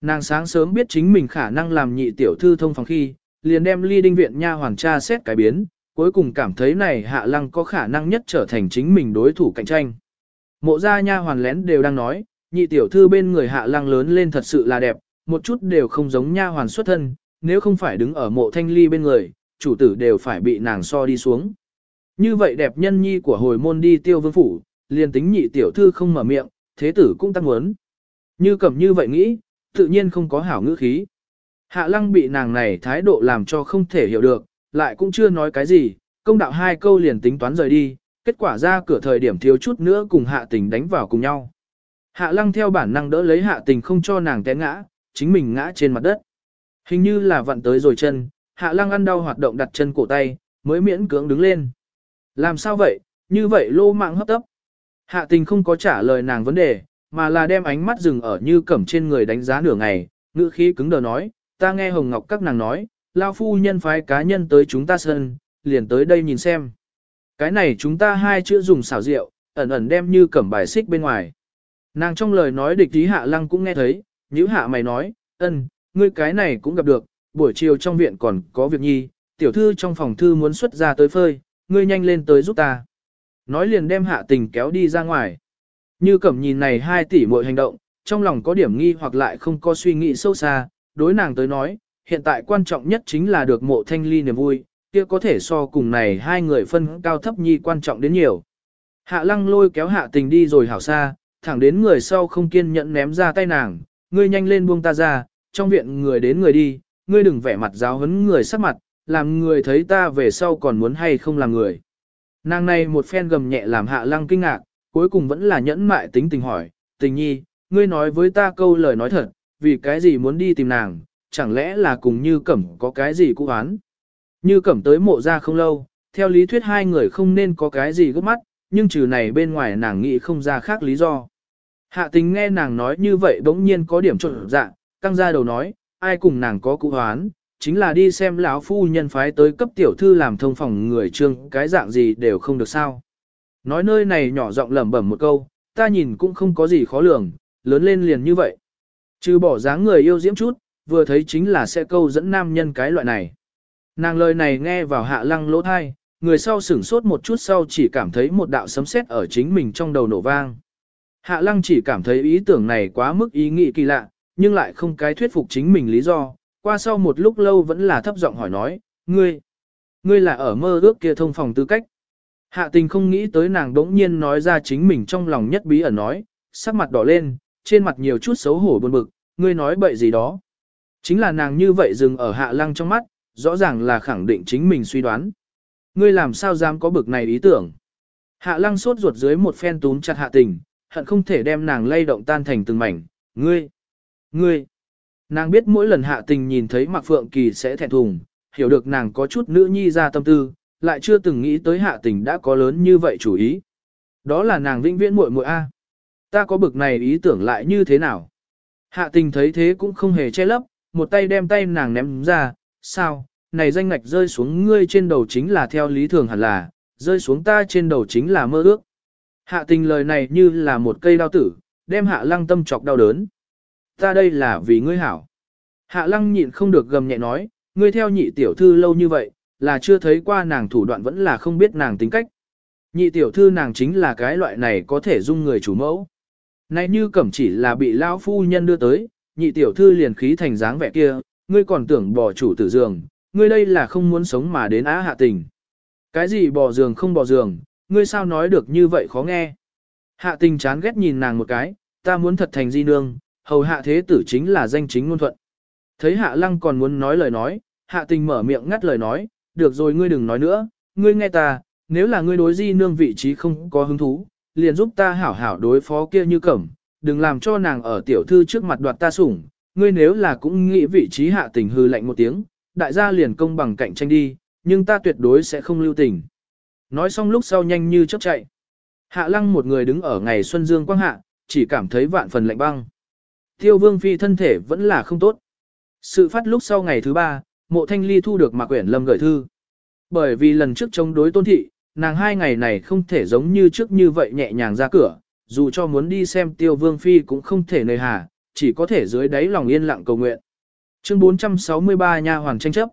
Nàng sáng sớm biết chính mình khả năng làm nhị tiểu thư thông phòng khi, liền đem ly đinh viện nha hoàng cha xét cái biến, cuối cùng cảm thấy này hạ lăng có khả năng nhất trở thành chính mình đối thủ cạnh tranh. Mộ gia nha hoàn lén đều đang nói, nhị tiểu thư bên người hạ lăng lớn lên thật sự là đẹp, một chút đều không giống nha hoàn xuất thân, nếu không phải đứng ở mộ thanh ly bên người, chủ tử đều phải bị nàng so đi xuống. Như vậy đẹp nhân nhi của hồi môn đi tiêu vương phủ, liền tính nhị tiểu thư không mở miệng, thế tử cũng tăng muốn. Như cầm như vậy nghĩ, tự nhiên không có hảo ngữ khí. Hạ lăng bị nàng này thái độ làm cho không thể hiểu được, lại cũng chưa nói cái gì, công đạo hai câu liền tính toán rời đi, kết quả ra cửa thời điểm thiếu chút nữa cùng hạ tình đánh vào cùng nhau. Hạ lăng theo bản năng đỡ lấy hạ tình không cho nàng té ngã, chính mình ngã trên mặt đất. Hình như là vặn tới rồi chân, hạ lăng ăn đau hoạt động đặt chân cổ tay, mới miễn cưỡng đứng lên. Làm sao vậy, như vậy lô mạng hấp tấp. Hạ tình không có trả lời nàng vấn đề, mà là đem ánh mắt dừng ở như cẩm trên người đánh giá nửa ngày, ngữ khí cứng đờ nói, ta nghe Hồng Ngọc các nàng nói, lao phu nhân phái cá nhân tới chúng ta sân, liền tới đây nhìn xem. Cái này chúng ta hai chữ dùng xảo rượu, ẩn ẩn đem như cẩm bài xích bên ngoài. Nàng trong lời nói địch ý hạ lăng cũng nghe thấy, nhữ hạ mày nói, ân, ngươi cái này cũng gặp được, buổi chiều trong viện còn có việc nhi, tiểu thư trong phòng thư muốn xuất ra tới phơi, ngươi nhanh lên tới giúp ta. Nói liền đem hạ tình kéo đi ra ngoài. Như cẩm nhìn này hai tỷ muội hành động, trong lòng có điểm nghi hoặc lại không có suy nghĩ sâu xa, đối nàng tới nói, hiện tại quan trọng nhất chính là được mộ thanh ly niềm vui, kia có thể so cùng này hai người phân cao thấp nhi quan trọng đến nhiều. Hạ lăng lôi kéo hạ tình đi rồi hảo xa, thẳng đến người sau không kiên nhẫn ném ra tay nàng, ngươi nhanh lên buông ta ra, trong viện người đến người đi, ngươi đừng vẻ mặt giáo hấn người sắc mặt, làm người thấy ta về sau còn muốn hay không làm người. Nàng này một phen gầm nhẹ làm hạ lăng kinh ngạc, cuối cùng vẫn là nhẫn mại tính tình hỏi, tình nhi, ngươi nói với ta câu lời nói thật, vì cái gì muốn đi tìm nàng, chẳng lẽ là cùng như cẩm có cái gì cũ oán. Như cẩm tới mộ ra không lâu, theo lý thuyết hai người không nên có cái gì gấp mắt, nhưng trừ này bên ngoài nàng nghĩ không ra khác lý do. Hạ tình nghe nàng nói như vậy bỗng nhiên có điểm trộn dạ, căng ra đầu nói, ai cùng nàng có cụ hoán, chính là đi xem lão phu nhân phái tới cấp tiểu thư làm thông phòng người trương cái dạng gì đều không được sao. Nói nơi này nhỏ giọng lẩm bẩm một câu, ta nhìn cũng không có gì khó lường, lớn lên liền như vậy. Trừ bỏ dáng người yêu diễm chút, vừa thấy chính là sẽ câu dẫn nam nhân cái loại này. Nàng lời này nghe vào hạ lăng lỗ thai, người sau sửng sốt một chút sau chỉ cảm thấy một đạo sấm sét ở chính mình trong đầu nổ vang. Hạ lăng chỉ cảm thấy ý tưởng này quá mức ý nghĩ kỳ lạ, nhưng lại không cái thuyết phục chính mình lý do, qua sau một lúc lâu vẫn là thấp giọng hỏi nói, ngươi, ngươi là ở mơ ước kia thông phòng tư cách. Hạ tình không nghĩ tới nàng đống nhiên nói ra chính mình trong lòng nhất bí ẩn nói, sắc mặt đỏ lên, trên mặt nhiều chút xấu hổ buồn bực, ngươi nói bậy gì đó. Chính là nàng như vậy dừng ở hạ lăng trong mắt, rõ ràng là khẳng định chính mình suy đoán. Ngươi làm sao dám có bực này ý tưởng. Hạ lăng sốt ruột dưới một phen túm chặt hạ tình, hận không thể đem nàng lay động tan thành từng mảnh, ngươi, ngươi. Nàng biết mỗi lần hạ tình nhìn thấy Mạc Phượng Kỳ sẽ thẹn thùng, hiểu được nàng có chút nữ nhi ra tâm tư, lại chưa từng nghĩ tới hạ tình đã có lớn như vậy chủ ý. Đó là nàng vĩnh viễn muội muội A. Ta có bực này ý tưởng lại như thế nào? Hạ tình thấy thế cũng không hề che lấp, một tay đem tay nàng ném ra, sao, này danh ngạch rơi xuống ngươi trên đầu chính là theo lý thường hẳn là, rơi xuống ta trên đầu chính là mơ ước. Hạ tình lời này như là một cây đao tử, đem hạ lăng tâm chọc đau đớn. Ta đây là vì ngươi hảo. Hạ lăng nhịn không được gầm nhẹ nói, ngươi theo nhị tiểu thư lâu như vậy, là chưa thấy qua nàng thủ đoạn vẫn là không biết nàng tính cách. Nhị tiểu thư nàng chính là cái loại này có thể dung người chủ mẫu. Này như cẩm chỉ là bị lão phu nhân đưa tới, nhị tiểu thư liền khí thành dáng vẻ kia, ngươi còn tưởng bỏ chủ tử giường, ngươi đây là không muốn sống mà đến á hạ tình. Cái gì bỏ giường không bỏ giường, ngươi sao nói được như vậy khó nghe. Hạ tình chán ghét nhìn nàng một cái, ta muốn thật thành di nương, hầu hạ thế tử chính là danh chính ngôn thuận. Thấy hạ lăng còn muốn nói lời nói, hạ tình mở miệng ngắt lời nói, được rồi ngươi đừng nói nữa, ngươi nghe ta, nếu là ngươi đối di nương vị trí không có hứng thú, liền giúp ta hảo hảo đối phó kia như cẩm, đừng làm cho nàng ở tiểu thư trước mặt đoạt ta sủng, ngươi nếu là cũng nghĩ vị trí hạ tình hư lạnh một tiếng, đại gia liền công bằng cạnh tranh đi, nhưng ta tuyệt đối sẽ không lưu tình. Nói xong lúc sau nhanh như chớp chạy. Hạ lăng một người đứng ở ngày xuân dương quang hạ, chỉ cảm thấy vạn phần lạnh băng. Tiêu vương phi thân thể vẫn là không tốt. Sự phát lúc sau ngày thứ ba, mộ thanh ly thu được mạc quyển lâm gửi thư. Bởi vì lần trước chống đối tôn thị, nàng hai ngày này không thể giống như trước như vậy nhẹ nhàng ra cửa, dù cho muốn đi xem tiêu vương phi cũng không thể nơi hà, chỉ có thể dưới đáy lòng yên lặng cầu nguyện. Chương 463 nha hoàng tranh chấp.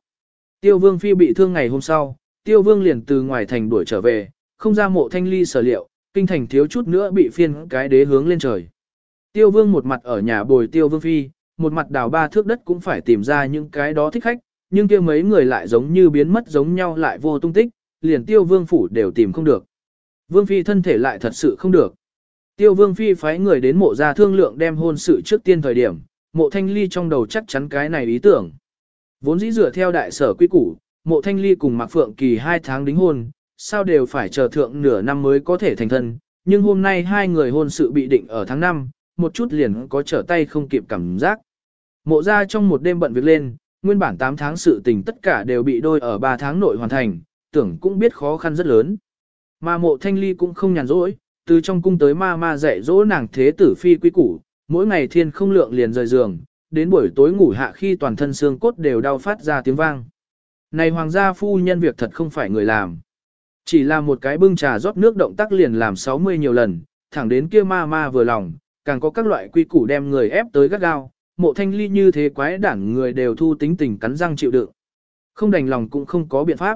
Tiêu vương phi bị thương ngày hôm sau, tiêu vương liền từ ngoài thành đuổi trở về, không ra mộ thanh ly sở liệu, kinh thành thiếu chút nữa bị phiên cái đế hướng lên trời. Tiêu vương một mặt ở nhà bồi tiêu vương phi, một mặt đào ba thước đất cũng phải tìm ra những cái đó thích khách, nhưng kia mấy người lại giống như biến mất giống nhau lại vô tung tích, liền tiêu vương phủ đều tìm không được. Vương phi thân thể lại thật sự không được. Tiêu vương phi phái người đến mộ ra thương lượng đem hôn sự trước tiên thời điểm, mộ thanh ly trong đầu chắc chắn cái này ý tưởng. Vốn dĩ dựa theo đại sở quy củ, mộ thanh ly cùng Mạc Phượng Kỳ hai tháng đính hôn, sao đều phải chờ thượng nửa năm mới có thể thành thân, nhưng hôm nay hai người hôn sự bị định ở tháng 5, một chút liền có trở tay không kịp cảm giác. Mộ ra trong một đêm bận việc lên, nguyên bản 8 tháng sự tình tất cả đều bị đôi ở 3 tháng nội hoàn thành, tưởng cũng biết khó khăn rất lớn. Mà mộ thanh ly cũng không nhàn rỗi, từ trong cung tới ma ma dạy dỗ nàng thế tử phi quý củ, mỗi ngày thiên không lượng liền rời giường, đến buổi tối ngủ hạ khi toàn thân xương cốt đều đau phát ra tiếng vang. Này hoàng gia phu nhân việc thật không phải người làm. Chỉ là một cái bưng trà rót nước động tác liền làm 60 nhiều lần, thẳng đến kia ma ma vừa lòng, càng có các loại quy củ đem người ép tới gắt gao, mộ thanh ly như thế quái đản người đều thu tính tình cắn răng chịu đựng. Không đành lòng cũng không có biện pháp.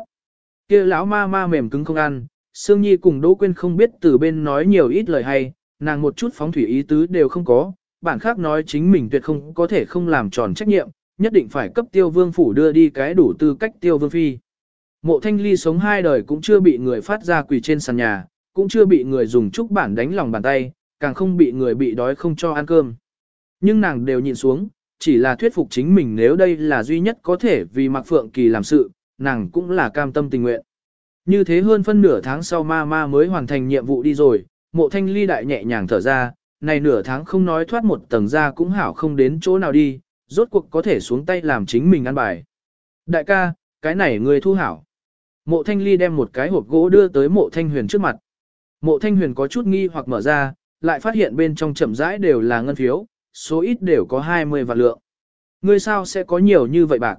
kia lão ma ma mềm cứng không ăn, Sương Nhi cùng Đỗ Quyên không biết từ bên nói nhiều ít lời hay, nàng một chút phóng thủy ý tứ đều không có, bản khác nói chính mình tuyệt không có thể không làm tròn trách nhiệm, nhất định phải cấp tiêu vương phủ đưa đi cái đủ tư cách tiêu vương phi. Mộ thanh ly sống hai đời cũng chưa bị người phát ra quỳ trên sàn nhà, cũng chưa bị người dùng trúc bản đánh lòng bàn tay, càng không bị người bị đói không cho ăn cơm. Nhưng nàng đều nhịn xuống, chỉ là thuyết phục chính mình nếu đây là duy nhất có thể vì Mạc Phượng Kỳ làm sự, nàng cũng là cam tâm tình nguyện. Như thế hơn phân nửa tháng sau ma ma mới hoàn thành nhiệm vụ đi rồi, mộ thanh ly đại nhẹ nhàng thở ra, này nửa tháng không nói thoát một tầng ra cũng hảo không đến chỗ nào đi, rốt cuộc có thể xuống tay làm chính mình ăn bài. Đại ca, cái này người thu hảo. Mộ thanh ly đem một cái hộp gỗ đưa tới mộ thanh huyền trước mặt. Mộ thanh huyền có chút nghi hoặc mở ra, lại phát hiện bên trong chậm rãi đều là ngân phiếu, số ít đều có 20 vạn lượng. Ngươi sao sẽ có nhiều như vậy bạc?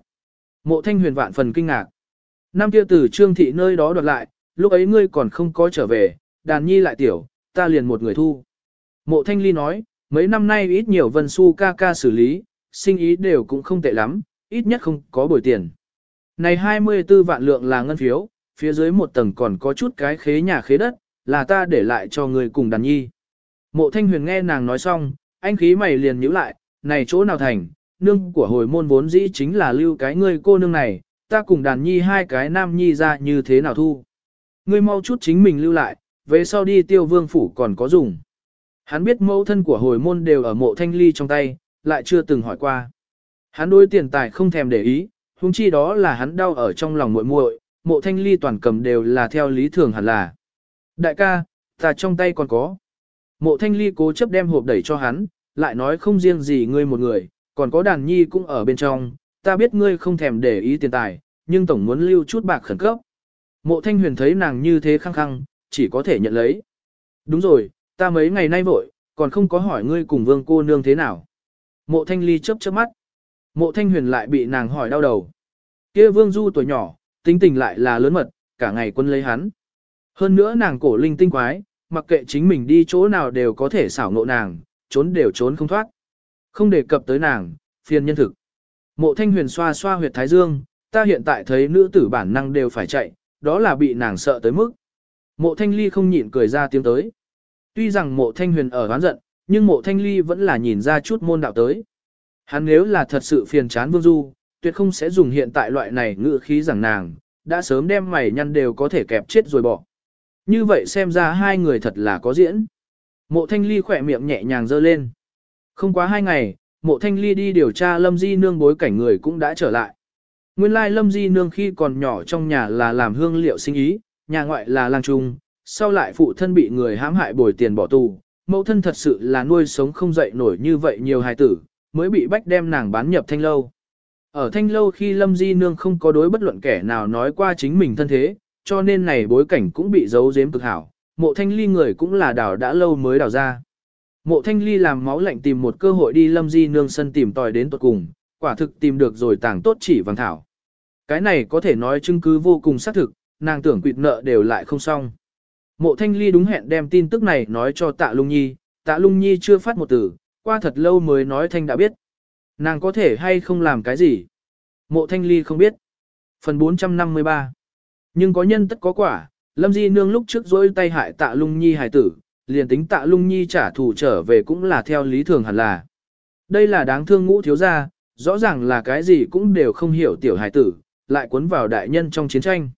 Mộ thanh huyền vạn phần kinh ngạc. Năm kia từ trương thị nơi đó đoạt lại, lúc ấy ngươi còn không có trở về, đàn nhi lại tiểu, ta liền một người thu. Mộ thanh ly nói, mấy năm nay ít nhiều vân su ca ca xử lý, sinh ý đều cũng không tệ lắm, ít nhất không có bồi tiền. Này 24 vạn lượng là ngân phiếu, phía dưới một tầng còn có chút cái khế nhà khế đất, là ta để lại cho người cùng đàn nhi. Mộ thanh huyền nghe nàng nói xong, anh khí mày liền nhíu lại, này chỗ nào thành, nương của hồi môn vốn dĩ chính là lưu cái ngươi cô nương này, ta cùng đàn nhi hai cái nam nhi ra như thế nào thu. Ngươi mau chút chính mình lưu lại, về sau đi tiêu vương phủ còn có dùng. Hắn biết mẫu thân của hồi môn đều ở mộ thanh ly trong tay, lại chưa từng hỏi qua. Hắn đối tiền tài không thèm để ý, huống chi đó là hắn đau ở trong lòng muội muội, mộ thanh ly toàn cầm đều là theo lý thường hẳn là. Đại ca, ta trong tay còn có. Mộ thanh ly cố chấp đem hộp đẩy cho hắn, lại nói không riêng gì ngươi một người, còn có đàn nhi cũng ở bên trong, ta biết ngươi không thèm để ý tiền tài, nhưng tổng muốn lưu chút bạc khẩn cấp. Mộ thanh huyền thấy nàng như thế khăng khăng, chỉ có thể nhận lấy. Đúng rồi, ta mấy ngày nay vội, còn không có hỏi ngươi cùng vương cô nương thế nào. Mộ thanh ly chớp chớp mắt. Mộ thanh huyền lại bị nàng hỏi đau đầu. kia vương du tuổi nhỏ, tính tình lại là lớn mật, cả ngày quân lấy hắn. Hơn nữa nàng cổ linh tinh quái, mặc kệ chính mình đi chỗ nào đều có thể xảo ngộ nàng, trốn đều trốn không thoát. Không đề cập tới nàng, phiền nhân thực. Mộ thanh huyền xoa xoa huyệt thái dương, ta hiện tại thấy nữ tử bản năng đều phải chạy, đó là bị nàng sợ tới mức. Mộ thanh ly không nhịn cười ra tiếng tới. Tuy rằng mộ thanh huyền ở oán giận, nhưng mộ thanh ly vẫn là nhìn ra chút môn đạo tới. Hắn nếu là thật sự phiền chán vương du, tuyệt không sẽ dùng hiện tại loại này ngựa khí rằng nàng, đã sớm đem mày nhăn đều có thể kẹp chết rồi bỏ. Như vậy xem ra hai người thật là có diễn. Mộ thanh ly khỏe miệng nhẹ nhàng dơ lên. Không quá hai ngày, mộ thanh ly đi điều tra lâm di nương bối cảnh người cũng đã trở lại. Nguyên lai lâm di nương khi còn nhỏ trong nhà là làm hương liệu sinh ý, nhà ngoại là lang trung, sau lại phụ thân bị người hãm hại bồi tiền bỏ tù, mẫu thân thật sự là nuôi sống không dậy nổi như vậy nhiều hài tử, mới bị bách đem nàng bán nhập thanh lâu. Ở thanh lâu khi Lâm Di Nương không có đối bất luận kẻ nào nói qua chính mình thân thế, cho nên này bối cảnh cũng bị giấu giếm cực hảo, mộ thanh ly người cũng là đào đã lâu mới đào ra. Mộ thanh ly làm máu lạnh tìm một cơ hội đi Lâm Di Nương sân tìm tòi đến tuật cùng, quả thực tìm được rồi tàng tốt chỉ vàng thảo. Cái này có thể nói chứng cứ vô cùng xác thực, nàng tưởng quyệt nợ đều lại không xong. Mộ thanh ly đúng hẹn đem tin tức này nói cho tạ lung nhi, tạ lung nhi chưa phát một từ, qua thật lâu mới nói thanh đã biết. Nàng có thể hay không làm cái gì? Mộ thanh ly không biết. Phần 453 nhưng có nhân tất có quả, Lâm Di Nương lúc trước dối tay hại tạ lung nhi hài tử, liền tính tạ lung nhi trả thù trở về cũng là theo lý thường hẳn là. Đây là đáng thương ngũ thiếu gia, rõ ràng là cái gì cũng đều không hiểu tiểu hài tử, lại cuốn vào đại nhân trong chiến tranh.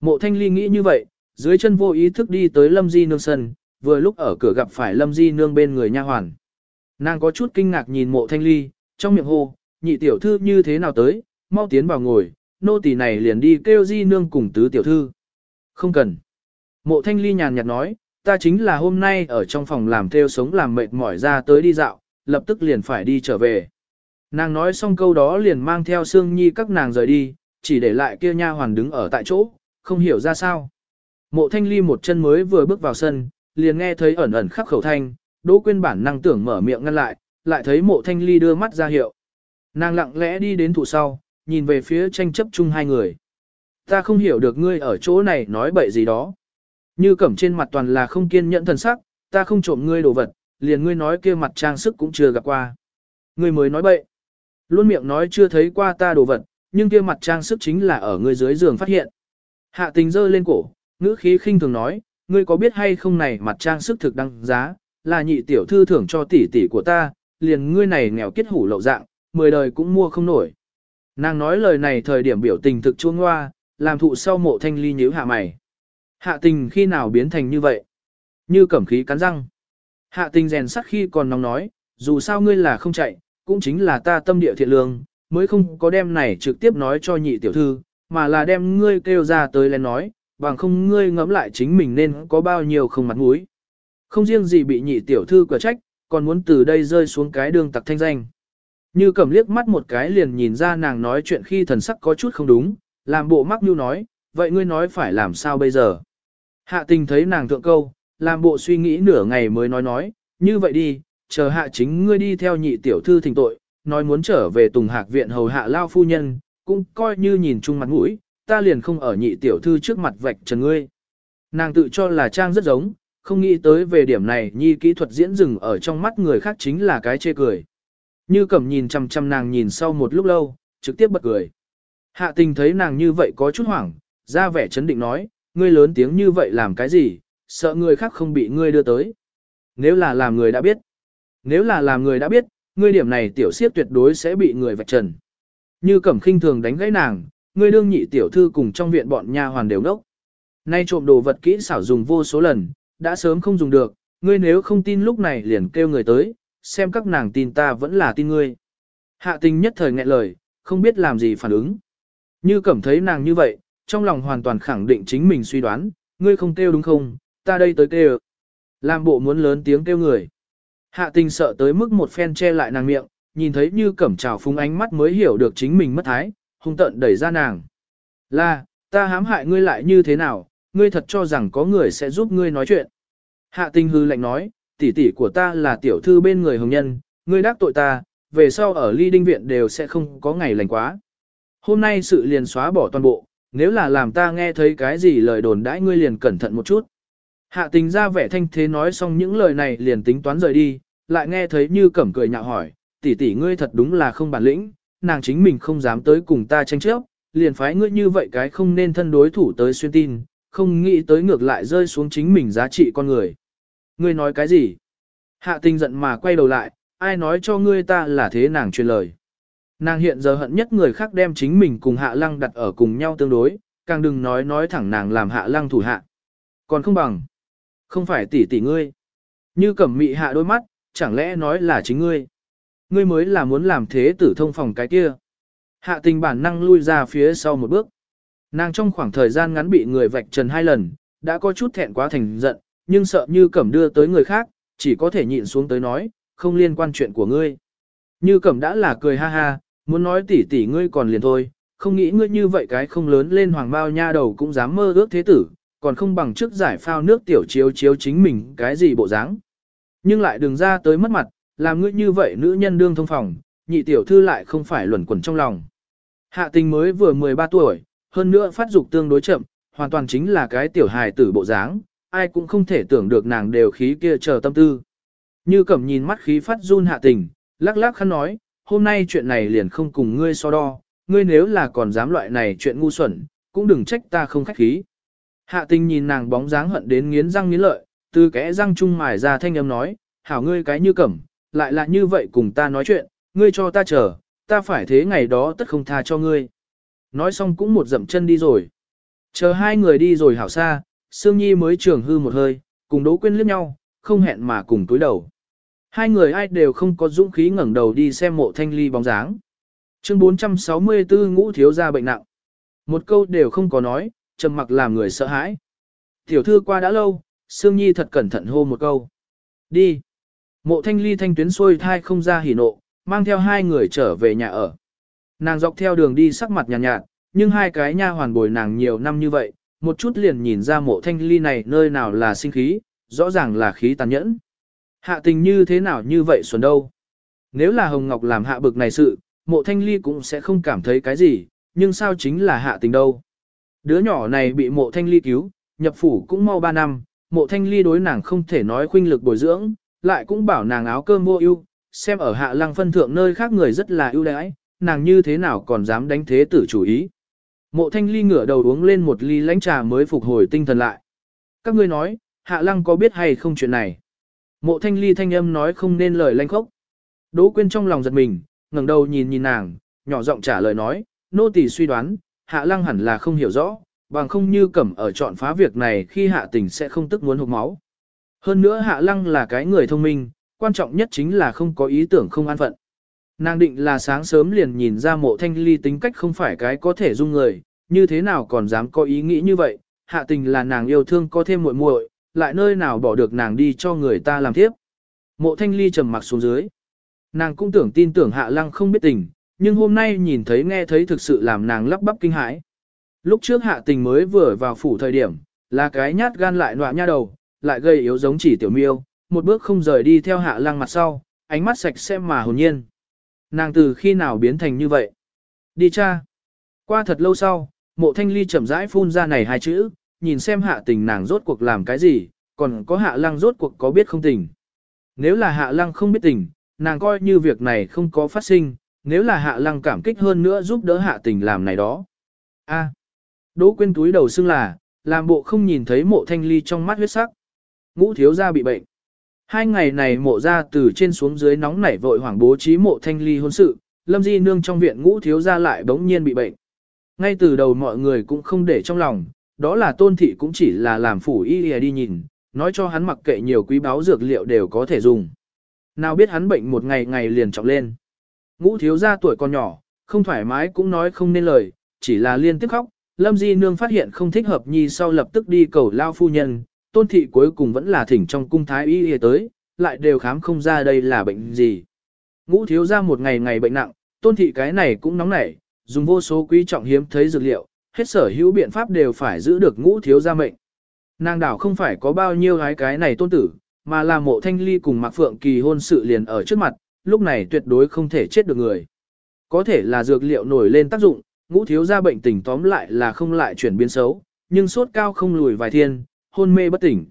Mộ thanh ly nghĩ như vậy, dưới chân vô ý thức đi tới Lâm Di Nương sân, vừa lúc ở cửa gặp phải Lâm Di Nương bên người nha hoàn. Nàng có chút kinh ngạc nhìn mộ thanh ly, trong miệng hô, nhị tiểu thư như thế nào tới, mau tiến vào ngồi, nô tỳ này liền đi kêu Di Nương cùng tứ tiểu thư. Không cần. Mộ thanh ly nhàn nhạt nói, ta chính là hôm nay ở trong phòng làm theo sống làm mệt mỏi ra tới đi dạo, lập tức liền phải đi trở về. Nàng nói xong câu đó liền mang theo Sương Nhi các nàng rời đi, chỉ để lại kia nha hoàn đứng ở tại chỗ, không hiểu ra sao. Mộ thanh ly một chân mới vừa bước vào sân, liền nghe thấy ẩn ẩn khắc khẩu thanh, Đỗ Quyên bản năng tưởng mở miệng ngăn lại, lại thấy mộ thanh ly đưa mắt ra hiệu. Nàng lặng lẽ đi đến thủ sau, nhìn về phía tranh chấp chung hai người. Ta không hiểu được ngươi ở chỗ này nói bậy gì đó. Như cẩm trên mặt toàn là không kiên nhẫn thần sắc, ta không trộm ngươi đồ vật, liền ngươi nói kia mặt trang sức cũng chưa gặp qua. Ngươi mới nói bậy. Luôn miệng nói chưa thấy qua ta đồ vật, nhưng kia mặt trang sức chính là ở ngươi dưới giường phát hiện. Hạ tình giơ lên cổ, ngữ khí khinh thường nói, ngươi có biết hay không này mặt trang sức thực đăng giá, là nhị tiểu thư thưởng cho tỷ tỷ của ta, liền ngươi này nghèo kết hủ lậu dạng, mười đời cũng mua không nổi. Nàng nói lời này thời điểm biểu tình thực chuông hoa, làm thụ sau mộ thanh ly nhíu hạ mày. Hạ tình khi nào biến thành như vậy? Như cẩm khí cắn răng. Hạ tình rèn sắt khi còn nóng nói, dù sao ngươi là không chạy, cũng chính là ta tâm địa thiện lương, mới không có đem này trực tiếp nói cho nhị tiểu thư, mà là đem ngươi kêu ra tới lên nói, bằng không ngươi ngẫm lại chính mình nên có bao nhiêu không mặt mũi. Không riêng gì bị nhị tiểu thư quả trách, còn muốn từ đây rơi xuống cái đường tặc thanh danh. Như cầm liếc mắt một cái liền nhìn ra nàng nói chuyện khi thần sắc có chút không đúng, làm bộ mắc như nói, vậy ngươi nói phải làm sao bây giờ? Hạ tình thấy nàng thượng câu, làm bộ suy nghĩ nửa ngày mới nói nói, như vậy đi, chờ hạ chính ngươi đi theo nhị tiểu thư thỉnh tội, nói muốn trở về Tùng Hạc viện hầu hạ lao phu nhân, cũng coi như nhìn chung mặt mũi, ta liền không ở nhị tiểu thư trước mặt vạch trần ngươi. Nàng tự cho là trang rất giống, không nghĩ tới về điểm này nhi kỹ thuật diễn dừng ở trong mắt người khác chính là cái chê cười. Như cẩm nhìn chăm chăm nàng nhìn sau một lúc lâu, trực tiếp bật cười. Hạ tình thấy nàng như vậy có chút hoảng, ra vẻ chấn định nói, ngươi lớn tiếng như vậy làm cái gì, sợ người khác không bị ngươi đưa tới. Nếu là làm người đã biết, nếu là làm người đã biết, ngươi điểm này tiểu siếp tuyệt đối sẽ bị người vạch trần. Như cẩm khinh thường đánh gãy nàng, ngươi đương nhị tiểu thư cùng trong viện bọn nha hoàn đều đốc. Nay trộm đồ vật kỹ xảo dùng vô số lần, đã sớm không dùng được, ngươi nếu không tin lúc này liền kêu người tới, xem các nàng tin ta vẫn là tin ngươi. Hạ tình nhất thời nghẹn lời, không biết làm gì phản ứng. Như cảm thấy nàng như vậy, trong lòng hoàn toàn khẳng định chính mình suy đoán, ngươi không kêu đúng không, ta đây tới kêu. Làm bộ muốn lớn tiếng kêu người. Hạ tình sợ tới mức một phen che lại nàng miệng, nhìn thấy như cẩm trào phúng ánh mắt mới hiểu được chính mình mất thái, hung tận đẩy ra nàng. Là, ta hãm hại ngươi lại như thế nào, ngươi thật cho rằng có người sẽ giúp ngươi nói chuyện. Hạ tình hư lạnh nói, tỷ tỷ của ta là tiểu thư bên người hồng nhân, ngươi đắc tội ta, về sau ở ly đinh viện đều sẽ không có ngày lành quá. Hôm nay sự liền xóa bỏ toàn bộ, nếu là làm ta nghe thấy cái gì lời đồn đãi ngươi liền cẩn thận một chút. Hạ tình ra vẻ thanh thế nói xong những lời này liền tính toán rời đi, lại nghe thấy như cẩm cười nhạo hỏi, tỷ tỷ ngươi thật đúng là không bản lĩnh, nàng chính mình không dám tới cùng ta tranh chấp, liền phái ngươi như vậy cái không nên thân đối thủ tới xuyên tin, không nghĩ tới ngược lại rơi xuống chính mình giá trị con người. Ngươi nói cái gì? Hạ tình giận mà quay đầu lại, ai nói cho ngươi ta là thế nàng truyền lời. Nàng hiện giờ hận nhất người khác đem chính mình cùng hạ lăng đặt ở cùng nhau tương đối, càng đừng nói nói thẳng nàng làm hạ lăng thủ hạ. Còn không bằng. Không phải tỷ tỷ ngươi. Như cẩm mị hạ đôi mắt, chẳng lẽ nói là chính ngươi. Ngươi mới là muốn làm thế tử thông phòng cái kia. Hạ tình bản năng lui ra phía sau một bước. Nàng trong khoảng thời gian ngắn bị người vạch trần hai lần, đã có chút thẹn quá thành giận, nhưng sợ như cẩm đưa tới người khác, chỉ có thể nhịn xuống tới nói, không liên quan chuyện của ngươi. Như cẩm đã là cười ha ha, muốn nói tỉ tỉ ngươi còn liền thôi, không nghĩ ngươi như vậy cái không lớn lên hoàng bao nha đầu cũng dám mơ ước thế tử, còn không bằng trước giải phao nước tiểu chiếu chiếu chính mình cái gì bộ dáng. Nhưng lại đừng ra tới mất mặt, làm ngươi như vậy nữ nhân đương thông phòng, nhị tiểu thư lại không phải luẩn quẩn trong lòng. Hạ tình mới vừa 13 tuổi, hơn nữa phát dục tương đối chậm, hoàn toàn chính là cái tiểu hài tử bộ dáng, ai cũng không thể tưởng được nàng đều khí kia chờ tâm tư. Như cẩm nhìn mắt khí phát run hạ tình, lắc lắc khăn nói, hôm nay chuyện này liền không cùng ngươi so đo, ngươi nếu là còn dám loại này chuyện ngu xuẩn, cũng đừng trách ta không khách khí. Hạ tình nhìn nàng bóng dáng hận đến nghiến răng nghiến lợi, từ kẽ răng trung mài ra thanh âm nói, hảo ngươi cái như cẩm, lại là như vậy cùng ta nói chuyện, ngươi cho ta chờ, ta phải thế ngày đó tất không tha cho ngươi. Nói xong cũng một dậm chân đi rồi. Chờ hai người đi rồi hảo xa, Sương Nhi mới trường hư một hơi, cùng Đỗ Quyên liếc nhau, không hẹn mà cùng túi đầu. Hai người ai đều không có dũng khí ngẩng đầu đi xem mộ thanh ly bóng dáng. Chương 464 ngũ thiếu gia bệnh nặng. Một câu đều không có nói, trầm mặc làm người sợ hãi. Tiểu thư qua đã lâu, Sương Nhi thật cẩn thận hô một câu. Đi. Mộ thanh ly thanh tuyến xuôi thai không ra hỉ nộ, mang theo hai người trở về nhà ở. Nàng dọc theo đường đi sắc mặt nhàn nhạt, nhạt, nhưng hai cái nha hoàn bồi nàng nhiều năm như vậy, một chút liền nhìn ra mộ thanh ly này nơi nào là sinh khí, rõ ràng là khí tàn nhẫn. Hạ tình như thế nào như vậy xuân đâu. Nếu là Hồng Ngọc làm hạ bực này sự, mộ thanh ly cũng sẽ không cảm thấy cái gì, nhưng sao chính là hạ tình đâu. Đứa nhỏ này bị mộ thanh ly cứu, nhập phủ cũng mau 3 năm, mộ thanh ly đối nàng không thể nói khuynh lực bồi dưỡng, lại cũng bảo nàng áo cơm vô ưu, xem ở hạ lăng phân thượng nơi khác người rất là ưu đãi, nàng như thế nào còn dám đánh thế tử chủ ý. Mộ thanh ly ngửa đầu uống lên một ly lãnh trà mới phục hồi tinh thần lại. Các ngươi nói, hạ lăng có biết hay không chuyện này? Mộ thanh ly thanh âm nói không nên lời lanh khốc. Đỗ quyên trong lòng giật mình, ngẩng đầu nhìn nhìn nàng, nhỏ giọng trả lời nói, nô tỳ suy đoán, hạ lăng hẳn là không hiểu rõ, bằng không như cẩm ở chọn phá việc này khi hạ tình sẽ không tức muốn hụt máu. Hơn nữa hạ lăng là cái người thông minh, quan trọng nhất chính là không có ý tưởng không an phận. Nàng định là sáng sớm liền nhìn ra mộ thanh ly tính cách không phải cái có thể dung người, như thế nào còn dám có ý nghĩ như vậy, hạ tình là nàng yêu thương có thêm muội muội, lại nơi nào bỏ được nàng đi cho người ta làm tiếp. Mộ thanh ly trầm mặc xuống dưới. Nàng cũng tưởng tin tưởng hạ lăng không biết tình, nhưng hôm nay nhìn thấy nghe thấy thực sự làm nàng lắp bắp kinh hãi. Lúc trước hạ tình mới vừa vào phủ thời điểm, là cái nhát gan lại nọa nha đầu, lại gây yếu giống chỉ tiểu miêu, một bước không rời đi theo hạ lăng mặt sau, ánh mắt sạch sẽ mà hồn nhiên. Nàng từ khi nào biến thành như vậy? Đi cha. Qua thật lâu sau, mộ thanh ly chậm rãi phun ra này hai chữ, nhìn xem hạ tình nàng rốt cuộc làm cái gì, còn có hạ lăng rốt cuộc có biết không tình. Nếu là hạ lăng không biết tình, nàng coi như việc này không có phát sinh, nếu là hạ lăng cảm kích hơn nữa giúp đỡ hạ tình làm này đó. A. Đỗ quên túi đầu xưng là, làm bộ không nhìn thấy mộ thanh ly trong mắt huyết sắc. Ngũ thiếu gia bị bệnh. Hai ngày này mộ ra từ trên xuống dưới nóng nảy vội hoảng bố trí mộ thanh ly hôn sự, lâm di nương trong viện ngũ thiếu gia lại bỗng nhiên bị bệnh. Ngay từ đầu mọi người cũng không để trong lòng, đó là tôn thị cũng chỉ là làm phủ y đi nhìn, nói cho hắn mặc kệ nhiều quý báo dược liệu đều có thể dùng. Nào biết hắn bệnh một ngày ngày liền trọng lên. Ngũ thiếu gia tuổi còn nhỏ, không thoải mái cũng nói không nên lời, chỉ là liên tiếp khóc. Lâm Di Nương phát hiện không thích hợp nhi sau lập tức đi cầu lao phu nhân, tôn thị cuối cùng vẫn là thỉnh trong cung thái y y tới, lại đều khám không ra đây là bệnh gì. Ngũ thiếu gia một ngày ngày bệnh nặng, tôn thị cái này cũng nóng nảy, dùng vô số quý trọng hiếm thấy dược liệu, hết sở hữu biện pháp đều phải giữ được ngũ thiếu gia mệnh. Nàng đảo không phải có bao nhiêu gái cái này tôn tử, mà là mộ thanh ly cùng Mạc Phượng Kỳ hôn sự liền ở trước mặt, lúc này tuyệt đối không thể chết được người. Có thể là dược liệu nổi lên tác dụng, ngũ thiếu gia bệnh tình tóm lại là không lại chuyển biến xấu, nhưng sốt cao không lùi vài thiên, hôn mê bất tỉnh.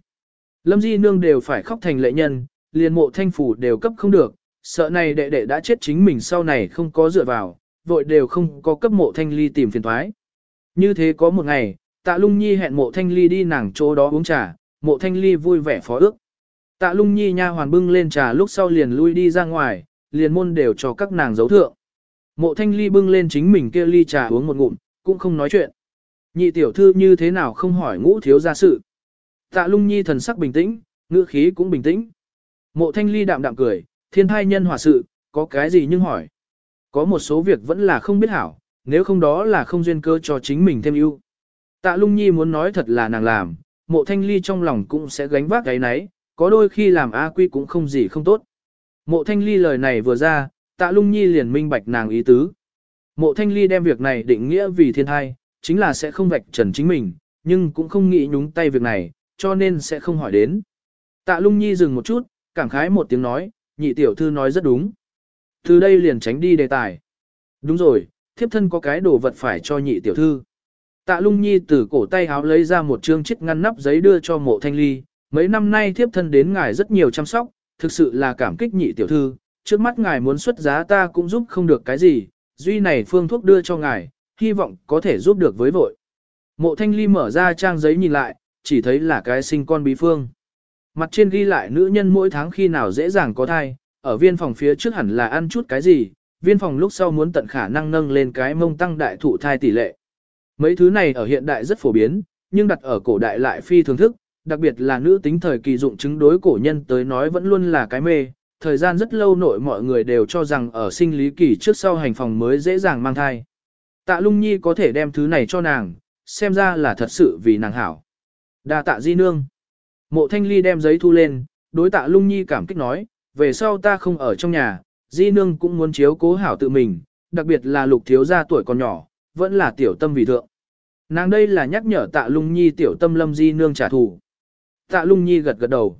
Lâm Di Nương đều phải khóc thành lệ nhân, liền mộ thanh phủ đều cấp không được, sợ này đệ đệ đã chết chính mình sau này không có dựa vào, vội đều không có cấp mộ thanh ly tìm phiền thoái. Như thế có một ngày, tạ lung nhi hẹn mộ thanh ly đi nàng chỗ đó uống trà, mộ thanh ly vui vẻ phó ước. Tạ lung nhi nha hoàn bưng lên trà lúc sau liền lui đi ra ngoài, liền môn đều cho các nàng giấu thượng. Mộ thanh ly bưng lên chính mình kia ly trà uống một ngụm, cũng không nói chuyện. Nhị tiểu thư như thế nào không hỏi ngũ thiếu gia sự. Tạ lung nhi thần sắc bình tĩnh, ngữ khí cũng bình tĩnh. Mộ thanh ly đạm đạm cười, thiên thai nhân hòa sự, có cái gì nhưng hỏi. Có một số việc vẫn là không biết hảo, nếu không đó là không duyên cơ cho chính mình thêm ưu. Tạ lung nhi muốn nói thật là nàng làm, mộ thanh ly trong lòng cũng sẽ gánh vác cái náy, có đôi khi làm A quy cũng không gì không tốt. Mộ thanh ly lời này vừa ra, tạ lung nhi liền minh bạch nàng ý tứ. Mộ thanh ly đem việc này định nghĩa vì thiên thai, chính là sẽ không vạch trần chính mình, nhưng cũng không nghĩ nhúng tay việc này, cho nên sẽ không hỏi đến. Tạ lung nhi dừng một chút, cảm khái một tiếng nói, nhị tiểu thư nói rất đúng. Từ đây liền tránh đi đề tài. Đúng rồi, thiếp thân có cái đồ vật phải cho nhị tiểu thư. Tạ lung nhi từ cổ tay háo lấy ra một chương chiếc ngăn nắp giấy đưa cho mộ thanh ly. Mấy năm nay thiếp thân đến ngài rất nhiều chăm sóc, thực sự là cảm kích nhị tiểu thư. Trước mắt ngài muốn xuất giá ta cũng giúp không được cái gì, duy này phương thuốc đưa cho ngài, hy vọng có thể giúp được với vội. Mộ thanh ly mở ra trang giấy nhìn lại, chỉ thấy là cái sinh con bí phương. Mặt trên ghi lại nữ nhân mỗi tháng khi nào dễ dàng có thai, ở viên phòng phía trước hẳn là ăn chút cái gì, viên phòng lúc sau muốn tận khả năng nâng lên cái mông tăng đại thụ thai tỷ lệ. Mấy thứ này ở hiện đại rất phổ biến, nhưng đặt ở cổ đại lại phi thường thức, đặc biệt là nữ tính thời kỳ dụng chứng đối cổ nhân tới nói vẫn luôn là cái mê. Thời gian rất lâu nội mọi người đều cho rằng ở sinh lý kỳ trước sau hành phòng mới dễ dàng mang thai. Tạ lung nhi có thể đem thứ này cho nàng, xem ra là thật sự vì nàng hảo đa tạ di nương. Mộ thanh ly đem giấy thu lên, đối tạ lung nhi cảm kích nói, về sau ta không ở trong nhà, di nương cũng muốn chiếu cố hảo tự mình, đặc biệt là lục thiếu gia tuổi còn nhỏ, vẫn là tiểu tâm vì thượng. Nàng đây là nhắc nhở tạ lung nhi tiểu tâm lâm di nương trả thù. Tạ lung nhi gật gật đầu.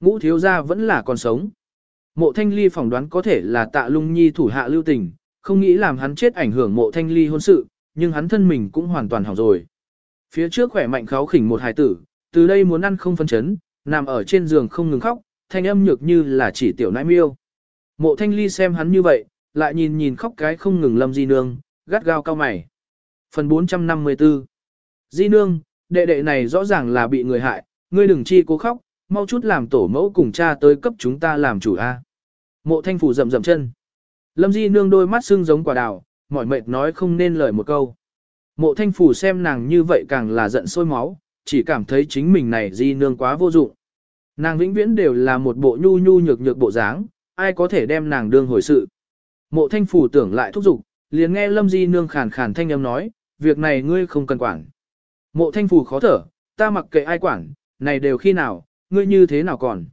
Ngũ thiếu gia vẫn là còn sống. Mộ thanh ly phỏng đoán có thể là tạ lung nhi thủ hạ lưu tình, không nghĩ làm hắn chết ảnh hưởng mộ thanh ly hôn sự, nhưng hắn thân mình cũng hoàn toàn hỏng rồi. Phía trước khỏe mạnh kháo khỉnh một hài tử, từ đây muốn ăn không phân chấn, nằm ở trên giường không ngừng khóc, thanh âm nhược như là chỉ tiểu nãi miêu. Mộ thanh ly xem hắn như vậy, lại nhìn nhìn khóc cái không ngừng lâm di nương, gắt gao cao mày. Phần 454 Di nương, đệ đệ này rõ ràng là bị người hại, ngươi đừng chi cố khóc, mau chút làm tổ mẫu cùng cha tới cấp chúng ta làm chủ a. Mộ thanh phủ rầm rầm chân. Lâm di nương đôi mắt sưng giống quả đào, mỏi mệt nói không nên lời một câu. Mộ thanh phủ xem nàng như vậy càng là giận sôi máu, chỉ cảm thấy chính mình này di nương quá vô dụng. Nàng vĩnh viễn đều là một bộ nhu nhu nhược nhược bộ dáng, ai có thể đem nàng đương hồi sự. Mộ thanh phủ tưởng lại thúc giục, liền nghe lâm di nương khàn khàn thanh âm nói, việc này ngươi không cần quản. Mộ thanh phủ khó thở, ta mặc kệ ai quản, này đều khi nào, ngươi như thế nào còn.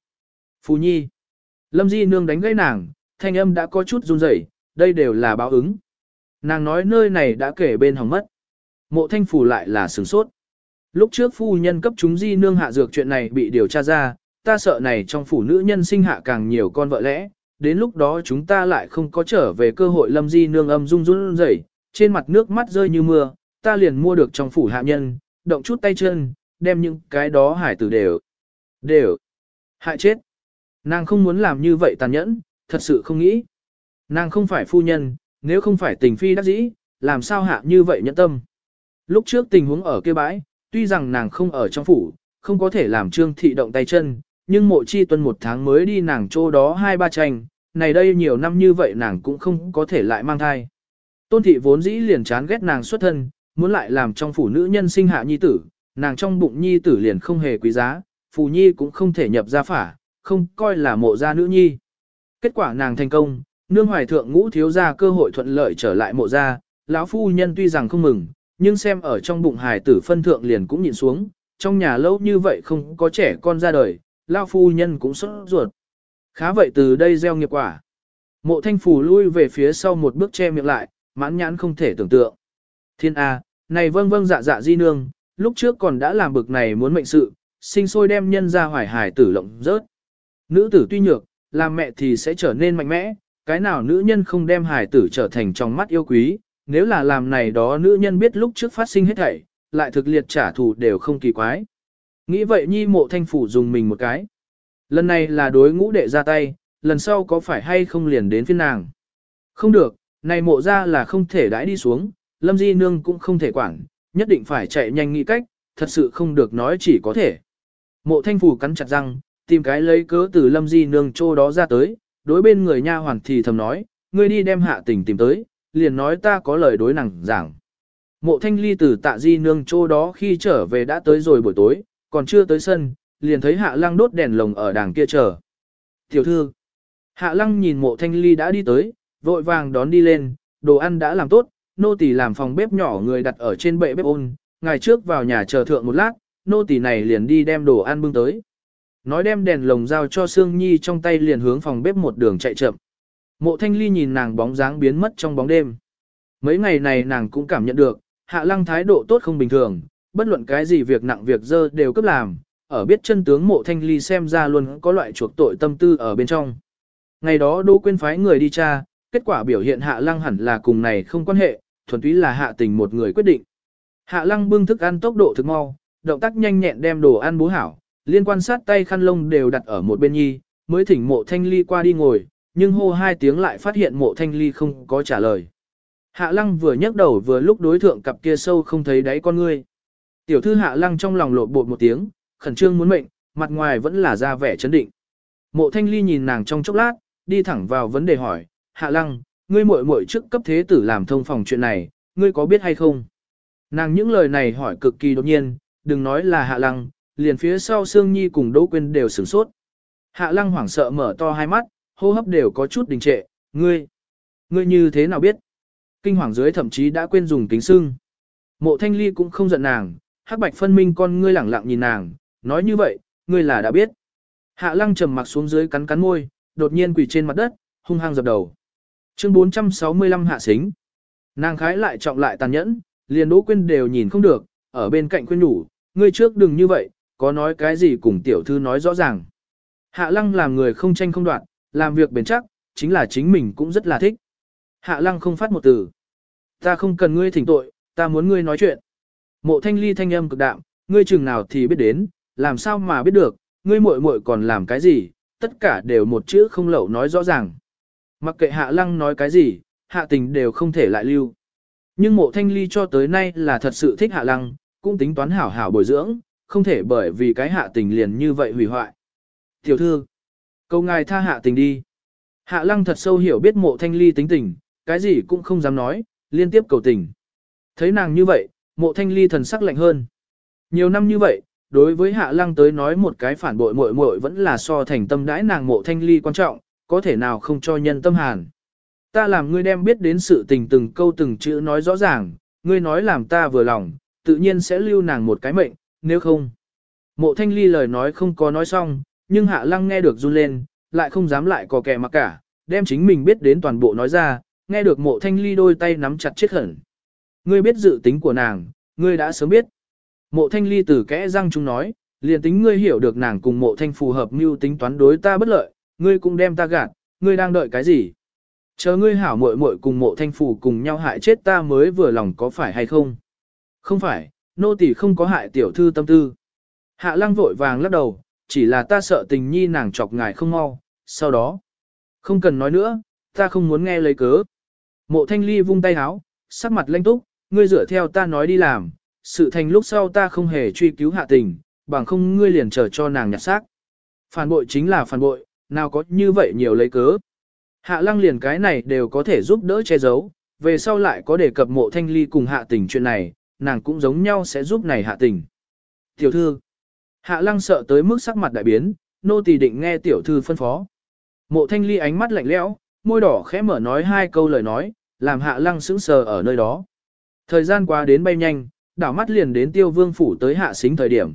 Phù nhi. Lâm Di Nương đánh gãy nàng, thanh âm đã có chút run rẩy, đây đều là báo ứng. Nàng nói nơi này đã kể bên hỏng mất. Mộ thanh phủ lại là sửng sốt. Lúc trước phu nhân cấp chúng Di Nương hạ dược chuyện này bị điều tra ra, ta sợ này trong phủ nữ nhân sinh hạ càng nhiều con vợ lẽ, đến lúc đó chúng ta lại không có trở về cơ hội Lâm Di Nương âm rung run rẩy, trên mặt nước mắt rơi như mưa, ta liền mua được trong phủ hạ nhân, động chút tay chân, đem những cái đó hải tử đều, đều, hại chết. Nàng không muốn làm như vậy tàn nhẫn, thật sự không nghĩ. Nàng không phải phu nhân, nếu không phải tình phi đắc dĩ, làm sao hạ như vậy nhẫn tâm. Lúc trước tình huống ở kia bãi, tuy rằng nàng không ở trong phủ, không có thể làm trương thị động tay chân, nhưng mộ chi tuân một tháng mới đi nàng chỗ đó hai ba tranh, này đây nhiều năm như vậy nàng cũng không có thể lại mang thai. Tôn thị vốn dĩ liền chán ghét nàng xuất thân, muốn lại làm trong phủ nữ nhân sinh hạ nhi tử, nàng trong bụng nhi tử liền không hề quý giá, phù nhi cũng không thể nhập gia phả, không coi là mộ gia nữ nhi. Kết quả nàng thành công, nương hoài thượng ngũ thiếu gia cơ hội thuận lợi trở lại mộ gia, lão phu nhân tuy rằng không mừng, nhưng xem ở trong bụng hài tử phân thượng liền cũng nhìn xuống, trong nhà lâu như vậy không có trẻ con ra đời, lão phu nhân cũng sốt ruột. Khá vậy từ đây gieo nghiệp quả. Mộ thanh phủ lui về phía sau một bước che miệng lại, mãn nhãn không thể tưởng tượng. Thiên A, này vâng vâng dạ dạ di nương, lúc trước còn đã làm bực này muốn mệnh sự, sinh sôi đem nhân ra hoài hài tử lộng rớt. Nữ tử tuy nhược, làm mẹ thì sẽ trở nên mạnh mẽ, cái nào nữ nhân không đem hài tử trở thành trong mắt yêu quý, nếu là làm này đó nữ nhân biết lúc trước phát sinh hết thảy, lại thực liệt trả thù đều không kỳ quái. Nghĩ vậy nhi mộ thanh phủ dùng mình một cái. Lần này là đối ngũ đệ ra tay, lần sau có phải hay không liền đến phiên nàng. Không được, này mộ ra là không thể đãi đi xuống, lâm di nương cũng không thể quản, nhất định phải chạy nhanh nghĩ cách, thật sự không được nói chỉ có thể. Mộ thanh phủ cắn chặt răng, tìm cái lấy cớ từ lâm di nương chỗ đó ra tới, đối bên người nha hoàn thì thầm nói, ngươi đi đem hạ tình tìm tới, liền nói ta có lời đối nàng giảng. Mộ thanh ly từ tạ di nương chỗ đó khi trở về đã tới rồi buổi tối, còn chưa tới sân, liền thấy hạ lăng đốt đèn lồng ở đàng kia chờ. Tiểu thư, hạ lăng nhìn mộ thanh ly đã đi tới, vội vàng đón đi lên, đồ ăn đã làm tốt, nô tỳ làm phòng bếp nhỏ người đặt ở trên bệ bếp ôn, ngày trước vào nhà chờ thượng một lát, nô tỳ này liền đi đem đồ ăn bưng tới. Nói đem đèn lồng giao cho Sương Nhi trong tay liền hướng phòng bếp một đường chạy chậm. Mộ thanh ly nhìn nàng bóng dáng biến mất trong bóng đêm. Mấy ngày này nàng cũng cảm nhận được, hạ lăng thái độ tốt không bình thường, bất luận cái gì việc nặng việc dơ đều cấp làm, ở biết chân tướng mộ thanh ly xem ra luôn có loại chuộc tội tâm tư ở bên trong. Ngày đó Đỗ Quyên phái người đi tra, kết quả biểu hiện hạ lăng hẳn là cùng này không quan hệ, thuần túy là hạ tình một người quyết định. Hạ lăng bưng thức ăn tốc độ thực mau, động tác nhanh nhẹn đem đồ ăn bố hảo, liên quan sát tay khăn lông đều đặt ở một bên nhi, mới thỉnh mộ thanh ly qua đi ngồi, nhưng hô hai tiếng lại phát hiện mộ thanh ly không có trả lời. Hạ lăng vừa nhấc đầu vừa lúc đối thượng cặp kia sâu không thấy đáy con ngươi. Tiểu thư hạ lăng trong lòng lột bột một tiếng, khẩn trương muốn mệnh, mặt ngoài vẫn là ra vẻ chấn định. Mộ thanh ly nhìn nàng trong chốc lát, đi thẳng vào vấn đề hỏi, hạ lăng, ngươi muội muội trước cấp thế tử làm thông phòng chuyện này, ngươi có biết hay không? Nàng những lời này hỏi cực kỳ đột nhiên, đừng nói là hạ lăng, liền phía sau Sương Nhi cùng Đỗ Quyên đều sửng sốt. Hạ lăng hoảng sợ mở to hai mắt, hô hấp đều có chút đình trệ, ngươi, ngươi như thế nào biết? Kinh hoàng dưới thậm chí đã quên dùng kính sưng. Mộ thanh ly cũng không giận nàng, hắc bạch phân minh con ngươi lẳng lặng nhìn nàng, nói như vậy, ngươi là đã biết. Hạ lăng trầm mặc xuống dưới cắn cắn môi, đột nhiên quỳ trên mặt đất, hung hăng dập đầu. Chương 465 hạ xính. Nàng khái lại trọng lại tàn nhẫn, liền đỗ quyên đều nhìn không được, ở bên cạnh quên nhủ, ngươi trước đừng như vậy, có nói cái gì cùng tiểu thư nói rõ ràng. Hạ lăng làm người không tranh không đoạn, làm việc bền chắc, chính là chính mình cũng rất là thích. Hạ lăng không phát một từ. Ta không cần ngươi thỉnh tội, ta muốn ngươi nói chuyện. Mộ thanh ly thanh âm cực đạm, ngươi chừng nào thì biết đến, làm sao mà biết được, ngươi muội muội còn làm cái gì, tất cả đều một chữ không lậu nói rõ ràng. Mặc kệ hạ lăng nói cái gì, hạ tình đều không thể lại lưu. Nhưng mộ thanh ly cho tới nay là thật sự thích hạ lăng, cũng tính toán hảo hảo bồi dưỡng, không thể bởi vì cái hạ tình liền như vậy hủy hoại. Tiểu thư, cầu ngài tha hạ tình đi. Hạ lăng thật sâu hiểu biết mộ thanh ly tính tình, cái gì cũng không dám nói, liên tiếp cầu tình. Thấy nàng như vậy, mộ thanh ly thần sắc lạnh hơn. Nhiều năm như vậy, đối với hạ lăng tới nói một cái phản bội muội muội vẫn là so thành tâm đãi nàng mộ thanh ly quan trọng, có thể nào không cho nhân tâm hàn. Ta làm ngươi đem biết đến sự tình từng câu từng chữ nói rõ ràng, ngươi nói làm ta vừa lòng, tự nhiên sẽ lưu nàng một cái mệnh, nếu không. Mộ thanh ly lời nói không có nói xong, nhưng hạ lăng nghe được run lên, lại không dám lại có kẻ mặc cả, đem chính mình biết đến toàn bộ nói ra, nghe được mộ thanh ly đôi tay nắm chặt chết hẳn. Ngươi biết dự tính của nàng, ngươi đã sớm biết. Mộ thanh ly từ kẽ răng chúng nói, liền tính ngươi hiểu được nàng cùng mộ thanh phù hợp mưu tính toán đối ta bất lợi, ngươi cũng đem ta gạt, ngươi đang đợi cái gì? Chờ ngươi hảo muội muội cùng mộ thanh phù cùng nhau hại chết ta mới vừa lòng có phải hay không? Không phải, nô tỳ không có hại tiểu thư tâm tư. Hạ lăng vội vàng lắc đầu, chỉ là ta sợ tình nhi nàng chọc ngài không mau, sau đó. Không cần nói nữa, ta không muốn nghe lấy cớ. Mộ thanh ly vung tay háo, sắc mặt lanh túc, ngươi dựa theo ta nói đi làm, sự thành lúc sau ta không hề truy cứu hạ tình, bằng không ngươi liền chờ cho nàng nhặt xác. Phản bội chính là phản bội, nào có như vậy nhiều lấy cớ. Hạ lăng liền cái này đều có thể giúp đỡ che giấu, về sau lại có đề cập mộ thanh ly cùng hạ tình chuyện này, nàng cũng giống nhau sẽ giúp này hạ tình. Tiểu thư, hạ lăng sợ tới mức sắc mặt đại biến, nô tỳ định nghe tiểu thư phân phó. Mộ thanh ly ánh mắt lạnh lẽo, môi đỏ khẽ mở nói hai câu lời nói, làm hạ lăng sững sờ ở nơi đó. Thời gian qua đến bay nhanh, đảo mắt liền đến tiêu vương phủ tới hạ xính thời điểm.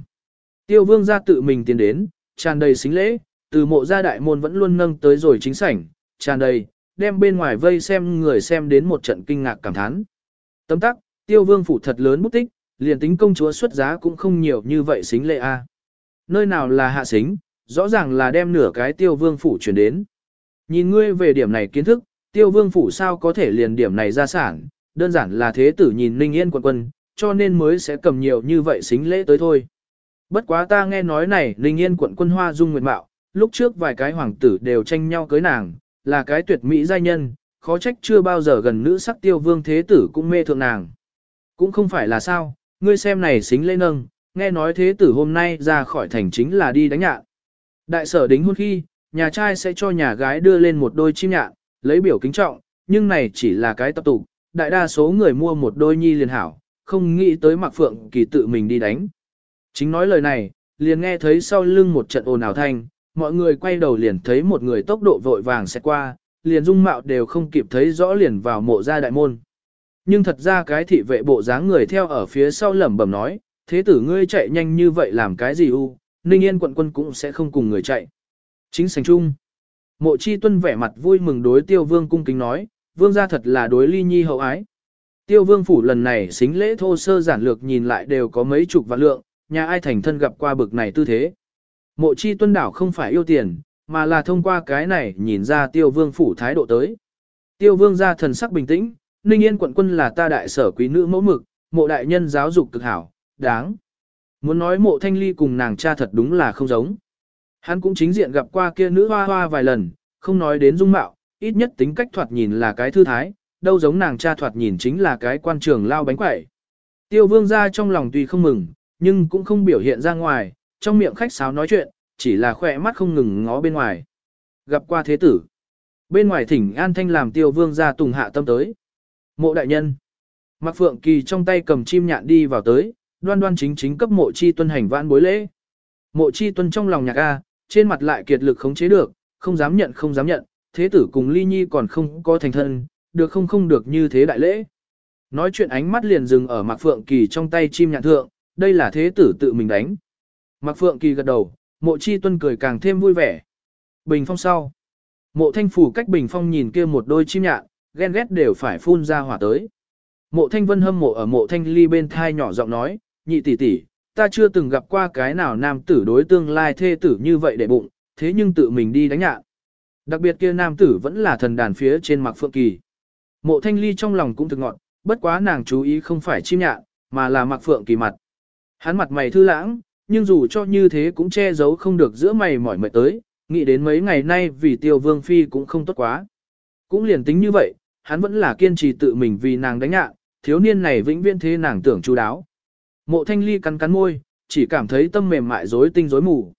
Tiêu vương ra tự mình tiến đến, tràn đầy xính lễ, từ mộ gia đại môn vẫn luôn nâng tới rồi chính sảnh, tràn đầy, đem bên ngoài vây xem người xem đến một trận kinh ngạc cảm thán. Tấm tắc, tiêu vương phủ thật lớn bút tích, liền tính công chúa xuất giá cũng không nhiều như vậy xính lệ a. Nơi nào là hạ xính, rõ ràng là đem nửa cái tiêu vương phủ chuyển đến. Nhìn ngươi về điểm này kiến thức, tiêu vương phủ sao có thể liền điểm này ra sản, đơn giản là thế tử nhìn Ninh Yên quận quân, cho nên mới sẽ cầm nhiều như vậy xính lễ tới thôi. Bất quá ta nghe nói này Ninh Yên quận quân hoa dung nguyệt mạo, lúc trước vài cái hoàng tử đều tranh nhau cưới nàng, là cái tuyệt mỹ giai nhân, khó trách chưa bao giờ gần nữ sắc tiêu vương thế tử cũng mê thượng nàng. Cũng không phải là sao, ngươi xem này xính lễ nâng, nghe nói thế tử hôm nay ra khỏi thành chính là đi đánh nhạn. Đại sở đính hôn khi, nhà trai sẽ cho nhà gái đưa lên một đôi chim nhạn, lấy biểu kính trọng, nhưng này chỉ là cái tập tục, đại đa số người mua một đôi nhi liền hảo, không nghĩ tới Mạc Phượng Kỳ tự mình đi đánh. Chính nói lời này, liền nghe thấy sau lưng một trận ồn ào thanh, mọi người quay đầu liền thấy một người tốc độ vội vàng sẽ qua, liền dung mạo đều không kịp thấy rõ liền vào mộ ra đại môn. Nhưng thật ra cái thị vệ bộ dáng người theo ở phía sau lẩm bẩm nói, thế tử ngươi chạy nhanh như vậy làm cái gì u, Ninh Yên quận quân cũng sẽ không cùng người chạy. Chính sành chung. Mộ chi tuân vẻ mặt vui mừng đối tiêu vương cung kính nói, vương gia thật là đối ly nhi hậu ái. Tiêu vương phủ lần này xính lễ thô sơ giản lược nhìn lại đều có mấy chục vạn lượng, nhà ai thành thân gặp qua bực này tư thế. Mộ chi tuân đảo không phải yêu tiền, mà là thông qua cái này nhìn ra tiêu vương phủ thái độ tới. Tiêu vương gia thần sắc bình tĩnh, ninh yên quận quân là ta đại sở quý nữ mẫu mực, mộ đại nhân giáo dục cực hảo, đáng. Muốn nói mộ thanh ly cùng nàng cha thật đúng là không giống. Hắn cũng chính diện gặp qua kia nữ hoa hoa vài lần, không nói đến dung mạo, ít nhất tính cách thoạt nhìn là cái thư thái, đâu giống nàng cha thoạt nhìn chính là cái quan trường lao bánh quẩy. Tiêu vương ra trong lòng tuy không mừng, nhưng cũng không biểu hiện ra ngoài, trong miệng khách sáo nói chuyện, chỉ là khỏe mắt không ngừng ngó bên ngoài. Gặp qua thế tử. Bên ngoài thỉnh an thanh làm tiêu vương ra tùng hạ tâm tới. Mộ đại nhân. Mạc Phượng Kỳ trong tay cầm chim nhạn đi vào tới, đoan đoan chính chính cấp mộ chi tuân hành vãn bối lễ. Mộ chi tuân trong lòng nhạc A, trên mặt lại kiệt lực khống chế được, không dám nhận không dám nhận, thế tử cùng ly nhi còn không có thành thân, được không không được như thế đại lễ. Nói chuyện ánh mắt liền dừng ở Mạc Phượng Kỳ trong tay chim nhạn thượng, đây là thế tử tự mình đánh. Mạc Phượng Kỳ gật đầu, mộ chi tuân cười càng thêm vui vẻ. Bình phong sau. Mộ thanh phủ cách bình phong nhìn kia một đôi chim nhạn, ghen ghét đều phải phun ra hỏa tới. Mộ thanh vân hâm mộ ở mộ thanh ly bên thai nhỏ giọng nói, nhị tỷ tỷ, ta chưa từng gặp qua cái nào nam tử đối tương lai thê tử như vậy để bụng, thế nhưng tự mình đi đánh nhạn. Đặc biệt kia nam tử vẫn là thần đàn phía trên mặc phượng kỳ. Mộ thanh ly trong lòng cũng thực ngọn, bất quá nàng chú ý không phải chim nhạn, mà là mặc phượng kỳ mặt. Hắn mặt mày thư lãng, nhưng dù cho như thế cũng che giấu không được giữa mày mỏi mệt tới, nghĩ đến mấy ngày nay vì tiêu vương phi cũng không tốt quá. Cũng liền tính như vậy, hắn vẫn là kiên trì tự mình vì nàng đánh nhạn, thiếu niên này vĩnh viễn thế nàng tưởng chú đáo. Mộ thanh ly cắn cắn môi, chỉ cảm thấy tâm mềm mại rối tinh rối mù.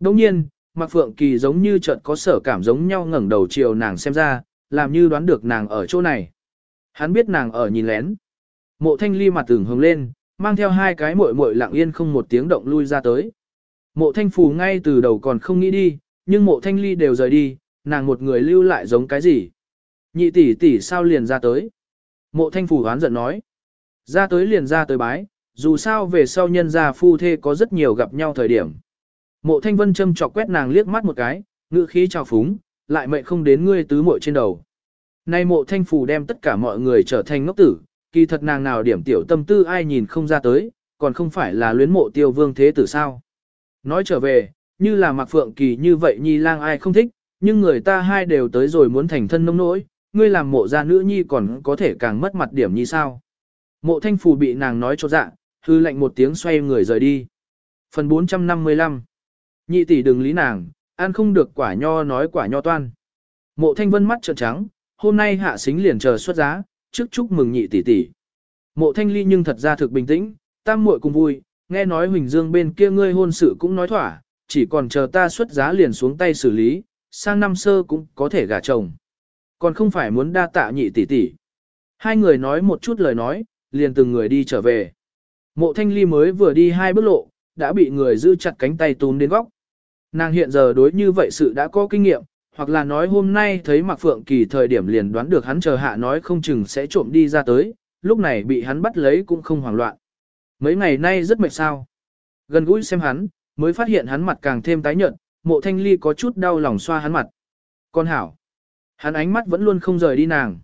Đồng nhiên, Mạc Phượng Kỳ giống như chợt có sở cảm giống nhau ngẩng đầu chiều nàng xem ra, làm như đoán được nàng ở chỗ này. Hắn biết nàng ở nhìn lén. Mộ thanh ly mặt tưởng hướng lên, mang theo hai cái muội muội lặng yên không một tiếng động lui ra tới. Mộ thanh phù ngay từ đầu còn không nghĩ đi, nhưng mộ thanh ly đều rời đi, nàng một người lưu lại giống cái gì. Nhị tỷ tỷ sao liền ra tới. Mộ thanh phù hoán giận nói. Ra tới liền ra tới bái, dù sao về sau nhân gia phu thê có rất nhiều gặp nhau thời điểm. Mộ thanh vân châm chọc quét nàng liếc mắt một cái, Ngữ khí trào phúng, lại mệnh không đến ngươi tứ muội trên đầu. Nay mộ thanh phù đem tất cả mọi người trở thành ngốc tử, kỳ thật nàng nào điểm tiểu tâm tư ai nhìn không ra tới, còn không phải là luyến mộ tiêu vương thế tử sao. Nói trở về, như là mặc phượng kỳ như vậy nhi lang ai không thích, nhưng người ta hai đều tới rồi muốn thành thân nông nỗi, ngươi làm mộ gia nữ nhi còn có thể càng mất mặt điểm như sao. Mộ thanh phù bị nàng nói cho dạ, hư lệnh một tiếng xoay người rời đi. Phần 455 Nhị tỷ đừng lý nàng, ăn không được quả nho nói quả nho toan. Mộ thanh vân mắt trợn trắng, hôm nay hạ xính liền chờ xuất giá, trước chúc mừng nhị tỷ tỷ. Mộ thanh ly nhưng thật ra thực bình tĩnh, tam muội cùng vui, nghe nói Huỳnh Dương bên kia ngươi hôn sự cũng nói thỏa, chỉ còn chờ ta xuất giá liền xuống tay xử lý, sang năm sơ cũng có thể gả chồng. Còn không phải muốn đa tạ nhị tỷ tỷ. Hai người nói một chút lời nói, liền từng người đi trở về. Mộ thanh ly mới vừa đi hai bước lộ, đã bị người giữ chặt cánh tay tún đến góc. Nàng hiện giờ đối như vậy sự đã có kinh nghiệm, hoặc là nói hôm nay thấy Mạc Phượng Kỳ thời điểm liền đoán được hắn chờ hạ nói không chừng sẽ trộm đi ra tới, lúc này bị hắn bắt lấy cũng không hoảng loạn. Mấy ngày nay rất mệt sao. Gần gũi xem hắn, mới phát hiện hắn mặt càng thêm tái nhợt, mộ thanh ly có chút đau lòng xoa hắn mặt. Con hảo. Hắn ánh mắt vẫn luôn không rời đi nàng.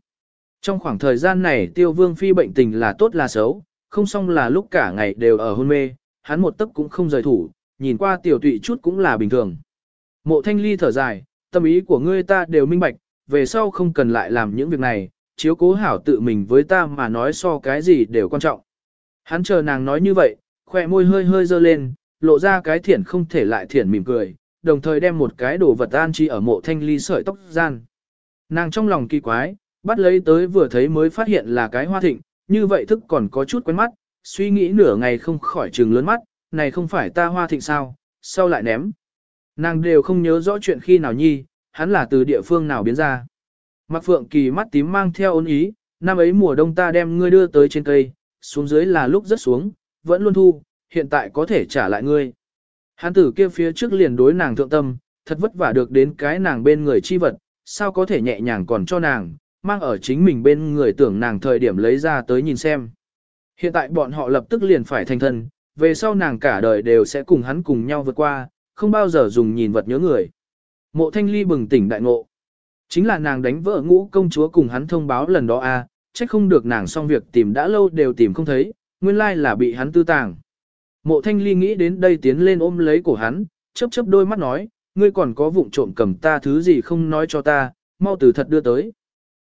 Trong khoảng thời gian này tiêu vương phi bệnh tình là tốt là xấu, không xong là lúc cả ngày đều ở hôn mê, hắn một tấc cũng không rời thủ, nhìn qua tiểu tụy chút cũng là bình thường. Mộ thanh ly thở dài, tâm ý của ngươi ta đều minh bạch, về sau không cần lại làm những việc này, chiếu cố hảo tự mình với ta mà nói so cái gì đều quan trọng. Hắn chờ nàng nói như vậy, khỏe môi hơi hơi dơ lên, lộ ra cái thiển không thể lại thiển mỉm cười, đồng thời đem một cái đồ vật an chi ở mộ thanh ly sợi tóc gian. Nàng trong lòng kỳ quái, bắt lấy tới vừa thấy mới phát hiện là cái hoa thịnh, như vậy thức còn có chút quen mắt, suy nghĩ nửa ngày không khỏi trừng lớn mắt, này không phải ta hoa thịnh sao, Sao lại ném. Nàng đều không nhớ rõ chuyện khi nào nhi, hắn là từ địa phương nào biến ra. Mạc Phượng Kỳ mắt tím mang theo ôn ý, năm ấy mùa đông ta đem ngươi đưa tới trên cây, xuống dưới là lúc rất xuống, vẫn luôn thu, hiện tại có thể trả lại ngươi. Hắn tử kia phía trước liền đối nàng thượng tâm, thật vất vả được đến cái nàng bên người chi vật, sao có thể nhẹ nhàng còn cho nàng, mang ở chính mình bên người tưởng nàng thời điểm lấy ra tới nhìn xem. Hiện tại bọn họ lập tức liền phải thành thân, về sau nàng cả đời đều sẽ cùng hắn cùng nhau vượt qua, không bao giờ dùng nhìn vật nhớ người. Mộ thanh ly bừng tỉnh đại ngộ. Chính là nàng đánh vợ ngũ công chúa cùng hắn thông báo lần đó a à, trách không được nàng xong việc tìm đã lâu đều tìm không thấy, nguyên lai là bị hắn tư tàng. Mộ thanh ly nghĩ đến đây tiến lên ôm lấy cổ hắn, chớp chớp đôi mắt nói, ngươi còn có vụng trộm cầm ta thứ gì không nói cho ta, mau từ thật đưa tới.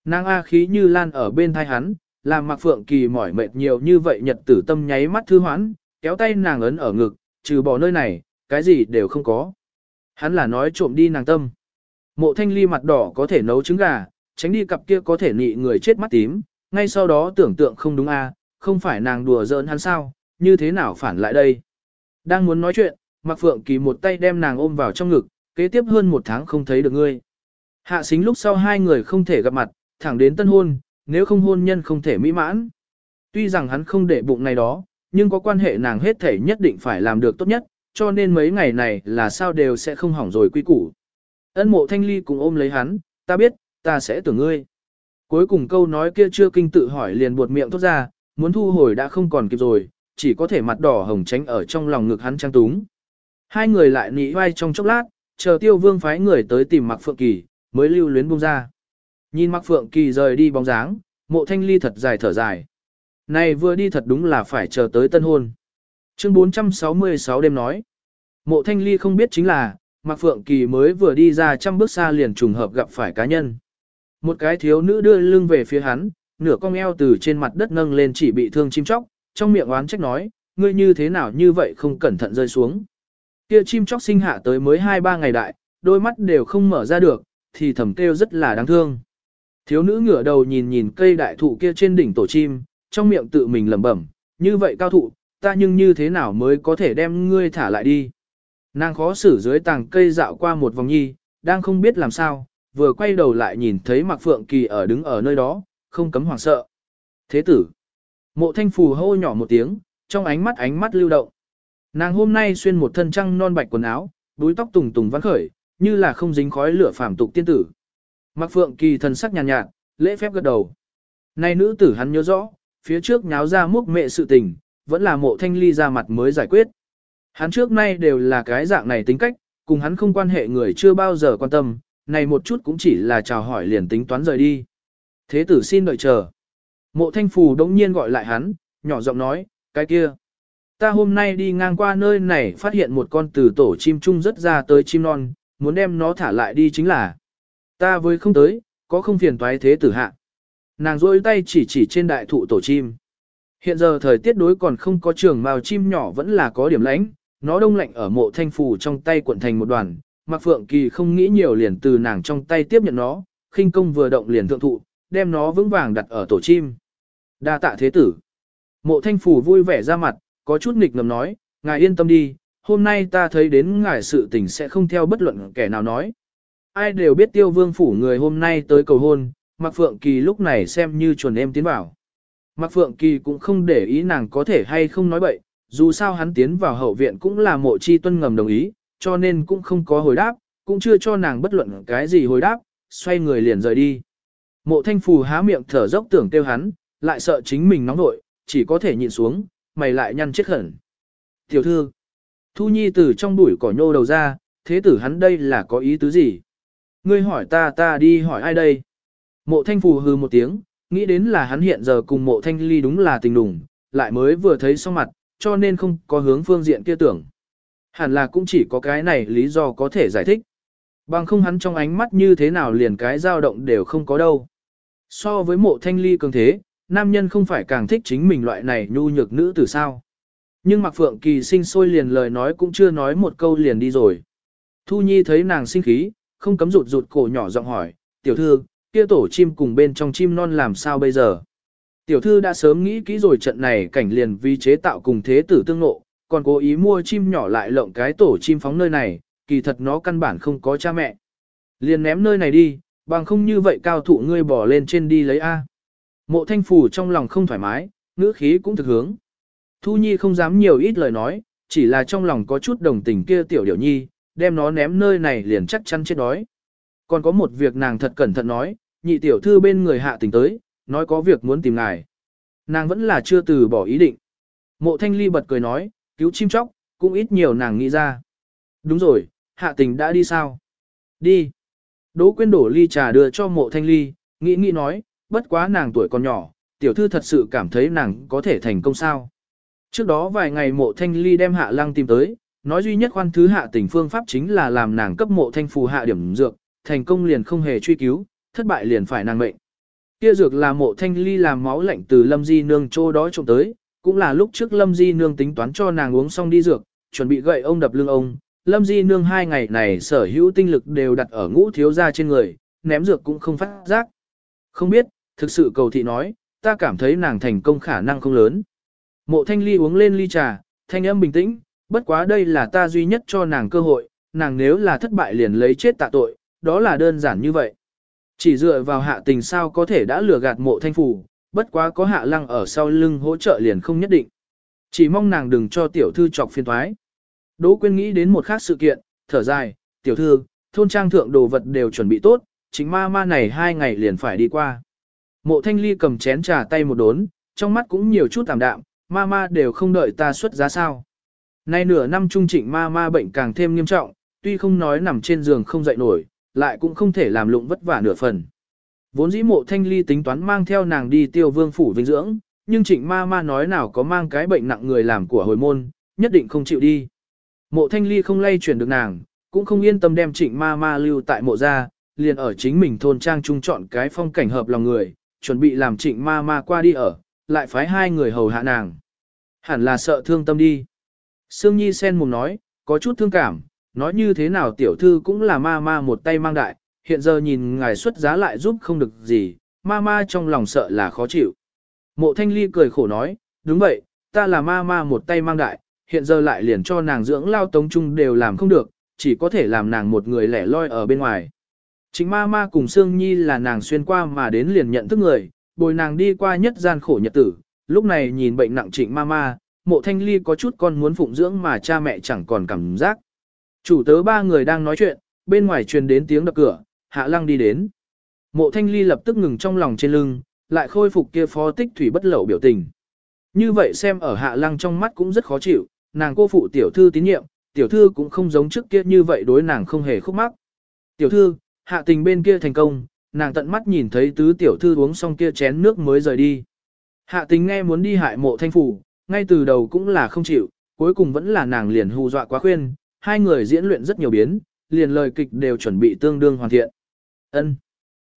Nàng A khí như lan ở bên thai hắn, làm mặc phượng kỳ mỏi mệt nhiều như vậy nhật tử tâm nháy mắt thư hoãn, kéo tay nàng ấn ở ngực, trừ bỏ nơi này, cái gì đều không có. Hắn là nói trộm đi nàng tâm. Mộ thanh ly mặt đỏ có thể nấu trứng gà, tránh đi cặp kia có thể nị người chết mắt tím, ngay sau đó tưởng tượng không đúng a, không phải nàng đùa giỡn hắn sao, như thế nào phản lại đây. Đang muốn nói chuyện, Mạc Phượng Kỳ một tay đem nàng ôm vào trong ngực, kế tiếp hơn một tháng không thấy được ngươi. Hạ xính lúc sau hai người không thể gặp mặt, thẳng đến tân hôn, nếu không hôn nhân không thể mỹ mãn. Tuy rằng hắn không để bụng này đó, nhưng có quan hệ nàng hết thể nhất định phải làm được tốt nhất, cho nên mấy ngày này là sao đều sẽ không hỏng rồi quy củ. Ân mộ thanh ly cùng ôm lấy hắn, ta biết, ta sẽ tưởng ngươi. Cuối cùng câu nói kia chưa kinh tự hỏi liền buột miệng thốt ra, muốn thu hồi đã không còn kịp rồi, chỉ có thể mặt đỏ hồng tránh ở trong lòng ngực hắn trang túng. Hai người lại nỉ vai trong chốc lát, chờ tiêu vương phái người tới tìm mặc Phượng Kỳ, mới lưu luyến buông ra. Nhìn Mạc Phượng Kỳ rời đi bóng dáng, mộ thanh ly thật dài thở dài. Này vừa đi thật đúng là phải chờ tới tân hôn. Chương 466 đêm nói. Mộ thanh ly không biết chính là, Mạc Phượng Kỳ mới vừa đi ra trăm bước xa liền trùng hợp gặp phải cá nhân. Một cái thiếu nữ đưa lưng về phía hắn, nửa cong eo từ trên mặt đất nâng lên chỉ bị thương chim chóc, trong miệng oán trách nói, ngươi như thế nào như vậy không cẩn thận rơi xuống. Kia chim chóc sinh hạ tới mới 2-3 ngày đại, đôi mắt đều không mở ra được, thì thầm kêu rất là đáng thương. Thiếu nữ ngửa đầu nhìn nhìn cây đại thụ kia trên đỉnh tổ chim, trong miệng tự mình lẩm bẩm, như vậy cao thụ, ta nhưng như thế nào mới có thể đem ngươi thả lại đi. Nàng khó xử dưới tàng cây dạo qua một vòng nhi, đang không biết làm sao, vừa quay đầu lại nhìn thấy Mạc Phượng Kỳ ở đứng ở nơi đó, không cấm hoảng sợ. Thế tử. Mộ thanh phù hô nhỏ một tiếng, trong ánh mắt ánh mắt lưu động. Nàng hôm nay xuyên một thân trăng non bạch quần áo, đuôi tóc tùng tùng vắng khởi, như là không dính khói lửa phàm tục tiên tử. Mạc Phượng Kỳ thần sắc nhàn nhạt, nhạt, lễ phép gật đầu. Nay nữ tử hắn nhớ rõ, phía trước nháo ra múc mẹ sự tình, vẫn là mộ thanh ly ra mặt mới giải quyết. Hắn trước nay đều là cái dạng này tính cách, cùng hắn không quan hệ người chưa bao giờ quan tâm, này một chút cũng chỉ là chào hỏi liền tính toán rời đi. Thế tử xin đợi chờ. Mộ thanh phù đống nhiên gọi lại hắn, nhỏ giọng nói, cái kia. Ta hôm nay đi ngang qua nơi này phát hiện một con từ tổ chim chung rất ra tới chim non, muốn đem nó thả lại đi chính là. Ta với không tới, có không phiền toái thế tử hạ. Nàng rôi tay chỉ chỉ trên đại thụ tổ chim. Hiện giờ thời tiết đối còn không có trường màu chim nhỏ vẫn là có điểm lãnh, nó đông lạnh ở mộ thanh phù trong tay cuộn thành một đoàn. Mạc Phượng Kỳ không nghĩ nhiều liền từ nàng trong tay tiếp nhận nó, khinh công vừa động liền thượng thụ, đem nó vững vàng đặt ở tổ chim. Đa tạ thế tử. Mộ thanh phù vui vẻ ra mặt, có chút nghịch ngầm nói, ngài yên tâm đi, hôm nay ta thấy đến ngài sự tình sẽ không theo bất luận kẻ nào nói. Ai đều biết tiêu vương phủ người hôm nay tới cầu hôn, Mạc Phượng Kỳ lúc này xem như chuẩn em tiến vào. Mạc Phượng Kỳ cũng không để ý nàng có thể hay không nói bậy, dù sao hắn tiến vào hậu viện cũng là mộ chi tuân ngầm đồng ý, cho nên cũng không có hồi đáp, cũng chưa cho nàng bất luận cái gì hồi đáp, xoay người liền rời đi. Mộ thanh phù há miệng thở dốc tưởng tiêu hắn, lại sợ chính mình nóng nội, chỉ có thể nhịn xuống, mày lại nhăn chết khẩn. Tiểu thư, Thu Nhi từ trong bụi cỏ nhô đầu ra, thế tử hắn đây là có ý tứ gì? Ngươi hỏi ta ta đi hỏi ai đây? Mộ thanh phù hư một tiếng, nghĩ đến là hắn hiện giờ cùng mộ thanh ly đúng là tình đùng, lại mới vừa thấy xong mặt, cho nên không có hướng phương diện kia tưởng. Hẳn là cũng chỉ có cái này lý do có thể giải thích. Bằng không hắn trong ánh mắt như thế nào liền cái dao động đều không có đâu. So với mộ thanh ly cường thế, nam nhân không phải càng thích chính mình loại này nhu nhược nữ từ sao. Nhưng Mạc Phượng Kỳ sinh sôi liền lời nói cũng chưa nói một câu liền đi rồi. Thu Nhi thấy nàng sinh khí, không cấm rụt rụt cổ nhỏ giọng hỏi, tiểu thư, kia tổ chim cùng bên trong chim non làm sao bây giờ? Tiểu thư đã sớm nghĩ kỹ rồi trận này cảnh liền vì chế tạo cùng thế tử tương nộ, còn cố ý mua chim nhỏ lại lộng cái tổ chim phóng nơi này, kỳ thật nó căn bản không có cha mẹ. Liền ném nơi này đi, bằng không như vậy cao thủ ngươi bỏ lên trên đi lấy A. Mộ thanh phủ trong lòng không thoải mái, ngữ khí cũng thực hướng. Thu Nhi không dám nhiều ít lời nói, chỉ là trong lòng có chút đồng tình kia tiểu điểu nhi, đem nó ném nơi này liền chắc chắn chết đói. Còn có một việc nàng thật cẩn thận nói, nhị tiểu thư bên người hạ tình tới, nói có việc muốn tìm ngài. Nàng vẫn là chưa từ bỏ ý định. Mộ thanh ly bật cười nói, cứu chim chóc, cũng ít nhiều nàng nghĩ ra. Đúng rồi, hạ tình đã đi sao? Đi. Đỗ quyên đổ ly trà đưa cho mộ thanh ly, nghĩ nghĩ nói, bất quá nàng tuổi còn nhỏ, tiểu thư thật sự cảm thấy nàng có thể thành công sao. Trước đó vài ngày mộ thanh ly đem hạ lăng tìm tới, nói duy nhất khoan thứ hạ tình phương pháp chính là làm nàng cấp mộ thanh phù hạ điểm dược, thành công liền không hề truy cứu, thất bại liền phải nàng mệnh. Kia dược là mộ thanh ly làm máu lạnh từ lâm di nương chỗ đó trộm tới, cũng là lúc trước lâm di nương tính toán cho nàng uống xong đi dược, chuẩn bị gậy ông đập lưng ông. Lâm di nương hai ngày này sở hữu tinh lực đều đặt ở ngũ thiếu gia trên người, ném dược cũng không phát giác. Không biết, thực sự cầu thị nói, ta cảm thấy nàng thành công khả năng không lớn. Mộ thanh ly uống lên ly trà, thanh âm bình tĩnh, bất quá đây là ta duy nhất cho nàng cơ hội, nàng nếu là thất bại liền lấy chết tạ tội, đó là đơn giản như vậy. Chỉ dựa vào hạ tình sao có thể đã lừa gạt mộ thanh phủ, bất quá có hạ lăng ở sau lưng hỗ trợ liền không nhất định. Chỉ mong nàng đừng cho tiểu thư chọc phiền thoái. Đỗ quyên nghĩ đến một khác sự kiện, thở dài, tiểu thư, thôn trang thượng đồ vật đều chuẩn bị tốt, chính ma ma này hai ngày liền phải đi qua. Mộ thanh ly cầm chén trà tay một đốn, trong mắt cũng nhiều chút tạm đạm, ma ma đều không đợi ta xuất giá sao. Nay nửa năm trung trịnh ma ma bệnh càng thêm nghiêm trọng, tuy không nói nằm trên giường không dậy nổi, lại cũng không thể làm lụng vất vả nửa phần. Vốn dĩ mộ thanh ly tính toán mang theo nàng đi tiêu vương phủ vinh dưỡng, nhưng trịnh ma ma nói nào có mang cái bệnh nặng người làm của hồi môn, nhất định không chịu đi. Mộ thanh ly không lay chuyển được nàng, cũng không yên tâm đem trịnh ma ma lưu tại mộ gia, liền ở chính mình thôn trang trung chọn cái phong cảnh hợp lòng người, chuẩn bị làm trịnh ma ma qua đi ở, lại phái hai người hầu hạ nàng. Hẳn là sợ thương tâm đi. Sương Nhi sen mồm nói, có chút thương cảm, nói như thế nào tiểu thư cũng là ma ma một tay mang đại, hiện giờ nhìn ngài xuất giá lại giúp không được gì, ma ma trong lòng sợ là khó chịu. Mộ thanh ly cười khổ nói, đúng vậy, ta là ma ma một tay mang đại, hiện giờ lại liền cho nàng dưỡng lao tống chung đều làm không được, chỉ có thể làm nàng một người lẻ loi ở bên ngoài. Chính ma ma cùng Sương Nhi là nàng xuyên qua mà đến liền nhận thức người, bồi nàng đi qua nhất gian khổ nhật tử, lúc này nhìn bệnh nặng trịnh ma ma, mộ thanh ly có chút con muốn phụng dưỡng mà cha mẹ chẳng còn cảm giác. Chủ tớ ba người đang nói chuyện, bên ngoài truyền đến tiếng đập cửa, hạ lăng đi đến. Mộ thanh ly lập tức ngừng trong lòng trên lưng, lại khôi phục kia phó tích thủy bất lậu biểu tình. Như vậy xem ở hạ lăng trong mắt cũng rất khó chịu, nàng cô phụ tiểu thư tín nhiệm, tiểu thư cũng không giống trước kia như vậy đối nàng không hề khúc mắc. Tiểu thư, hạ tình bên kia thành công, nàng tận mắt nhìn thấy tứ tiểu thư uống xong kia chén nước mới rời đi. Hạ tình nghe muốn đi hại mộ thanh phủ, ngay từ đầu cũng là không chịu, cuối cùng vẫn là nàng liền hù dọa quá khuyên, hai người diễn luyện rất nhiều biến, liền lời kịch đều chuẩn bị tương đương hoàn thiện. Ân.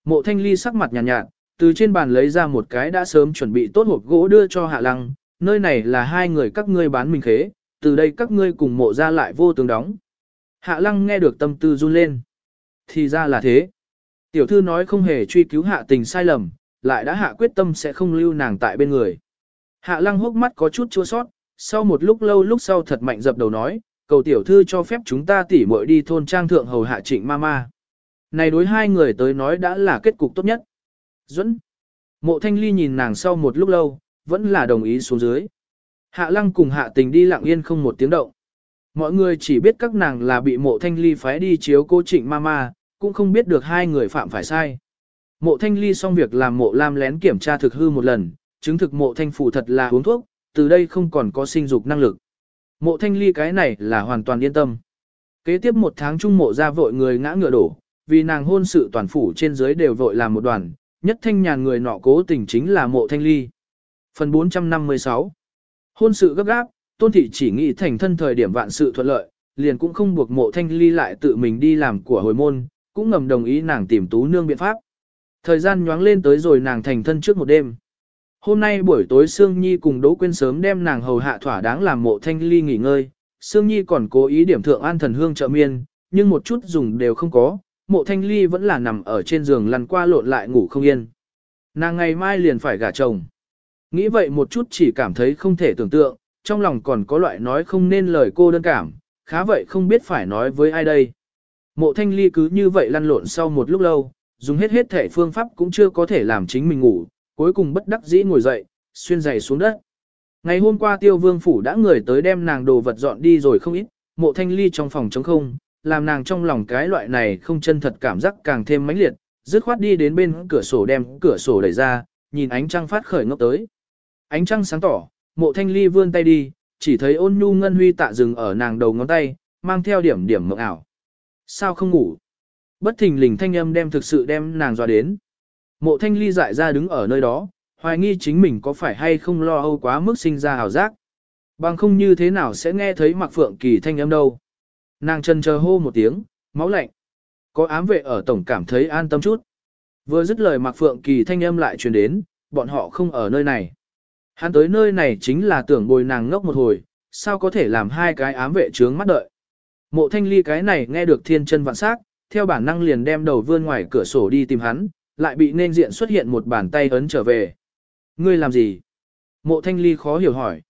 Mộ thanh ly sắc mặt nhàn nhạt, nhạt, từ trên bàn lấy ra một cái đã sớm chuẩn bị tốt hộp gỗ đưa cho hạ lăng, nơi này là hai người các ngươi bán mình khế, từ đây các ngươi cùng mộ ra lại vô tướng đóng. Hạ lăng nghe được tâm tư run lên. Thì ra là thế. Tiểu thư nói không hề truy cứu hạ tình sai lầm, lại đã hạ quyết tâm sẽ không lưu nàng tại bên người. Hạ lăng hốc mắt có chút chua sót, sau một lúc lâu lúc sau thật mạnh dập đầu nói, cầu tiểu thư cho phép chúng ta tỉ muội đi thôn trang thượng hầu hạ trịnh ma ma. Này đối hai người tới nói đã là kết cục tốt nhất. Duẫn. Mộ thanh ly nhìn nàng sau một lúc lâu, vẫn là đồng ý xuống dưới. Hạ lăng cùng hạ tình đi lặng yên không một tiếng động. Mọi người chỉ biết các nàng là bị mộ thanh ly phái đi chiếu cô trịnh ma ma, cũng không biết được hai người phạm phải sai. Mộ thanh ly xong việc làm mộ lam lén kiểm tra thực hư một lần, chứng thực mộ thanh phủ thật là uống thuốc, từ đây không còn có sinh dục năng lực. Mộ thanh ly cái này là hoàn toàn yên tâm. Kế tiếp một tháng trung mộ ra vội người ngã ngựa đổ, vì nàng hôn sự toàn phủ trên dưới đều vội làm một đoàn, nhất thanh nhàn người nọ cố tình chính là mộ thanh ly. Phần 456 Hôn sự gấp gáp, tôn thị chỉ nghĩ thành thân thời điểm vạn sự thuận lợi, liền cũng không buộc mộ thanh ly lại tự mình đi làm của hồi môn, cũng ngầm đồng ý nàng tìm tú nương biện pháp. Thời gian nhoáng lên tới rồi nàng thành thân trước một đêm. Hôm nay buổi tối Sương Nhi cùng Đỗ Quyên sớm đem nàng hầu hạ thỏa đáng làm mộ thanh ly nghỉ ngơi. Sương Nhi còn cố ý điểm thượng an thần hương trợ miên, nhưng một chút dùng đều không có, mộ thanh ly vẫn là nằm ở trên giường lăn qua lộn lại ngủ không yên. Nàng ngày mai liền phải gả chồng. Nghĩ vậy một chút chỉ cảm thấy không thể tưởng tượng, trong lòng còn có loại nói không nên lời cô đơn cảm, khá vậy không biết phải nói với ai đây. Mộ thanh ly cứ như vậy lăn lộn sau một lúc lâu, dùng hết hết thể phương pháp cũng chưa có thể làm chính mình ngủ, cuối cùng bất đắc dĩ ngồi dậy, xuyên giày xuống đất. Ngày hôm qua tiêu vương phủ đã người tới đem nàng đồ vật dọn đi rồi không ít, mộ thanh ly trong phòng trống không, làm nàng trong lòng cái loại này không chân thật cảm giác càng thêm mãnh liệt, dứt khoát đi đến bên cửa sổ đem cửa sổ đẩy ra, nhìn ánh trăng phát khởi ngốc tới. Ánh trăng sáng tỏ, mộ thanh ly vươn tay đi, chỉ thấy ôn nhu ngân huy tạ dừng ở nàng đầu ngón tay, mang theo điểm điểm mộng ảo. Sao không ngủ? Bất thình lình thanh âm đem thực sự đem nàng dọa đến. Mộ thanh ly dại ra đứng ở nơi đó, hoài nghi chính mình có phải hay không lo âu quá mức sinh ra hào giác. Bằng không như thế nào sẽ nghe thấy mặc phượng kỳ thanh âm đâu. Nàng chân chờ hô một tiếng, máu lạnh. Có ám vệ ở tổng cảm thấy an tâm chút. Vừa dứt lời mặc phượng kỳ thanh âm lại truyền đến, bọn họ không ở nơi này. Hắn tới nơi này chính là tưởng bồi nàng ngốc một hồi, sao có thể làm hai cái ám vệ trướng mắt đợi. Mộ thanh ly cái này nghe được thiên chân vạn sắc, theo bản năng liền đem đầu vươn ngoài cửa sổ đi tìm hắn, lại bị nên diện xuất hiện một bàn tay ấn trở về. Ngươi làm gì? Mộ thanh ly khó hiểu hỏi.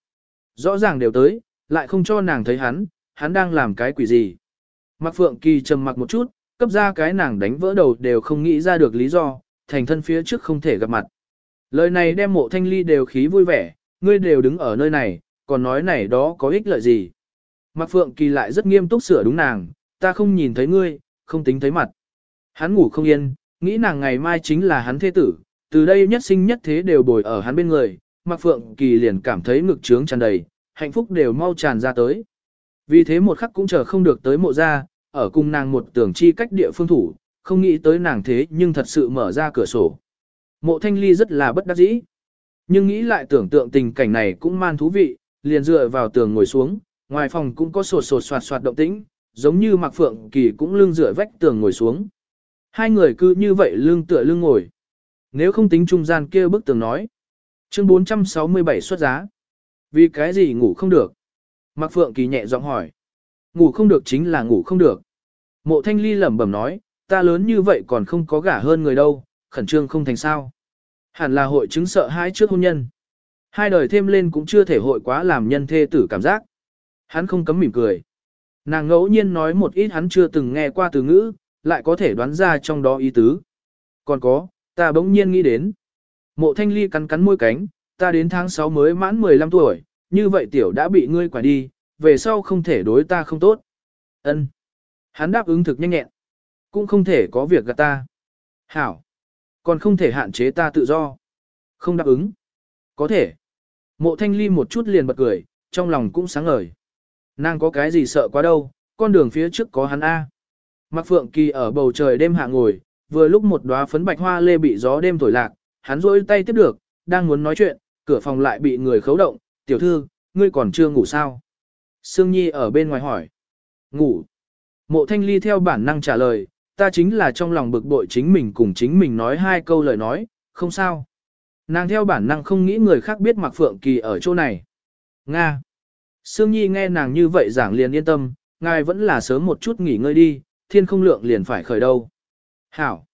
Rõ ràng đều tới, lại không cho nàng thấy hắn, hắn đang làm cái quỷ gì. Mạc Phượng Kỳ trầm mặc một chút, cấp ra cái nàng đánh vỡ đầu đều không nghĩ ra được lý do, thành thân phía trước không thể gặp mặt. Lời này đem mộ thanh ly đều khí vui vẻ, ngươi đều đứng ở nơi này, còn nói này đó có ích lợi gì. Mạc Phượng Kỳ lại rất nghiêm túc sửa đúng nàng, ta không nhìn thấy ngươi, không tính thấy mặt. Hắn ngủ không yên, nghĩ nàng ngày mai chính là hắn thế tử, từ đây nhất sinh nhất thế đều bồi ở hắn bên người, Mạc Phượng Kỳ liền cảm thấy ngực trướng tràn đầy, hạnh phúc đều mau tràn ra tới. Vì thế một khắc cũng chờ không được tới mộ ra, ở cùng nàng một tưởng chi cách địa phương thủ, không nghĩ tới nàng thế nhưng thật sự mở ra cửa sổ. Mộ thanh ly rất là bất đắc dĩ. Nhưng nghĩ lại tưởng tượng tình cảnh này cũng man thú vị, liền dựa vào tường ngồi xuống, ngoài phòng cũng có sột sột soạt soạt động tĩnh, giống như Mạc Phượng Kỳ cũng lưng dựa vách tường ngồi xuống. Hai người cứ như vậy lưng tựa lưng ngồi. Nếu không tính trung gian kia bức tường nói. Chương 467 xuất giá. Vì cái gì ngủ không được? Mạc Phượng Kỳ nhẹ giọng hỏi. Ngủ không được chính là ngủ không được. Mộ Thanh Ly lẩm bẩm nói, ta lớn như vậy còn không có gả hơn người đâu, khẩn trương không thành sao. Hẳn là hội chứng sợ hãi trước hôn nhân. Hai đời thêm lên cũng chưa thể hội quá làm nhân thê tử cảm giác. Hắn không cấm mỉm cười. Nàng ngẫu nhiên nói một ít hắn chưa từng nghe qua từ ngữ, lại có thể đoán ra trong đó ý tứ. Còn có, ta bỗng nhiên nghĩ đến. Mộ thanh ly cắn cắn môi cánh, ta đến tháng 6 mới mãn 15 tuổi, như vậy tiểu đã bị ngươi quả đi, về sau không thể đối ta không tốt. Ân. Hắn đáp ứng thực nhanh nhẹn. Cũng không thể có việc gặp ta. Hảo. Còn không thể hạn chế ta tự do. Không đáp ứng. Có thể. Mộ thanh ly một chút liền bật cười, trong lòng cũng sáng ngời. Nàng có cái gì sợ quá đâu, con đường phía trước có hắn A. Mạc Phượng Kỳ ở bầu trời đêm hạ ngồi, vừa lúc một đóa phấn bạch hoa lê bị gió đêm thổi lạc, hắn rỗi tay tiếp được, đang muốn nói chuyện, cửa phòng lại bị người khấu động, tiểu thư, ngươi còn chưa ngủ sao? Sương Nhi ở bên ngoài hỏi. Ngủ. Mộ Thanh Ly theo bản năng trả lời, ta chính là trong lòng bực bội chính mình cùng chính mình nói hai câu lời nói, không sao. Nàng theo bản năng không nghĩ người khác biết Mạc Phượng Kỳ ở chỗ này. Nga. Sương Nhi nghe nàng như vậy giảng liền yên tâm, ngài vẫn là sớm một chút nghỉ ngơi đi, thiên không lượng liền phải khởi đâu. Hảo.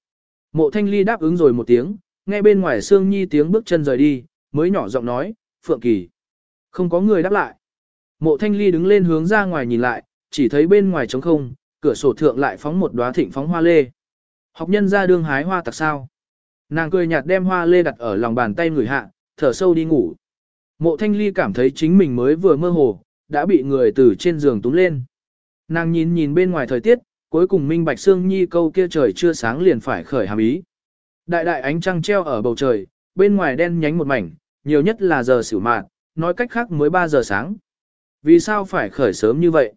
Mộ Thanh Ly đáp ứng rồi một tiếng, nghe bên ngoài Sương Nhi tiếng bước chân rời đi, mới nhỏ giọng nói, Phượng Kỳ. Không có người đáp lại. Mộ Thanh Ly đứng lên hướng ra ngoài nhìn lại, chỉ thấy bên ngoài trống không, cửa sổ thượng lại phóng một đóa thịnh phóng hoa lê. Học nhân ra đương hái hoa tặc sao. Nàng cười nhạt đem hoa lê đặt ở lòng bàn tay người hạ, thở sâu đi ngủ. Mộ Thanh Ly cảm thấy chính mình mới vừa mơ hồ, đã bị người từ trên giường túm lên. Nàng nhìn nhìn bên ngoài thời tiết, cuối cùng minh bạch xương nhi câu kia trời chưa sáng liền phải khởi hàm ý. Đại đại ánh trăng treo ở bầu trời, bên ngoài đen nhánh một mảnh, nhiều nhất là giờ xỉu mạt, nói cách khác mới 3 giờ sáng. Vì sao phải khởi sớm như vậy?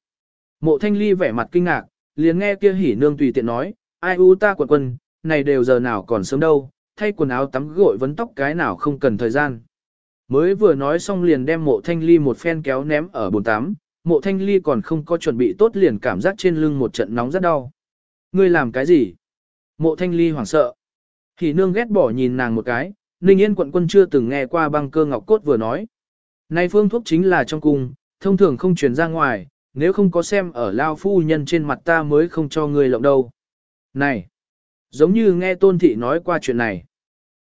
Mộ thanh ly vẻ mặt kinh ngạc, liền nghe kia hỉ nương tùy tiện nói, ai u ta quần quân, này đều giờ nào còn sớm đâu, thay quần áo tắm gội vấn tóc cái nào không cần thời gian. Mới vừa nói xong liền đem mộ thanh ly một phen kéo ném ở bồn tắm, mộ thanh ly còn không có chuẩn bị tốt liền cảm giác trên lưng một trận nóng rất đau. Ngươi làm cái gì? Mộ thanh ly hoảng sợ. Hỉ nương ghét bỏ nhìn nàng một cái, Ninh Yên quận quân chưa từng nghe qua băng cơ ngọc cốt vừa nói. Này phương thuốc chính là trong cung, thông thường không truyền ra ngoài, nếu không có xem ở lao phu nhân trên mặt ta mới không cho ngươi lộng đâu. Này, giống như nghe tôn thị nói qua chuyện này.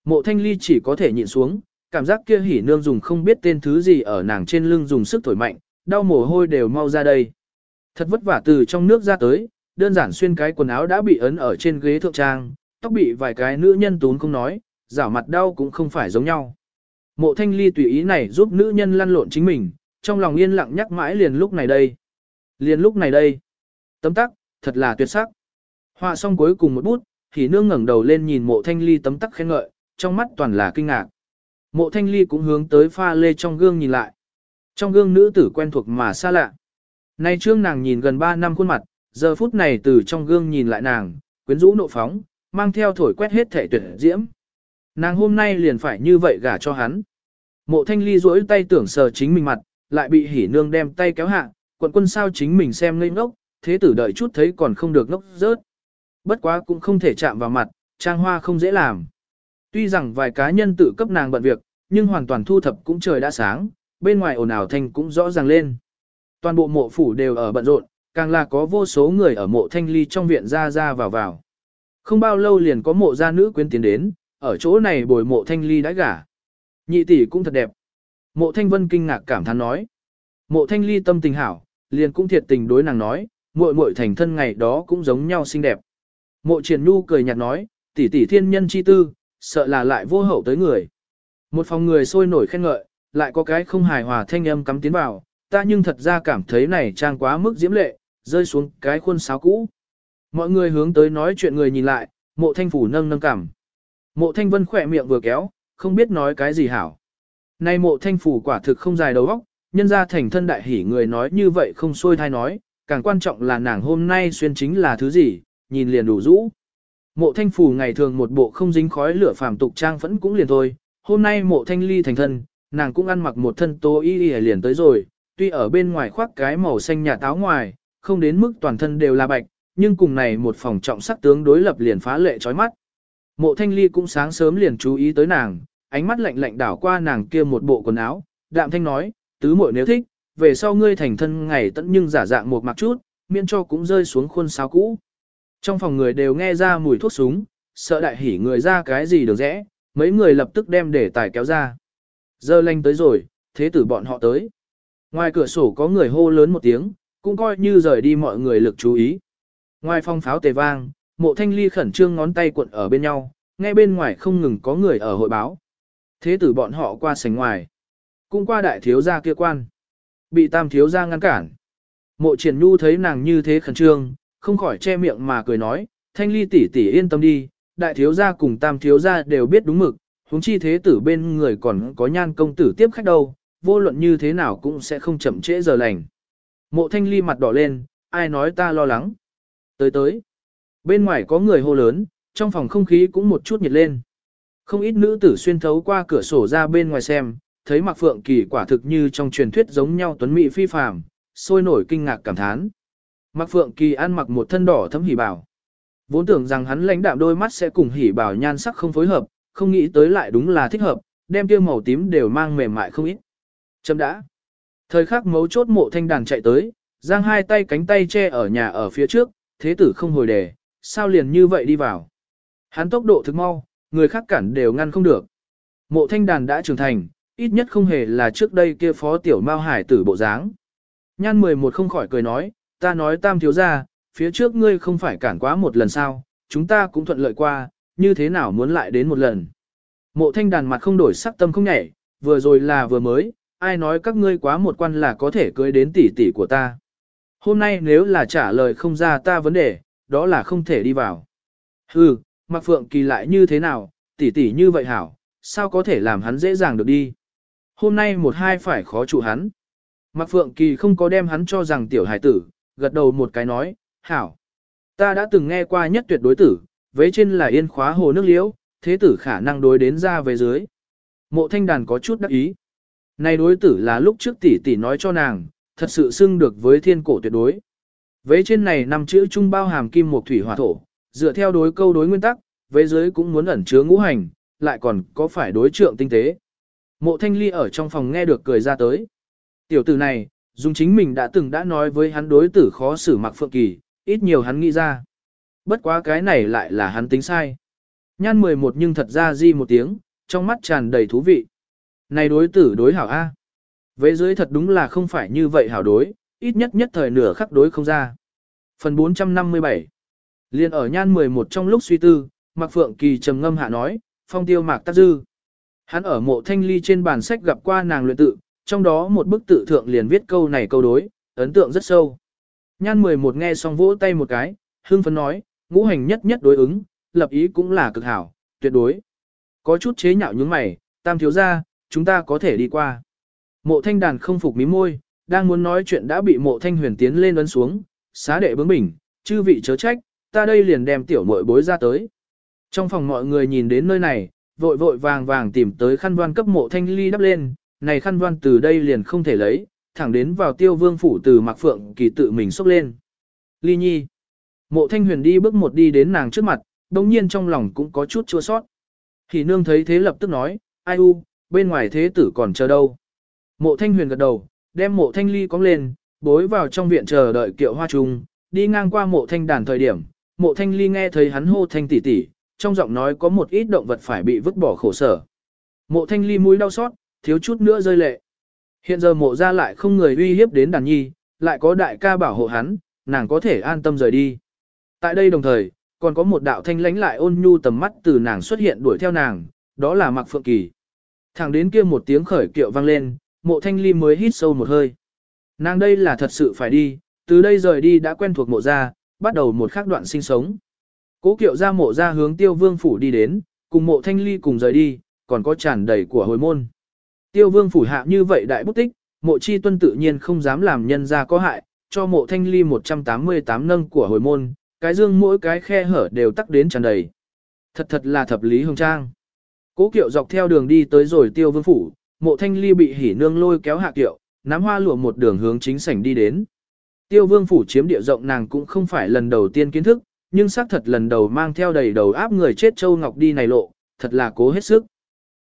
Mộ thanh ly chỉ có thể nhịn xuống, cảm giác kia hỉ nương dùng không biết tên thứ gì ở nàng trên lưng dùng sức thổi mạnh, đau mồ hôi đều mau ra đây. Thật vất vả từ trong nước ra tới, đơn giản xuyên cái quần áo đã bị ấn ở trên ghế thượng trang, tóc bị vài cái nữ nhân tún không nói, rảo mặt đau cũng không phải giống nhau. Mộ thanh ly tùy ý này giúp nữ nhân lăn lộn chính mình, trong lòng yên lặng nhắc mãi liền lúc này đây. Liền lúc này đây. Tấm tắc, thật là tuyệt sắc. Họa xong cuối cùng một bút, thì nương ngẩng đầu lên nhìn mộ thanh ly tấm tắc khen ngợi, trong mắt toàn là kinh ngạc. Mộ thanh ly cũng hướng tới pha lê trong gương nhìn lại. Trong gương nữ tử quen thuộc mà xa lạ. Nay trương nàng nhìn gần 3 năm khuôn mặt, giờ phút này từ trong gương nhìn lại nàng, quyến rũ nộ phóng, mang theo thổi quét hết thể tuyệt diễm. Nàng hôm nay liền phải như vậy gả cho hắn. Mộ thanh ly duỗi tay tưởng sờ chính mình mặt, lại bị hỉ nương đem tay kéo hạ, quận quân sao chính mình xem ngây ngốc, thế tử đợi chút thấy còn không được ngốc rớt. Bất quá cũng không thể chạm vào mặt, trang hoa không dễ làm. Tuy rằng vài cá nhân tự cấp nàng bận việc, nhưng hoàn toàn thu thập cũng trời đã sáng, bên ngoài ồn ào thanh cũng rõ ràng lên. Toàn bộ mộ phủ đều ở bận rộn, càng là có vô số người ở mộ thanh ly trong viện ra ra vào vào. Không bao lâu liền có mộ gia nữ quyến tiến đến, ở chỗ này bồi mộ thanh ly đã gả. Nhị tỷ cũng thật đẹp. Mộ thanh vân kinh ngạc cảm thán nói. Mộ thanh ly tâm tình hảo, liền cũng thiệt tình đối nàng nói, muội muội thành thân ngày đó cũng giống nhau xinh đẹp. Mộ triển nhu cười nhạt nói, tỷ tỷ thiên nhân chi tư, sợ là lại vô hậu tới người. Một phòng người sôi nổi khen ngợi, lại có cái không hài hòa thanh âm cắm tiến vào, ta nhưng thật ra cảm thấy này trang quá mức diễm lệ, rơi xuống cái khuôn sáo cũ. Mọi người hướng tới nói chuyện người nhìn lại, mộ thanh phủ nâng nâng cảm. Mộ thanh vân khỏe miệng vừa kéo, không biết nói cái gì hảo. Nay mộ thanh phủ quả thực không dài đầu óc, nhân ra thành thân đại hỉ người nói như vậy không xôi thai nói, càng quan trọng là nàng hôm nay xuyên chính là thứ gì, nhìn liền đủ rũ. Mộ thanh phủ ngày thường một bộ không dính khói lửa phàm tục trang vẫn cũng liền thôi, hôm nay mộ thanh ly thành thân, nàng cũng ăn mặc một thân tố y y liền tới rồi, tuy ở bên ngoài khoác cái màu xanh nhà táo ngoài, không đến mức toàn thân đều là bạch, nhưng cùng này một phòng trọng sắc tướng đối lập liền phá lệ chói mắt. Mộ thanh ly cũng sáng sớm liền chú ý tới nàng, ánh mắt lạnh lạnh đảo qua nàng kia một bộ quần áo, đạm thanh nói, tứ muội nếu thích, về sau ngươi thành thân ngày tận nhưng giả dạng một mặc chút, miễn cho cũng rơi xuống khuôn sáo cũ. Trong phòng người đều nghe ra mùi thuốc súng, sợ đại hỉ người ra cái gì được rẽ, mấy người lập tức đem để tài kéo ra. Giờ lanh tới rồi, thế tử bọn họ tới. Ngoài cửa sổ có người hô lớn một tiếng, cũng coi như rời đi mọi người lực chú ý. Ngoài phong pháo tề vang, mộ thanh ly khẩn trương ngón tay cuộn ở bên nhau, ngay bên ngoài không ngừng có người ở hội báo. Thế tử bọn họ qua sảnh ngoài. Cũng qua đại thiếu gia kia quan. Bị tam thiếu gia ngăn cản. Mộ triển nhu thấy nàng như thế khẩn trương, không khỏi che miệng mà cười nói, thanh ly tỷ tỷ yên tâm đi, đại thiếu gia cùng tam thiếu gia đều biết đúng mực, huống chi thế tử bên người còn có nhan công tử tiếp khách đâu, vô luận như thế nào cũng sẽ không chậm trễ giờ lành. Mộ thanh ly mặt đỏ lên, ai nói ta lo lắng. Tới tới. Bên ngoài có người hô lớn, trong phòng không khí cũng một chút nhiệt lên. Không ít nữ tử xuyên thấu qua cửa sổ ra bên ngoài xem, thấy mặc Phượng Kỳ quả thực như trong truyền thuyết giống nhau tuấn mỹ phi phàm, sôi nổi kinh ngạc cảm thán. mặc Phượng Kỳ ăn mặc một thân đỏ thấm hỉ bảo. Vốn tưởng rằng hắn lãnh đạm đôi mắt sẽ cùng hỉ bảo nhan sắc không phối hợp, không nghĩ tới lại đúng là thích hợp, đem tiêu màu tím đều mang mềm mại không ít. Chấm đã. Thời khắc mấu chốt mộ thanh đàn chạy tới, giang hai tay cánh tay che ở nhà ở phía trước, thế tử không hồi đề, sao liền như vậy đi vào. Hắn tốc độ thực mau, người khác cản đều ngăn không được. Mộ thanh đàn đã trưởng thành, ít nhất không hề là trước đây kia phó tiểu mao hải tử bộ dáng. Nhan 11 không khỏi cười nói, ta nói tam thiếu ra, phía trước ngươi không phải cản quá một lần sao, chúng ta cũng thuận lợi qua, như thế nào muốn lại đến một lần. Mộ thanh đàn mặt không đổi sắc tâm không nhảy, vừa rồi là vừa mới, ai nói các ngươi quá một quan là có thể cưới đến tỷ tỷ của ta. Hôm nay nếu là trả lời không ra ta vấn đề, đó là không thể đi vào. Hừ, Mặc Phượng Kỳ lại như thế nào, tỷ tỷ như vậy hảo, sao có thể làm hắn dễ dàng được đi. Hôm nay một hai phải khó trụ hắn. Mạc Phượng Kỳ không có đem hắn cho rằng tiểu hải tử, gật đầu một cái nói, hảo. Ta đã từng nghe qua nhất tuyệt đối tử, vế trên là yên khóa hồ nước liễu, thế tử khả năng đối đến ra về dưới. Mộ thanh đàn có chút đắc ý. Này đối tử là lúc trước tỷ tỷ nói cho nàng, thật sự xưng được với thiên cổ tuyệt đối. Vế trên này nằm chữ trung bao hàm kim một thủy hỏa thổ, dựa theo đối câu đối nguyên tắc, vế dưới cũng muốn ẩn chứa ngũ hành, lại còn có phải đối trượng tinh tế. Mộ thanh ly ở trong phòng nghe được cười ra tới. Tiểu tử này, dùng chính mình đã từng đã nói với hắn đối tử khó xử mặc phượng kỳ, ít nhiều hắn nghĩ ra. Bất quá cái này lại là hắn tính sai. Nhan 11 nhưng thật ra di một tiếng, trong mắt tràn đầy thú vị. Này đối tử đối hảo A. Vế dưới thật đúng là không phải như vậy hảo đối, ít nhất nhất thời nửa khắc đối không ra. Phần 457 Liên ở nhan 11 trong lúc suy tư, Mạc Phượng Kỳ trầm ngâm hạ nói, phong tiêu mạc tác dư. Hắn ở mộ thanh ly trên bàn sách gặp qua nàng luyện tự, trong đó một bức tự thượng liền viết câu này câu đối, ấn tượng rất sâu. Nhan 11 nghe xong vỗ tay một cái, hưng phấn nói, ngũ hành nhất nhất đối ứng, lập ý cũng là cực hảo, tuyệt đối. Có chút chế nhạo những mày, tam thiếu ra, chúng ta có thể đi qua. Mộ thanh đàn không phục mí môi, đang muốn nói chuyện đã bị mộ thanh huyền tiến lên ấn xuống, xá đệ bướng bỉnh, chư vị chớ trách, ta đây liền đem tiểu muội bối ra tới. Trong phòng mọi người nhìn đến nơi này, vội vội vàng vàng tìm tới khăn đoan cấp mộ thanh ly đắp lên, này khăn đoan từ đây liền không thể lấy, thẳng đến vào tiêu vương phủ từ mạc phượng kỳ tự mình xúc lên. Ly nhi. Mộ thanh huyền đi bước một đi đến nàng trước mặt, đồng nhiên trong lòng cũng có chút chua sót. Thì nương thấy thế lập tức nói, ai u, bên ngoài thế tử còn chờ đâu. Mộ thanh huyền gật đầu, đem mộ thanh ly cong lên, bối vào trong viện chờ đợi kiệu hoa trùng, đi ngang qua mộ thanh đàn thời điểm, mộ thanh ly nghe thấy hắn hô thanh tỷ tỷ, trong giọng nói có một ít động vật phải bị vứt bỏ khổ sở. Mộ thanh ly mũi đau xót, thiếu chút nữa rơi lệ. Hiện giờ mộ ra lại không người uy hiếp đến đàn nhi, lại có đại ca bảo hộ hắn, nàng có thể an tâm rời đi. Tại đây đồng thời, còn có một đạo thanh lánh lại ôn nhu tầm mắt từ nàng xuất hiện đuổi theo nàng, đó là Mạc Phượng Kỳ. Thẳng đến kia một tiếng khởi kiệu vang lên, mộ thanh ly mới hít sâu một hơi. Nàng đây là thật sự phải đi, từ đây rời đi đã quen thuộc mộ ra, bắt đầu một khắc đoạn sinh sống. Cố kiệu ra mộ ra hướng tiêu vương phủ đi đến, cùng mộ thanh ly cùng rời đi, còn có tràn đầy của hồi môn. Tiêu vương phủ hạ như vậy đại bút tích, mộ chi tuân tự nhiên không dám làm nhân ra có hại, cho mộ thanh ly 188 nâng của hồi môn, cái dương mỗi cái khe hở đều tắc đến tràn đầy. Thật thật là thập lý hồng trang. Cố kiệu dọc theo đường đi tới rồi tiêu vương phủ, mộ thanh ly bị hỉ nương lôi kéo hạ kiệu, nắm hoa lụa một đường hướng chính sảnh đi đến. Tiêu vương phủ chiếm địa rộng nàng cũng không phải lần đầu tiên kiến thức, nhưng xác thật lần đầu mang theo đầy đầu áp người chết châu ngọc đi này lộ, thật là cố hết sức.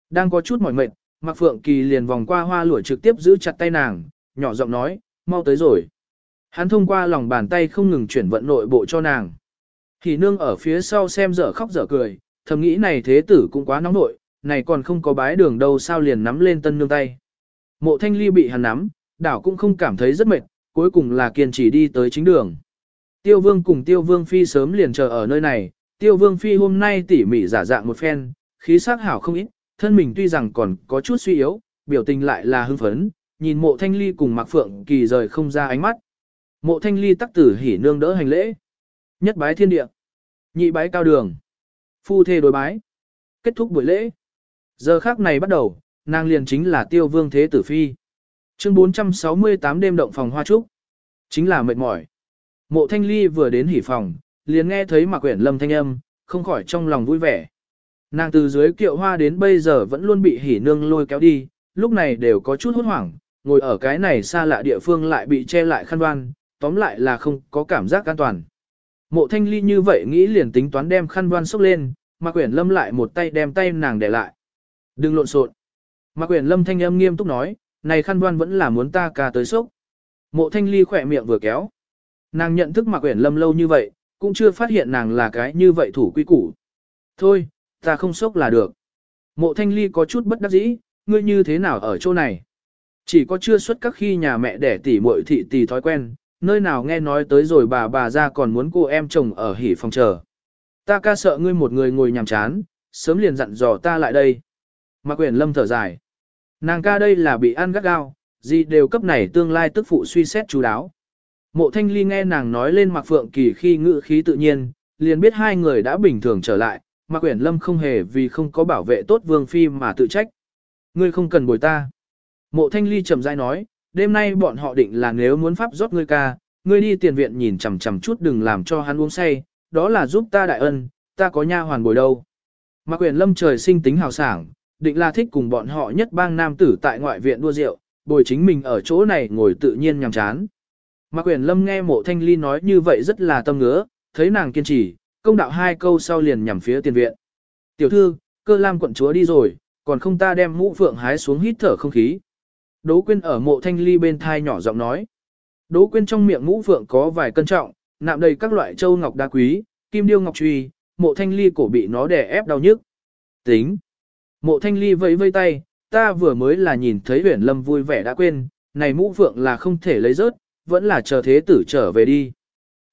Đang có chút mỏi mệt, Mạc Phượng Kỳ liền vòng qua hoa lụa trực tiếp giữ chặt tay nàng, nhỏ giọng nói, mau tới rồi. Hắn thông qua lòng bàn tay không ngừng chuyển vận nội bộ cho nàng. Thì nương ở phía sau xem dở khóc dở cười, thầm nghĩ này thế tử cũng quá nóng nội, này còn không có bái đường đâu sao liền nắm lên tân nương tay. Mộ thanh ly bị hắn nắm, đảo cũng không cảm thấy rất mệt, cuối cùng là kiên trì đi tới chính đường. Tiêu vương cùng tiêu vương phi sớm liền chờ ở nơi này, tiêu vương phi hôm nay tỉ mỉ giả dạng một phen, khí sắc hảo không ít, thân mình tuy rằng còn có chút suy yếu, biểu tình lại là hưng phấn, nhìn mộ thanh ly cùng mạc phượng kỳ rời không ra ánh mắt. Mộ thanh ly tắc tử hỉ nương đỡ hành lễ. Nhất bái thiên địa. Nhị bái cao đường. Phu thê đối bái. Kết thúc buổi lễ. Giờ khác này bắt đầu, nàng liền chính là tiêu vương thế tử phi. Chương 468 đêm động phòng hoa trúc. Chính là mệt mỏi. Mộ thanh ly vừa đến hỉ phòng, liền nghe thấy Mạc Quyển Lâm thanh âm, không khỏi trong lòng vui vẻ. Nàng từ dưới kiệu hoa đến bây giờ vẫn luôn bị hỉ nương lôi kéo đi, lúc này đều có chút hốt hoảng, ngồi ở cái này xa lạ địa phương lại bị che lại khăn đoan, tóm lại là không có cảm giác an toàn. Mộ thanh ly như vậy nghĩ liền tính toán đem khăn đoan sốc lên, mà Quyển Lâm lại một tay đem tay nàng để lại. Đừng lộn xộn. Mà Quyển Lâm thanh âm nghiêm túc nói, này khăn đoan vẫn là muốn ta ca tới sốc. Mộ thanh ly khỏe miệng vừa kéo. Nàng nhận thức mà Quyển Lâm lâu như vậy, cũng chưa phát hiện nàng là cái như vậy thủ quy củ. Thôi, ta không sốc là được. Mộ thanh ly có chút bất đắc dĩ, ngươi như thế nào ở chỗ này? Chỉ có chưa xuất các khi nhà mẹ đẻ tỉ muội thị tỉ thói quen, nơi nào nghe nói tới rồi bà bà ra còn muốn cô em chồng ở hỉ phòng chờ. Ta ca sợ ngươi một người ngồi nhàm chán, sớm liền dặn dò ta lại đây. Mạc Quyển Lâm thở dài. Nàng ca đây là bị ăn gắt gao, gì đều cấp này tương lai tức phụ suy xét chú đáo. Mộ Thanh Ly nghe nàng nói lên Mạc Phượng Kỳ khi ngự khí tự nhiên, liền biết hai người đã bình thường trở lại, Mạc Quyển Lâm không hề vì không có bảo vệ tốt Vương Phi mà tự trách. Ngươi không cần bồi ta. Mộ Thanh Ly chậm rãi nói, đêm nay bọn họ định là nếu muốn pháp rót ngươi ca, ngươi đi tiền viện nhìn chằm chằm chút đừng làm cho hắn uống say, đó là giúp ta đại ân, ta có nha hoàn bồi đâu. Mạc Quyền Lâm trời sinh tính hào sảng, định là thích cùng bọn họ nhất bang nam tử tại ngoại viện đua rượu, bồi chính mình ở chỗ này ngồi tự nhiên nhàm chán. Mạc Quyền Lâm nghe mộ thanh ly nói như vậy rất là tâm ngứa, thấy nàng kiên trì, công đạo hai câu sau liền nhằm phía tiền viện. Tiểu thư, cơ lam quận chúa đi rồi, còn không ta đem mũ phượng hái xuống hít thở không khí. Đỗ quyên ở mộ thanh ly bên thai nhỏ giọng nói. Đỗ quyên trong miệng mũ phượng có vài cân trọng, nạm đầy các loại châu ngọc đá quý, kim điêu ngọc truy, mộ thanh ly cổ bị nó đè ép đau nhức. Tính. Mộ thanh ly vẫy vây tay, ta vừa mới là nhìn thấy huyền lâm vui vẻ đã quên, này mũ phượng là không thể lấy rớt, vẫn là chờ thế tử trở về đi.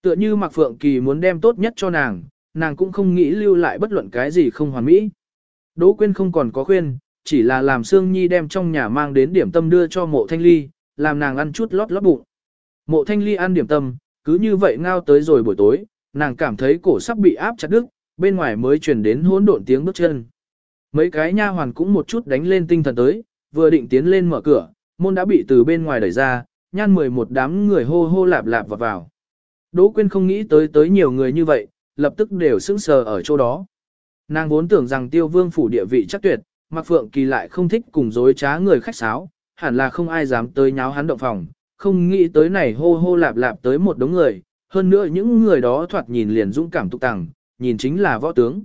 Tựa như Mạc Phượng Kỳ muốn đem tốt nhất cho nàng, nàng cũng không nghĩ lưu lại bất luận cái gì không hoàn mỹ. Đỗ Quyên không còn có khuyên, chỉ là làm Sương Nhi đem trong nhà mang đến điểm tâm đưa cho mộ thanh ly, làm nàng ăn chút lót lót bụng. Mộ thanh ly ăn điểm tâm, cứ như vậy ngao tới rồi buổi tối, nàng cảm thấy cổ sắp bị áp chặt đứt, bên ngoài mới truyền đến hỗn độn tiếng bước chân. Mấy cái nha hoàn cũng một chút đánh lên tinh thần tới, vừa định tiến lên mở cửa, môn đã bị từ bên ngoài đẩy ra, nhan mười một đám người hô hô lạp lạp vào vào. Đỗ Quyên không nghĩ tới tới nhiều người như vậy, lập tức đều sững sờ ở chỗ đó. Nàng vốn tưởng rằng tiêu vương phủ địa vị chắc tuyệt, Mạc Phượng Kỳ lại không thích cùng dối trá người khách sáo, hẳn là không ai dám tới nháo hắn động phòng, không nghĩ tới này hô hô lạp lạp tới một đống người, hơn nữa những người đó thoạt nhìn liền dũng cảm tục tàng, nhìn chính là võ tướng.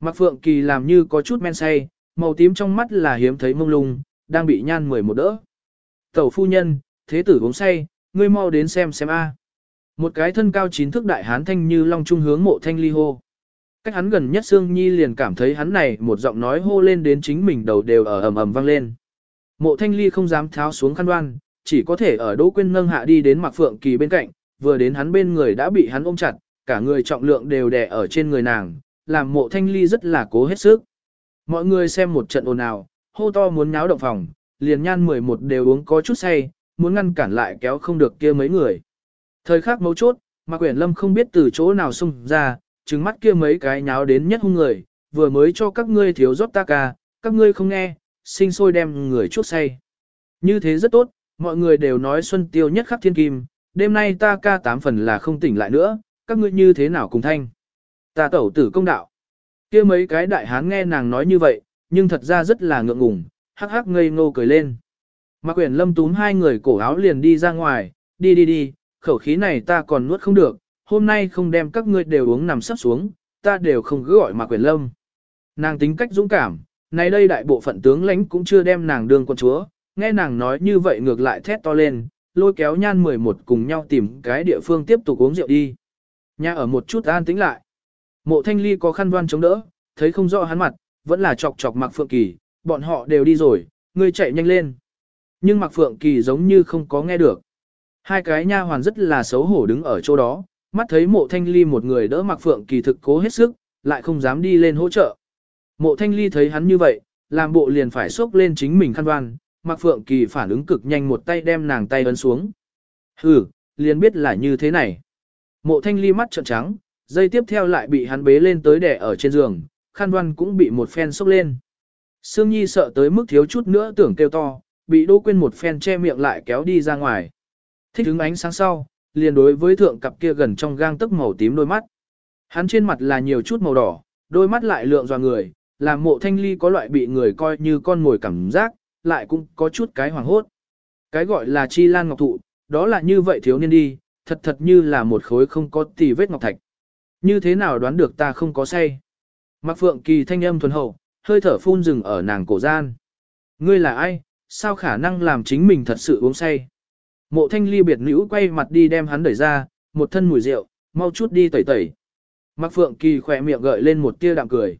Mạc Phượng Kỳ làm như có chút men say, màu tím trong mắt là hiếm thấy mông lung, đang bị nhan mười một đỡ. Tẩu phu nhân, thế tử uống say, ngươi mau đến xem xem a. Một cái thân cao chín thước đại hán thanh như long trung hướng mộ thanh ly hô. Cách hắn gần nhất Sương Nhi liền cảm thấy hắn này một giọng nói hô lên đến chính mình đầu đều ở ầm ầm vang lên. Mộ thanh ly không dám tháo xuống khăn đoan, chỉ có thể ở Đỗ Quyên nâng hạ đi đến Mạc Phượng Kỳ bên cạnh, vừa đến hắn bên người đã bị hắn ôm chặt, cả người trọng lượng đều đè ở trên người nàng, làm mộ thanh ly rất là cố hết sức. Mọi người xem một trận ồn ào, hô to muốn nháo động phòng, liền nhan 11 đều uống có chút say, muốn ngăn cản lại kéo không được kia mấy người. Thời khắc mấu chốt, Mạc Quyển Lâm không biết từ chỗ nào xung ra, trừng mắt kia mấy cái nháo đến nhất hung người, vừa mới cho các ngươi thiếu rót ta ca, các ngươi không nghe, sinh sôi đem người chuốc say. Như thế rất tốt, mọi người đều nói xuân tiêu nhất khắp thiên kim, đêm nay ta ca tám phần là không tỉnh lại nữa, các ngươi như thế nào cùng thanh. Ta tẩu tử công đạo. kia mấy cái đại hán nghe nàng nói như vậy, nhưng thật ra rất là ngượng ngùng, hắc hắc ngây ngô cười lên. Mạc Quyển Lâm túm hai người cổ áo liền đi ra ngoài, đi đi đi, khẩu khí này ta còn nuốt không được, hôm nay không đem các ngươi đều uống nằm sắp xuống, ta đều không cứ gọi Mạc quyền Lâm. Nàng tính cách dũng cảm, nay đây đại bộ phận tướng lãnh cũng chưa đem nàng đương con chúa, nghe nàng nói như vậy ngược lại thét to lên, lôi kéo nhan 11 cùng nhau tìm cái địa phương tiếp tục uống rượu đi. Nhà ở một chút an tĩnh lại. Mộ thanh ly có khăn đoan chống đỡ, thấy không rõ hắn mặt, vẫn là chọc chọc Mạc Phượng Kỳ, bọn họ đều đi rồi, ngươi chạy nhanh lên. Nhưng Mạc Phượng Kỳ giống như không có nghe được. Hai cái nha hoàn rất là xấu hổ đứng ở chỗ đó, mắt thấy mộ thanh ly một người đỡ mặc Phượng Kỳ thực cố hết sức, lại không dám đi lên hỗ trợ. Mộ thanh ly thấy hắn như vậy, làm bộ liền phải xốc lên chính mình khăn đoan, mặc Phượng Kỳ phản ứng cực nhanh một tay đem nàng tay ấn xuống. Hừ, liền biết là như thế này. Mộ thanh ly mắt trợn trắng, dây tiếp theo lại bị hắn bế lên tới đẻ ở trên giường, khăn đoan cũng bị một phen sốc lên. Sương Nhi sợ tới mức thiếu chút nữa tưởng kêu to, bị Đỗ Quyên một phen che miệng lại kéo đi ra ngoài. Thích hứng ánh sáng sau, liền đối với thượng cặp kia gần trong gang tức màu tím đôi mắt. Hắn trên mặt là nhiều chút màu đỏ, đôi mắt lại lượng dò người, làm mộ thanh ly có loại bị người coi như con ngồi cảm giác, lại cũng có chút cái hoàng hốt. Cái gọi là chi lan ngọc thụ, đó là như vậy thiếu niên đi, thật thật như là một khối không có tì vết ngọc thạch. Như thế nào đoán được ta không có say? Mạc Phượng Kỳ thanh âm thuần hậu, hơi thở phun rừng ở nàng cổ gian. Ngươi là ai, sao khả năng làm chính mình thật sự uống say? Mộ thanh ly biệt nữ quay mặt đi đem hắn đẩy ra, một thân mùi rượu, mau chút đi tẩy tẩy. Mạc Phượng Kỳ khỏe miệng gợi lên một tia đạm cười.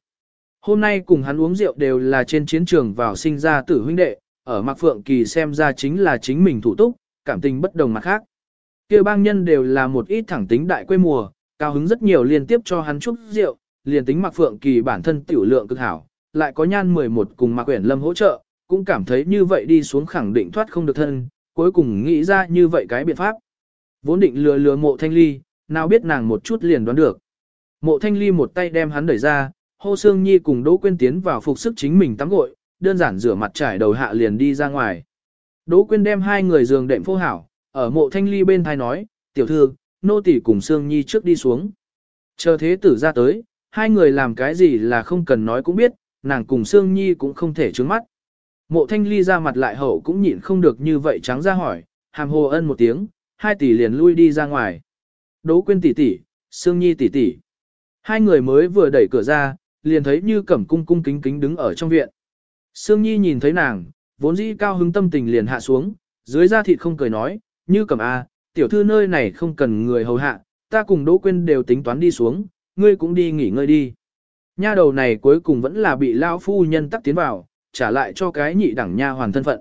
Hôm nay cùng hắn uống rượu đều là trên chiến trường vào sinh ra tử huynh đệ, ở Mạc Phượng Kỳ xem ra chính là chính mình thủ túc, cảm tình bất đồng mặt khác. kia bang nhân đều là một ít thẳng tính đại quê mùa, cao hứng rất nhiều liên tiếp cho hắn chúc rượu, liền tính Mạc Phượng Kỳ bản thân tiểu lượng cực hảo, lại có nhan 11 cùng Mạc Quyển Lâm hỗ trợ, cũng cảm thấy như vậy đi xuống khẳng định thoát không được thân, cuối cùng nghĩ ra như vậy cái biện pháp. Vốn định lừa lừa mộ thanh ly, nào biết nàng một chút liền đoán được. Mộ thanh ly một tay đem hắn đẩy ra, hô Sương Nhi cùng Đỗ Quyên tiến vào phục sức chính mình tắm gội, đơn giản rửa mặt trải đầu hạ liền đi ra ngoài. Đỗ Quyên đem hai người giường đệm phô hảo, ở mộ thanh ly bên thai nói, tiểu thư, nô tỷ cùng Sương Nhi trước đi xuống. Chờ thế tử ra tới, hai người làm cái gì là không cần nói cũng biết, nàng cùng Sương Nhi cũng không thể trướng mắt. Mộ thanh ly ra mặt lại hậu cũng nhịn không được như vậy trắng ra hỏi, hàm hồ ân một tiếng, hai tỷ liền lui đi ra ngoài. Đỗ Quyên tỷ tỷ, Sương Nhi tỷ tỷ. Hai người mới vừa đẩy cửa ra, liền thấy như cẩm cung cung kính kính đứng ở trong viện. Sương Nhi nhìn thấy nàng, vốn dĩ cao hứng tâm tình liền hạ xuống, dưới da thịt không cười nói, như cẩm a, tiểu thư nơi này không cần người hầu hạ, ta cùng Đỗ Quyên đều tính toán đi xuống, ngươi cũng đi nghỉ ngơi đi. Nha đầu này cuối cùng vẫn là bị lão phu nhân tắc tiến vào, trả lại cho cái nhị đẳng nha hoàn thân phận.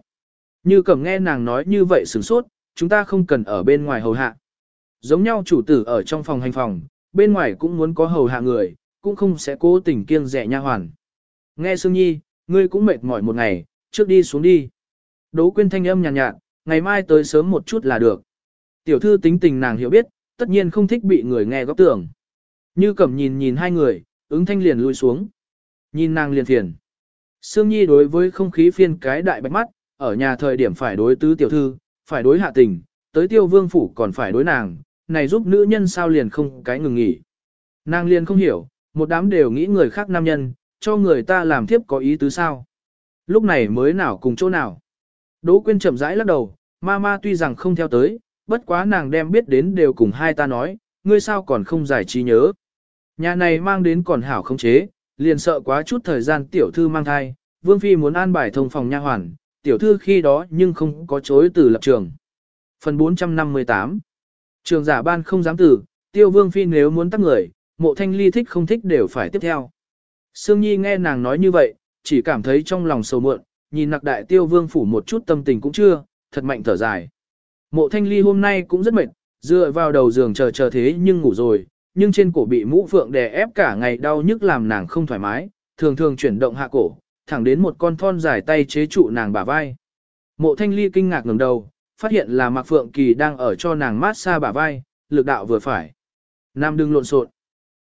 Như cẩm nghe nàng nói như vậy sửng sốt, chúng ta không cần ở bên ngoài hầu hạ. Giống nhau chủ tử ở trong phòng hành phòng, bên ngoài cũng muốn có hầu hạ người, cũng không sẽ cố tình kiêng rẻ nha hoàn. Nghe Sương Nhi, ngươi cũng mệt mỏi một ngày, trước đi xuống đi. Đỗ quyên thanh âm nhàn nhạt, nhạt, ngày mai tới sớm một chút là được. Tiểu thư tính tình nàng hiểu biết, tất nhiên không thích bị người nghe góp tưởng. Như cẩm nhìn nhìn hai người, ứng thanh liền lui xuống. Nhìn nàng liền phiền. Sương Nhi đối với không khí phiên cái đại bạch mắt, ở nhà thời điểm phải đối tứ tiểu thư, phải đối hạ tình, tới tiêu vương phủ còn phải đối nàng, này giúp nữ nhân sao liền không cái ngừng nghỉ. Nàng liền không hiểu, một đám đều nghĩ người khác nam nhân, cho người ta làm thiếp có ý tứ sao. Lúc này mới nào cùng chỗ nào. Đỗ Quyên chậm rãi lắc đầu, ma ma tuy rằng không theo tới, bất quá nàng đem biết đến đều cùng hai ta nói, ngươi sao còn không giải trí nhớ. Nhà này mang đến còn hảo không chế, liền sợ quá chút thời gian tiểu thư mang thai, Vương Phi muốn an bài thông phòng nha hoàn, tiểu thư khi đó nhưng không có chối từ lập trường. Phần 458 Trường giả ban không dám tử, tiêu Vương Phi nếu muốn tắt người, mộ thanh ly thích không thích đều phải tiếp theo. Sương Nhi nghe nàng nói như vậy, chỉ cảm thấy trong lòng sầu muộn, nhìn nặc đại tiêu vương phủ một chút tâm tình cũng chưa, thật mạnh thở dài. Mộ thanh ly hôm nay cũng rất mệt, dựa vào đầu giường chờ chờ thế nhưng ngủ rồi, nhưng trên cổ bị mũ phượng đè ép cả ngày đau nhức làm nàng không thoải mái, thường thường chuyển động hạ cổ, thẳng đến một con thon dài tay chế trụ nàng bả vai. Mộ thanh ly kinh ngạc ngẩng đầu, phát hiện là Mạc Phượng Kỳ đang ở cho nàng mát xa bả vai, lực đạo vừa phải. Nam đừng lộn xộn.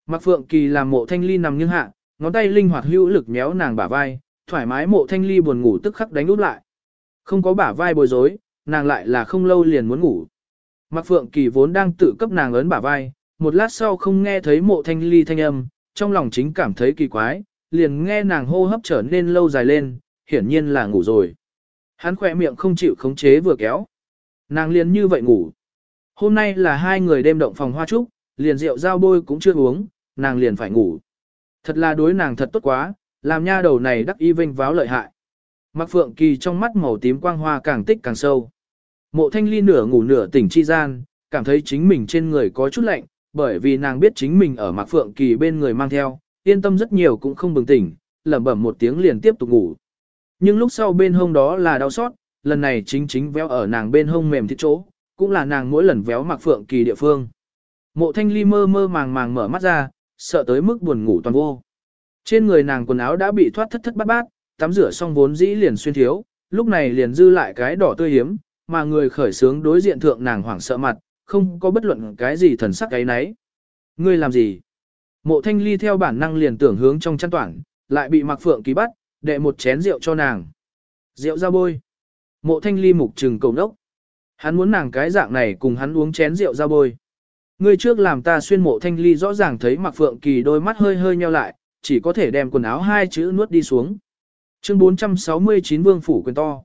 Mạc Phượng Kỳ làm mộ thanh ly nằm nghiêng hạ, ngón tay linh hoạt hữu lực méo nàng bả vai, thoải mái mộ thanh ly buồn ngủ tức khắc đánh úp lại. Không có bả vai bối rối, nàng lại là không lâu liền muốn ngủ. Mạc Phượng Kỳ vốn đang tự cấp nàng ấn bả vai, một lát sau không nghe thấy mộ thanh ly thanh âm, trong lòng chính cảm thấy kỳ quái, liền nghe nàng hô hấp trở nên lâu dài lên, hiển nhiên là ngủ rồi. Hắn khỏe miệng không chịu khống chế vừa kéo. Nàng liền như vậy ngủ. Hôm nay là hai người đêm động phòng hoa trúc, liền rượu giao bôi cũng chưa uống, nàng liền phải ngủ. Thật là đối nàng thật tốt quá, làm nha đầu này đắc y vinh váo lợi hại. mặc Phượng Kỳ trong mắt màu tím quang hoa càng tích càng sâu. Mộ thanh ly nửa ngủ nửa tỉnh chi gian, cảm thấy chính mình trên người có chút lạnh, bởi vì nàng biết chính mình ở Mạc Phượng Kỳ bên người mang theo, yên tâm rất nhiều cũng không bừng tỉnh, lẩm bẩm một tiếng liền tiếp tục ngủ. Nhưng lúc sau bên hông đó là đau xót, lần này chính chính véo ở nàng bên hông mềm thiết chỗ, cũng là nàng mỗi lần véo Mạc Phượng Kỳ địa phương. Mộ thanh ly mơ mơ màng màng mở mắt ra, sợ tới mức buồn ngủ toàn vô. Trên người nàng quần áo đã bị thoát thất thất bát bát, tắm rửa xong vốn dĩ liền xuyên thiếu, lúc này liền dư lại cái đỏ tươi hiếm, mà người khởi sướng đối diện thượng nàng hoảng sợ mặt, không có bất luận cái gì thần sắc cái nấy. Ngươi làm gì? Mộ thanh ly theo bản năng liền tưởng hướng trong chăn toản, lại bị mặc phượng ký bắt, đệ một chén rượu cho nàng. Rượu ra bôi. Mộ thanh ly mục trừng cầu nốc. Hắn muốn nàng cái dạng này cùng hắn uống chén rượu ra bôi. Ngươi trước làm ta xuyên mộ thanh ly rõ ràng thấy Mặc Phượng Kỳ đôi mắt hơi hơi nheo lại, chỉ có thể đem quần áo hai chữ nuốt đi xuống. Chương 469 Vương Phủ quyền to.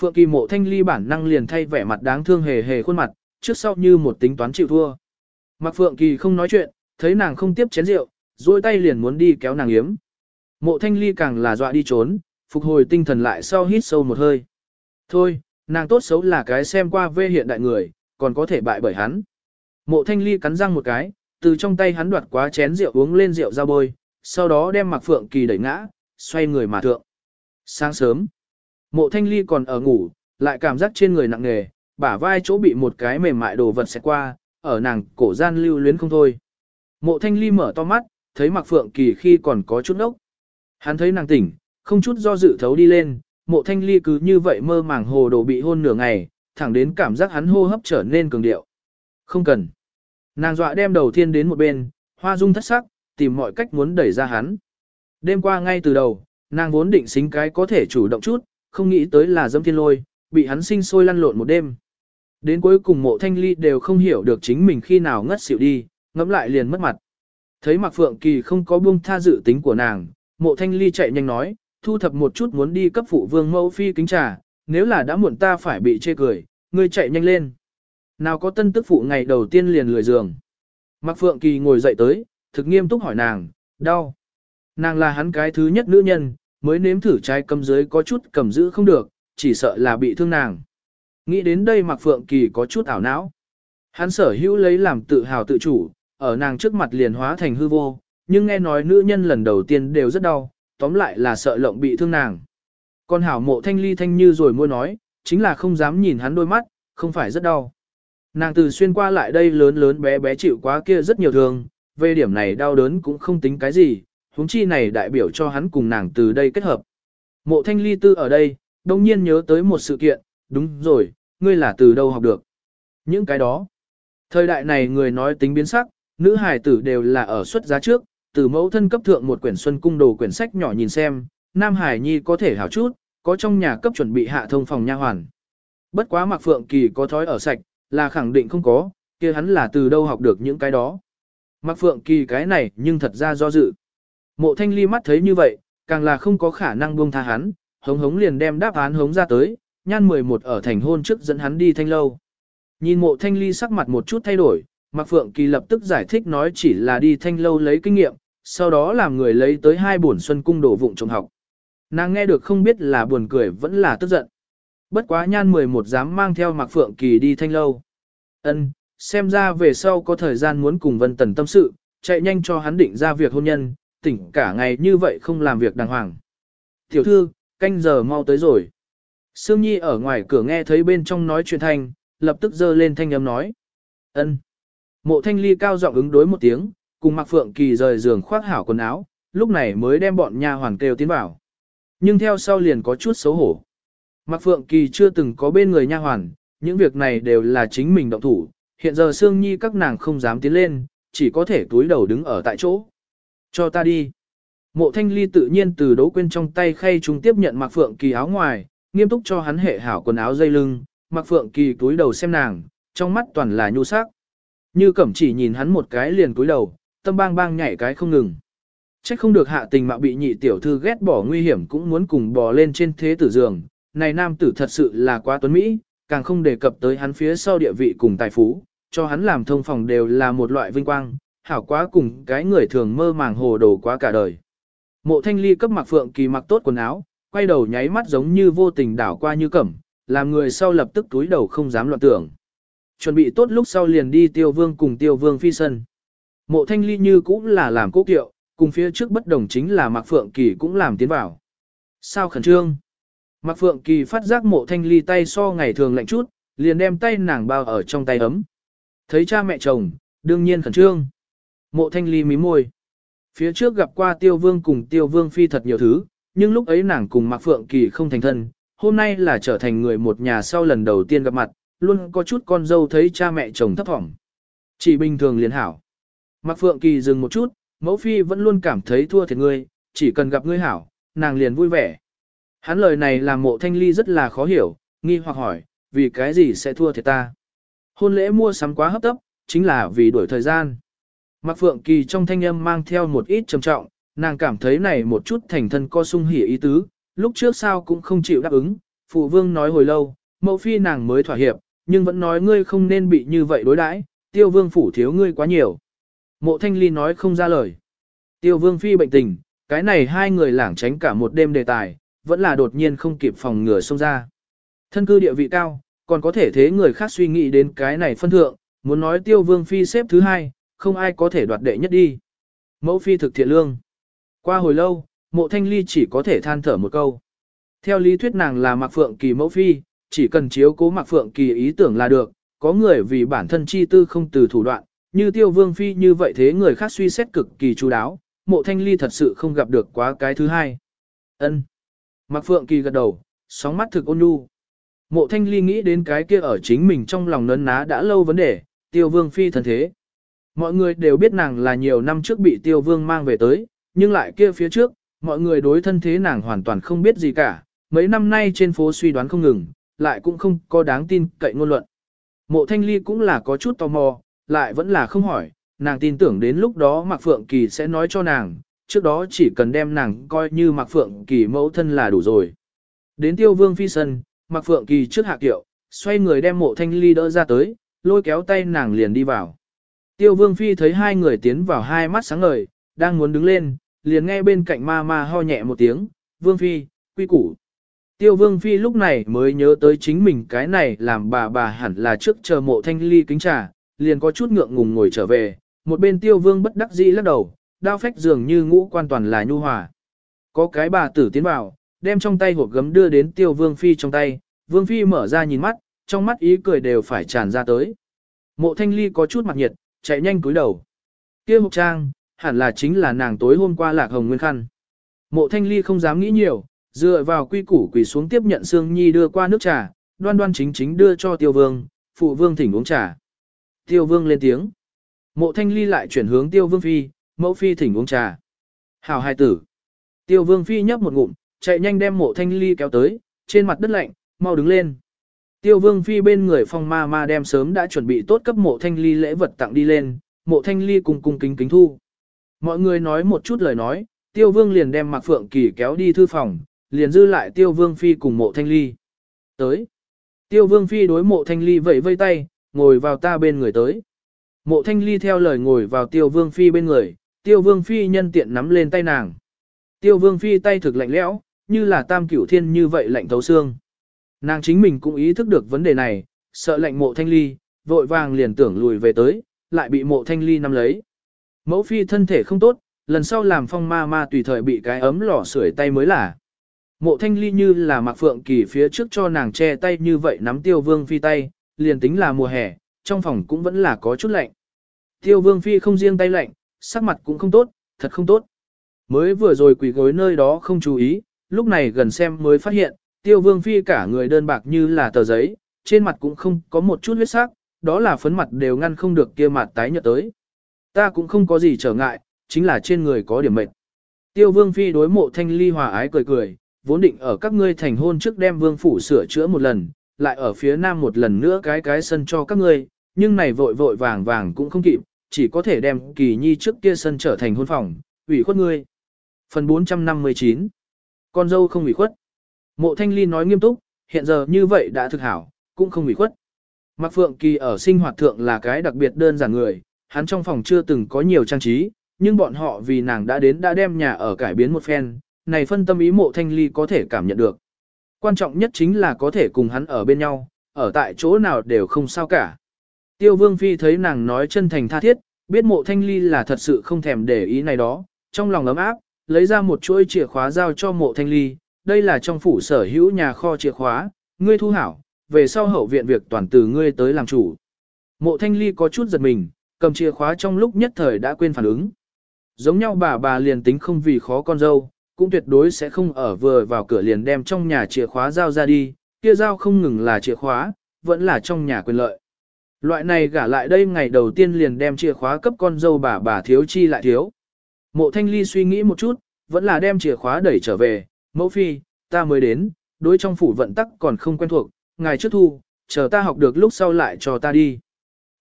Phượng Kỳ mộ thanh ly bản năng liền thay vẻ mặt đáng thương hề hề khuôn mặt, trước sau như một tính toán chịu thua. Mạc Phượng Kỳ không nói chuyện, thấy nàng không tiếp chén rượu, duỗi tay liền muốn đi kéo nàng yếm. Mộ thanh ly càng là dọa đi trốn, phục hồi tinh thần lại sau hít sâu một hơi. Thôi, nàng tốt xấu là cái xem qua vê hiện đại người, còn có thể bại bởi hắn. Mộ thanh ly cắn răng một cái, từ trong tay hắn đoạt quá chén rượu uống lên rượu ra bôi, sau đó đem mặc phượng kỳ đẩy ngã, xoay người mà thượng. Sáng sớm, mộ thanh ly còn ở ngủ, lại cảm giác trên người nặng nề, bả vai chỗ bị một cái mềm mại đồ vật xẹt qua, ở nàng cổ gian lưu luyến không thôi. Mộ thanh ly mở to mắt, thấy mặc phượng kỳ khi còn có chút ốc. Hắn thấy nàng tỉnh, không chút do dự thấu đi lên, mộ thanh ly cứ như vậy mơ màng hồ đồ bị hôn nửa ngày, thẳng đến cảm giác hắn hô hấp trở nên cường điệu. Không cần. Nàng dọa đem đầu thiên đến một bên, hoa dung thất sắc, tìm mọi cách muốn đẩy ra hắn. Đêm qua ngay từ đầu, nàng vốn định xính cái có thể chủ động chút, không nghĩ tới là dâm thiên lôi, bị hắn sinh sôi lăn lộn một đêm. Đến cuối cùng mộ thanh ly đều không hiểu được chính mình khi nào ngất xỉu đi, ngẫm lại liền mất mặt. Thấy Mạc Phượng Kỳ không có buông tha dự tính của nàng, mộ thanh ly chạy nhanh nói, thu thập một chút muốn đi cấp phụ vương mẫu phi kính trà, nếu là đã muộn ta phải bị chê cười, ngươi chạy nhanh lên. Nào có tân tức phụ ngày đầu tiên liền lười giường. Mạc Phượng Kỳ ngồi dậy tới, thực nghiêm túc hỏi nàng, đau. Nàng là hắn cái thứ nhất nữ nhân, mới nếm thử trái cầm dưới có chút cầm giữ không được, chỉ sợ là bị thương nàng. Nghĩ đến đây Mạc Phượng Kỳ có chút ảo não. Hắn sở hữu lấy làm tự hào tự chủ, ở nàng trước mặt liền hóa thành hư vô, nhưng nghe nói nữ nhân lần đầu tiên đều rất đau, tóm lại là sợ lộng bị thương nàng. con hảo mộ thanh ly thanh như rồi mua nói, chính là không dám nhìn hắn đôi mắt, không phải rất đau. Nàng từ xuyên qua lại đây lớn lớn bé bé chịu quá kia rất nhiều thương, về điểm này đau đớn cũng không tính cái gì, huống chi này đại biểu cho hắn cùng nàng từ đây kết hợp. Mộ thanh ly tư ở đây, đông nhiên nhớ tới một sự kiện, đúng rồi, ngươi là từ đâu học được. Những cái đó. Thời đại này người nói tính biến sắc, nữ hài tử đều là ở xuất giá trước, từ mẫu thân cấp thượng một quyển xuân cung đồ quyển sách nhỏ nhìn xem, nam hải nhi có thể hảo chút, có trong nhà cấp chuẩn bị hạ thông phòng nha hoàn. Bất quá Mạc Phượng Kỳ có thói ở sạch, là khẳng định không có, kia hắn là từ đâu học được những cái đó. Mạc Phượng Kỳ cái này nhưng thật ra do dự. Mộ thanh ly mắt thấy như vậy, càng là không có khả năng buông tha hắn, hống hống liền đem đáp án hống ra tới, nhan 11 ở thành hôn trước dẫn hắn đi thanh lâu. Nhìn mộ thanh ly sắc mặt một chút thay đổi, Mạc Phượng Kỳ lập tức giải thích nói chỉ là đi thanh lâu lấy kinh nghiệm, sau đó làm người lấy tới hai buồn xuân cung đổ vụng trồng học. Nàng nghe được không biết là buồn cười vẫn là tức giận. Bất quá nhan 11 dám mang theo Mạc Phượng Kỳ đi thanh lâu. Ân, xem ra về sau có thời gian muốn cùng Vân Tần tâm sự, chạy nhanh cho hắn định ra việc hôn nhân, tỉnh cả ngày như vậy không làm việc đàng hoàng. Tiểu thư, canh giờ mau tới rồi. Sương Nhi ở ngoài cửa nghe thấy bên trong nói chuyện thanh, lập tức giơ lên thanh âm nói. Ân. Mộ thanh ly cao giọng ứng đối một tiếng, cùng Mạc Phượng Kỳ rời giường khoác hảo quần áo, lúc này mới đem bọn nha hoàn kêu tiến vào. Nhưng theo sau liền có chút xấu hổ. Mạc Phượng Kỳ chưa từng có bên người nha hoàn, những việc này đều là chính mình động thủ, hiện giờ Sương Nhi các nàng không dám tiến lên, chỉ có thể túi đầu đứng ở tại chỗ. Cho ta đi. Mộ Thanh Ly tự nhiên từ đấu quên trong tay khay chúng tiếp nhận Mạc Phượng Kỳ áo ngoài, nghiêm túc cho hắn hệ hảo quần áo dây lưng, mặc Phượng Kỳ túi đầu xem nàng, trong mắt toàn là nhu sắc. Như cẩm chỉ nhìn hắn một cái liền túi đầu, tâm bang bang nhảy cái không ngừng. Trách không được hạ tình mạo bị nhị tiểu thư ghét bỏ nguy hiểm cũng muốn cùng bò lên trên thế tử giường. Này nam tử thật sự là quá tuấn Mỹ, càng không đề cập tới hắn phía sau địa vị cùng tài phú, cho hắn làm thông phòng đều là một loại vinh quang, hảo quá cùng cái người thường mơ màng hồ đồ quá cả đời. Mộ thanh ly cấp mặc phượng kỳ mặc tốt quần áo, quay đầu nháy mắt giống như vô tình đảo qua như cẩm, làm người sau lập tức túi đầu không dám loạn tưởng. Chuẩn bị tốt lúc sau liền đi tiêu vương cùng tiêu vương phi sân. Mộ thanh ly như cũng là làm cố kiệu, cùng phía trước bất đồng chính là Mạc Phượng Kỳ cũng làm tiến vào. Sao khẩn trương? Mạc Phượng Kỳ phát giác mộ thanh ly tay so ngày thường lạnh chút, liền đem tay nàng bao ở trong tay ấm. Thấy cha mẹ chồng, đương nhiên khẩn trương. Mộ thanh ly mím môi. Phía trước gặp qua tiêu vương cùng tiêu vương phi thật nhiều thứ, nhưng lúc ấy nàng cùng Mạc Phượng Kỳ không thành thân, hôm nay là trở thành người một nhà sau lần đầu tiên gặp mặt, luôn có chút con dâu thấy cha mẹ chồng thấp thỏm. Chỉ bình thường liền hảo. Mạc Phượng Kỳ dừng một chút, mẫu phi vẫn luôn cảm thấy thua thiệt ngươi, chỉ cần gặp ngươi hảo, nàng liền vui vẻ. Hắn lời này làm mộ thanh ly rất là khó hiểu, nghi hoặc hỏi, vì cái gì sẽ thua thiệt ta. Hôn lễ mua sắm quá hấp tấp, chính là vì đuổi thời gian. Mạc Phượng Kỳ trong thanh âm mang theo một ít trầm trọng, nàng cảm thấy này một chút thành thân co sung hỉ ý tứ, lúc trước sao cũng không chịu đáp ứng, phụ vương nói hồi lâu, mẫu phi nàng mới thỏa hiệp, nhưng vẫn nói ngươi không nên bị như vậy đối đãi, tiêu vương phủ thiếu ngươi quá nhiều. Mộ thanh ly nói không ra lời. Tiêu vương phi bệnh tình, cái này hai người lảng tránh cả một đêm đề tài, vẫn là đột nhiên không kịp phòng ngừa xông ra. Thân cư địa vị cao, còn có thể thế người khác suy nghĩ đến cái này phân thượng, muốn nói tiêu vương phi xếp thứ hai, không ai có thể đoạt đệ nhất đi. Mẫu phi thực thiện lương. Qua hồi lâu, mộ thanh ly chỉ có thể than thở một câu. Theo lý thuyết nàng là Mạc Phượng Kỳ mẫu phi, chỉ cần chiếu cố Mạc Phượng Kỳ ý tưởng là được, có người vì bản thân chi tư không từ thủ đoạn, như tiêu vương phi như vậy thế người khác suy xét cực kỳ chú đáo, mộ thanh ly thật sự không gặp được quá cái thứ hai. ân Mạc Phượng Kỳ gật đầu, sóng mắt thực ôn nhu. Mộ thanh ly nghĩ đến cái kia ở chính mình trong lòng nấn ná đã lâu vấn đề, tiêu vương phi thân thế. Mọi người đều biết nàng là nhiều năm trước bị tiêu vương mang về tới, nhưng lại kia phía trước, mọi người đối thân thế nàng hoàn toàn không biết gì cả, mấy năm nay trên phố suy đoán không ngừng, lại cũng không có đáng tin cậy ngôn luận. Mộ thanh ly cũng là có chút tò mò, lại vẫn là không hỏi, nàng tin tưởng đến lúc đó Mạc Phượng Kỳ sẽ nói cho nàng, trước đó chỉ cần đem nàng coi như Mạc Phượng Kỳ mẫu thân là đủ rồi. Đến tiêu vương phi sân, Mạc Phượng Kỳ trước hạ kiệu, xoay người đem mộ thanh ly đỡ ra tới, lôi kéo tay nàng liền đi vào. Tiêu vương phi thấy hai người tiến vào hai mắt sáng ngời, đang muốn đứng lên, liền nghe bên cạnh ma ma ho nhẹ một tiếng, vương phi, quy củ. Tiêu vương phi lúc này mới nhớ tới chính mình cái này làm bà bà hẳn là trước chờ mộ thanh ly kính trà, liền có chút ngượng ngùng ngồi trở về, một bên tiêu vương bất đắc dĩ lắc đầu, đao phách dường như ngũ quan toàn là nhu hòa. Có cái bà tử tiến vào, đem trong tay hộp gấm đưa đến tiêu vương phi trong tay, vương phi mở ra nhìn mắt, trong mắt ý cười đều phải tràn ra tới. Mộ thanh ly có chút mặt nhiệt, chạy nhanh cúi đầu. kia hộp trang, hẳn là chính là nàng tối hôm qua lạc hồng nguyên khăn. Mộ thanh ly không dám nghĩ nhiều, dựa vào quy củ quỳ xuống tiếp nhận Sương Nhi đưa qua nước trà, đoan đoan chính chính đưa cho tiêu vương, phụ vương thỉnh uống trà. Tiêu vương lên tiếng. Mộ thanh ly lại chuyển hướng tiêu vương phi, mẫu phi thỉnh uống trà. Hào hai tử. Tiêu vương phi nhấp một ngụm, chạy nhanh đem mộ thanh ly kéo tới, trên mặt đất lạnh, mau đứng lên. Tiêu vương phi bên người phong ma ma đem sớm đã chuẩn bị tốt cấp mộ thanh ly lễ vật tặng đi lên, mộ thanh ly cùng cùng kính kính thu. Mọi người nói một chút lời nói, tiêu vương liền đem Mạc Phượng Kỳ kéo đi thư phòng, liền dư lại tiêu vương phi cùng mộ thanh ly. Tới. Tiêu vương phi đối mộ thanh ly vẫy vây tay, ngồi vào ta bên người tới. Mộ thanh ly theo lời ngồi vào tiêu vương phi bên người, tiêu vương phi nhân tiện nắm lên tay nàng. Tiêu vương phi tay thực lạnh lẽo, như là tam cửu thiên như vậy lạnh thấu xương. Nàng chính mình cũng ý thức được vấn đề này, sợ lạnh mộ thanh ly, vội vàng liền tưởng lùi về tới, lại bị mộ thanh ly nắm lấy. Mẫu phi thân thể không tốt, lần sau làm phong ma ma tùy thời bị cái ấm lò sưởi tay mới là. Mộ thanh ly như là mạc phượng kỳ phía trước cho nàng che tay như vậy nắm tiêu vương phi tay, liền tính là mùa hè, trong phòng cũng vẫn là có chút lạnh. Tiêu vương phi không riêng tay lạnh, sắc mặt cũng không tốt, thật không tốt. Mới vừa rồi quỳ gối nơi đó không chú ý, lúc này gần xem mới phát hiện, tiêu vương phi cả người đơn bạc như là tờ giấy, trên mặt cũng không có một chút huyết sắc, đó là phấn mặt đều ngăn không được kia mặt tái nhợt tới. Ta cũng không có gì trở ngại, chính là trên người có điểm mệt. Tiêu vương phi đối mộ thanh ly hòa ái cười cười, vốn định ở các ngươi thành hôn trước đem vương phủ sửa chữa một lần, lại ở phía nam một lần nữa cái cái sân cho các ngươi, nhưng này vội vội vàng vàng cũng không kịp, chỉ có thể đem kỳ nhi trước kia sân trở thành hôn phòng, ủy khuất ngươi. Phần 459 Con dâu không ủy khuất. Mộ thanh ly nói nghiêm túc, hiện giờ như vậy đã thực hảo, cũng không ủy khuất. Mạc Phượng Kỳ ở sinh hoạt thượng là cái đặc biệt đơn giản người, hắn trong phòng chưa từng có nhiều trang trí, nhưng bọn họ vì nàng đã đến đã đem nhà ở cải biến một phen, này phân tâm ý mộ thanh ly có thể cảm nhận được. Quan trọng nhất chính là có thể cùng hắn ở bên nhau, ở tại chỗ nào đều không sao cả. Tiêu vương phi thấy nàng nói chân thành tha thiết, biết mộ thanh ly là thật sự không thèm để ý này đó, trong lòng ấm áp, lấy ra một chuỗi chìa khóa giao cho mộ thanh ly, đây là trong phủ sở hữu nhà kho chìa khóa, ngươi thu hảo, về sau hậu viện việc toàn từ ngươi tới làm chủ. Mộ thanh ly có chút giật mình, cầm chìa khóa trong lúc nhất thời đã quên phản ứng. Giống nhau bà bà liền tính không vì khó con dâu, cũng tuyệt đối sẽ không ở vừa vào cửa liền đem trong nhà chìa khóa giao ra đi, kia giao không ngừng là chìa khóa, vẫn là trong nhà quyền lợi. Loại này gả lại đây ngày đầu tiên liền đem chìa khóa cấp con dâu bà bà thiếu chi lại thiếu. Mộ thanh ly suy nghĩ một chút, vẫn là đem chìa khóa đẩy trở về, mẫu phi, ta mới đến, đối trong phủ vận tắc còn không quen thuộc, ngài trước thu, chờ ta học được lúc sau lại cho ta đi.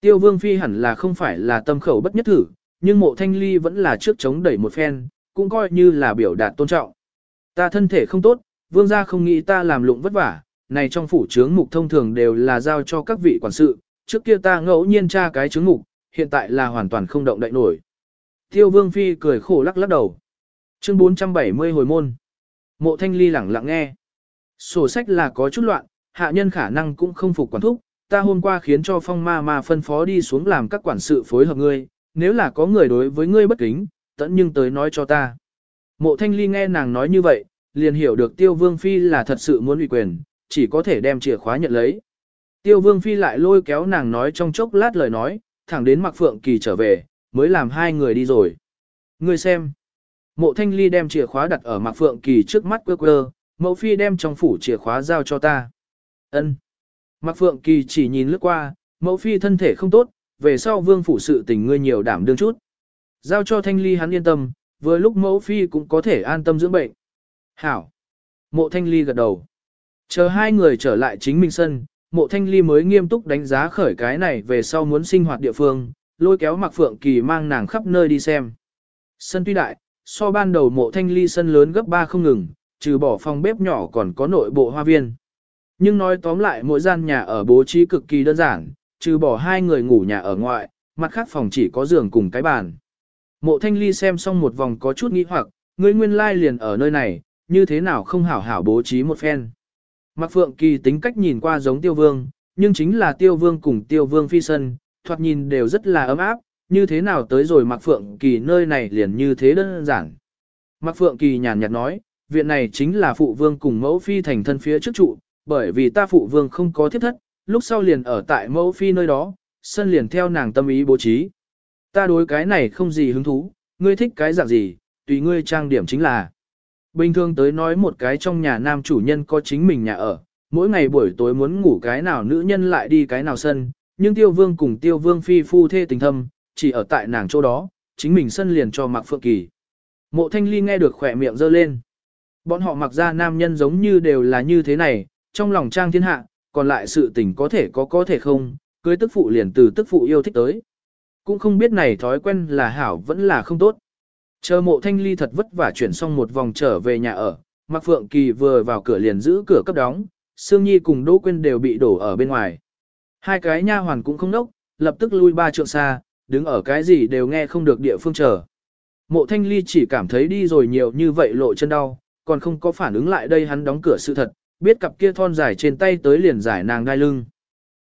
Tiêu vương phi hẳn là không phải là tâm khẩu bất nhất thử, nhưng mộ thanh ly vẫn là trước chống đẩy một phen, cũng coi như là biểu đạt tôn trọng. Ta thân thể không tốt, vương gia không nghĩ ta làm lụng vất vả, này trong phủ trướng mục thông thường đều là giao cho các vị quản sự, trước kia ta ngẫu nhiên tra cái trướng mục, hiện tại là hoàn toàn không động đậy nổi. Tiêu vương phi cười khổ lắc lắc đầu. Chương 470 hồi môn. Mộ thanh ly lẳng lặng nghe. Sổ sách là có chút loạn, hạ nhân khả năng cũng không phục quản thúc, ta hôm qua khiến cho phong ma ma phân phó đi xuống làm các quản sự phối hợp ngươi, nếu là có người đối với ngươi bất kính, tận nhưng tới nói cho ta. Mộ thanh ly nghe nàng nói như vậy, liền hiểu được tiêu vương phi là thật sự muốn ủy quyền, chỉ có thể đem chìa khóa nhận lấy. Tiêu vương phi lại lôi kéo nàng nói trong chốc lát lời nói, thẳng đến mặc phượng kỳ trở về, mới làm hai người đi rồi. Ngươi xem. Mộ thanh ly đem chìa khóa đặt ở mặc phượng kỳ trước mắt quơ quơ, mẫu phi đem trong phủ chìa khóa giao cho ta. ân Mạc phượng kỳ chỉ nhìn lướt qua, mẫu phi thân thể không tốt, về sau vương phủ sự tình ngươi nhiều đảm đương chút. Giao cho thanh ly hắn yên tâm, vừa lúc mẫu phi cũng có thể an tâm dưỡng bệnh. Hảo. Mộ thanh ly gật đầu. Chờ hai người trở lại chính mình sân, mộ thanh ly mới nghiêm túc đánh giá khởi cái này về sau muốn sinh hoạt địa phương, lôi kéo Mạc phượng kỳ mang nàng khắp nơi đi xem. Sân tuy đại, so ban đầu mộ thanh ly sân lớn gấp ba không ngừng, trừ bỏ phòng bếp nhỏ còn có nội bộ hoa viên. Nhưng nói tóm lại mỗi gian nhà ở bố trí cực kỳ đơn giản, trừ bỏ hai người ngủ nhà ở ngoại, mặt khác phòng chỉ có giường cùng cái bàn. Mộ thanh ly xem xong một vòng có chút nghi hoặc, người nguyên lai liền ở nơi này, như thế nào không hảo hảo bố trí một phen. Mạc Phượng Kỳ tính cách nhìn qua giống tiêu vương, nhưng chính là tiêu vương cùng tiêu vương phi sân, thoạt nhìn đều rất là ấm áp, như thế nào tới rồi Mạc Phượng Kỳ nơi này liền như thế đơn giản. Mạc Phượng Kỳ nhàn nhạt nói, viện này chính là phụ vương cùng mẫu phi thành thân phía trước trụ, bởi vì ta phụ vương không có thiết thất, lúc sau liền ở tại mẫu phi nơi đó, sân liền theo nàng tâm ý bố trí. Ta đối cái này không gì hứng thú, ngươi thích cái dạng gì, tùy ngươi trang điểm chính là. Bình thường tới nói một cái trong nhà nam chủ nhân có chính mình nhà ở, mỗi ngày buổi tối muốn ngủ cái nào nữ nhân lại đi cái nào sân, nhưng tiêu vương cùng tiêu vương phi phu thê tình thâm, chỉ ở tại nàng chỗ đó, chính mình sân liền cho mặc phượng kỳ. Mộ thanh ly nghe được khỏe miệng giơ lên. Bọn họ mặc ra nam nhân giống như đều là như thế này, trong lòng trang thiên hạ, còn lại sự tình có thể có có thể không, cưới tức phụ liền từ tức phụ yêu thích tới. Cũng không biết này thói quen là hảo vẫn là không tốt. Chờ mộ thanh ly thật vất vả chuyển xong một vòng trở về nhà ở, Mạc Phượng Kỳ vừa vào cửa liền giữ cửa cấp đóng, Sương Nhi cùng Đỗ Quyên đều bị đổ ở bên ngoài. Hai cái nha hoàn cũng không nốc, lập tức lui ba trượng xa, đứng ở cái gì đều nghe không được địa phương chờ. Mộ thanh ly chỉ cảm thấy đi rồi nhiều như vậy lộ chân đau, còn không có phản ứng lại đây hắn đóng cửa sự thật, biết cặp kia thon dài trên tay tới liền giải nàng đai lưng.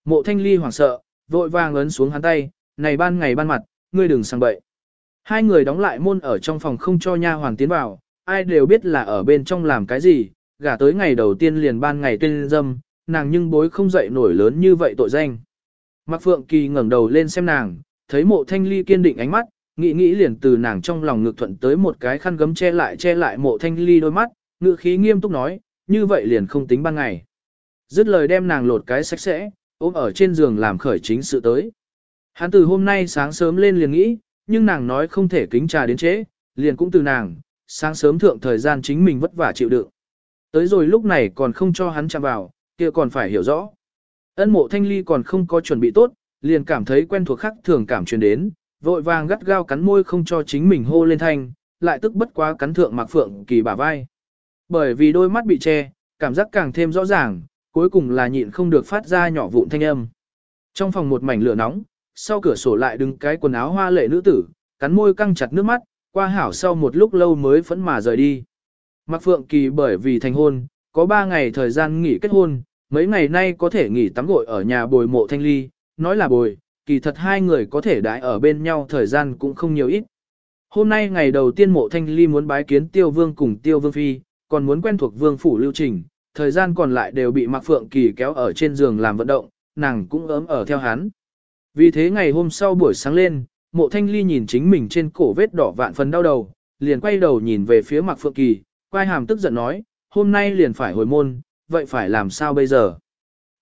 Mộ thanh ly hoảng sợ, vội vàng ấn xuống hắn tay, này ban ngày ban mặt, ngươi đừng sang bậy. Hai người đóng lại môn ở trong phòng không cho nha hoàng tiến vào, ai đều biết là ở bên trong làm cái gì, gả tới ngày đầu tiên liền ban ngày tuyên dâm, nàng nhưng bối không dậy nổi lớn như vậy tội danh. Mạc Phượng Kỳ ngẩng đầu lên xem nàng, thấy mộ thanh ly kiên định ánh mắt, nghĩ nghĩ liền từ nàng trong lòng ngược thuận tới một cái khăn gấm che lại che lại mộ thanh ly đôi mắt, ngựa khí nghiêm túc nói, như vậy liền không tính ban ngày. Dứt lời đem nàng lột cái sạch sẽ, ôm ở trên giường làm khởi chính sự tới. Hắn từ hôm nay sáng sớm lên liền nghĩ, nhưng nàng nói không thể kính trà đến trễ, liền cũng từ nàng, sáng sớm thượng thời gian chính mình vất vả chịu đựng. Tới rồi lúc này còn không cho hắn chạm vào, kia còn phải hiểu rõ. Ân mộ thanh ly còn không có chuẩn bị tốt, liền cảm thấy quen thuộc khắc thường cảm truyền đến, vội vàng gắt gao cắn môi không cho chính mình hô lên thanh, lại tức bất quá cắn thượng mạc phượng kỳ bả vai. Bởi vì đôi mắt bị che, cảm giác càng thêm rõ ràng, cuối cùng là nhịn không được phát ra nhỏ vụn thanh âm. Trong phòng một mảnh lửa nóng, sau cửa sổ lại đứng cái quần áo hoa lệ nữ tử, cắn môi căng chặt nước mắt, qua hảo sau một lúc lâu mới phẫn mà rời đi. Mạc Phượng Kỳ bởi vì thành hôn, có 3 ngày thời gian nghỉ kết hôn, mấy ngày nay có thể nghỉ tắm gội ở nhà bồi mộ thanh ly, nói là bồi, kỳ thật hai người có thể đãi ở bên nhau thời gian cũng không nhiều ít. Hôm nay ngày đầu tiên mộ thanh ly muốn bái kiến tiêu vương cùng tiêu vương phi, còn muốn quen thuộc vương phủ lưu trình, thời gian còn lại đều bị Mạc Phượng Kỳ kéo ở trên giường làm vận động, nàng cũng ấm ở theo hắn. Vì thế ngày hôm sau buổi sáng lên, mộ thanh ly nhìn chính mình trên cổ vết đỏ vạn phần đau đầu, liền quay đầu nhìn về phía Mạc Phượng Kỳ, quay hàm tức giận nói, hôm nay liền phải hồi môn, vậy phải làm sao bây giờ?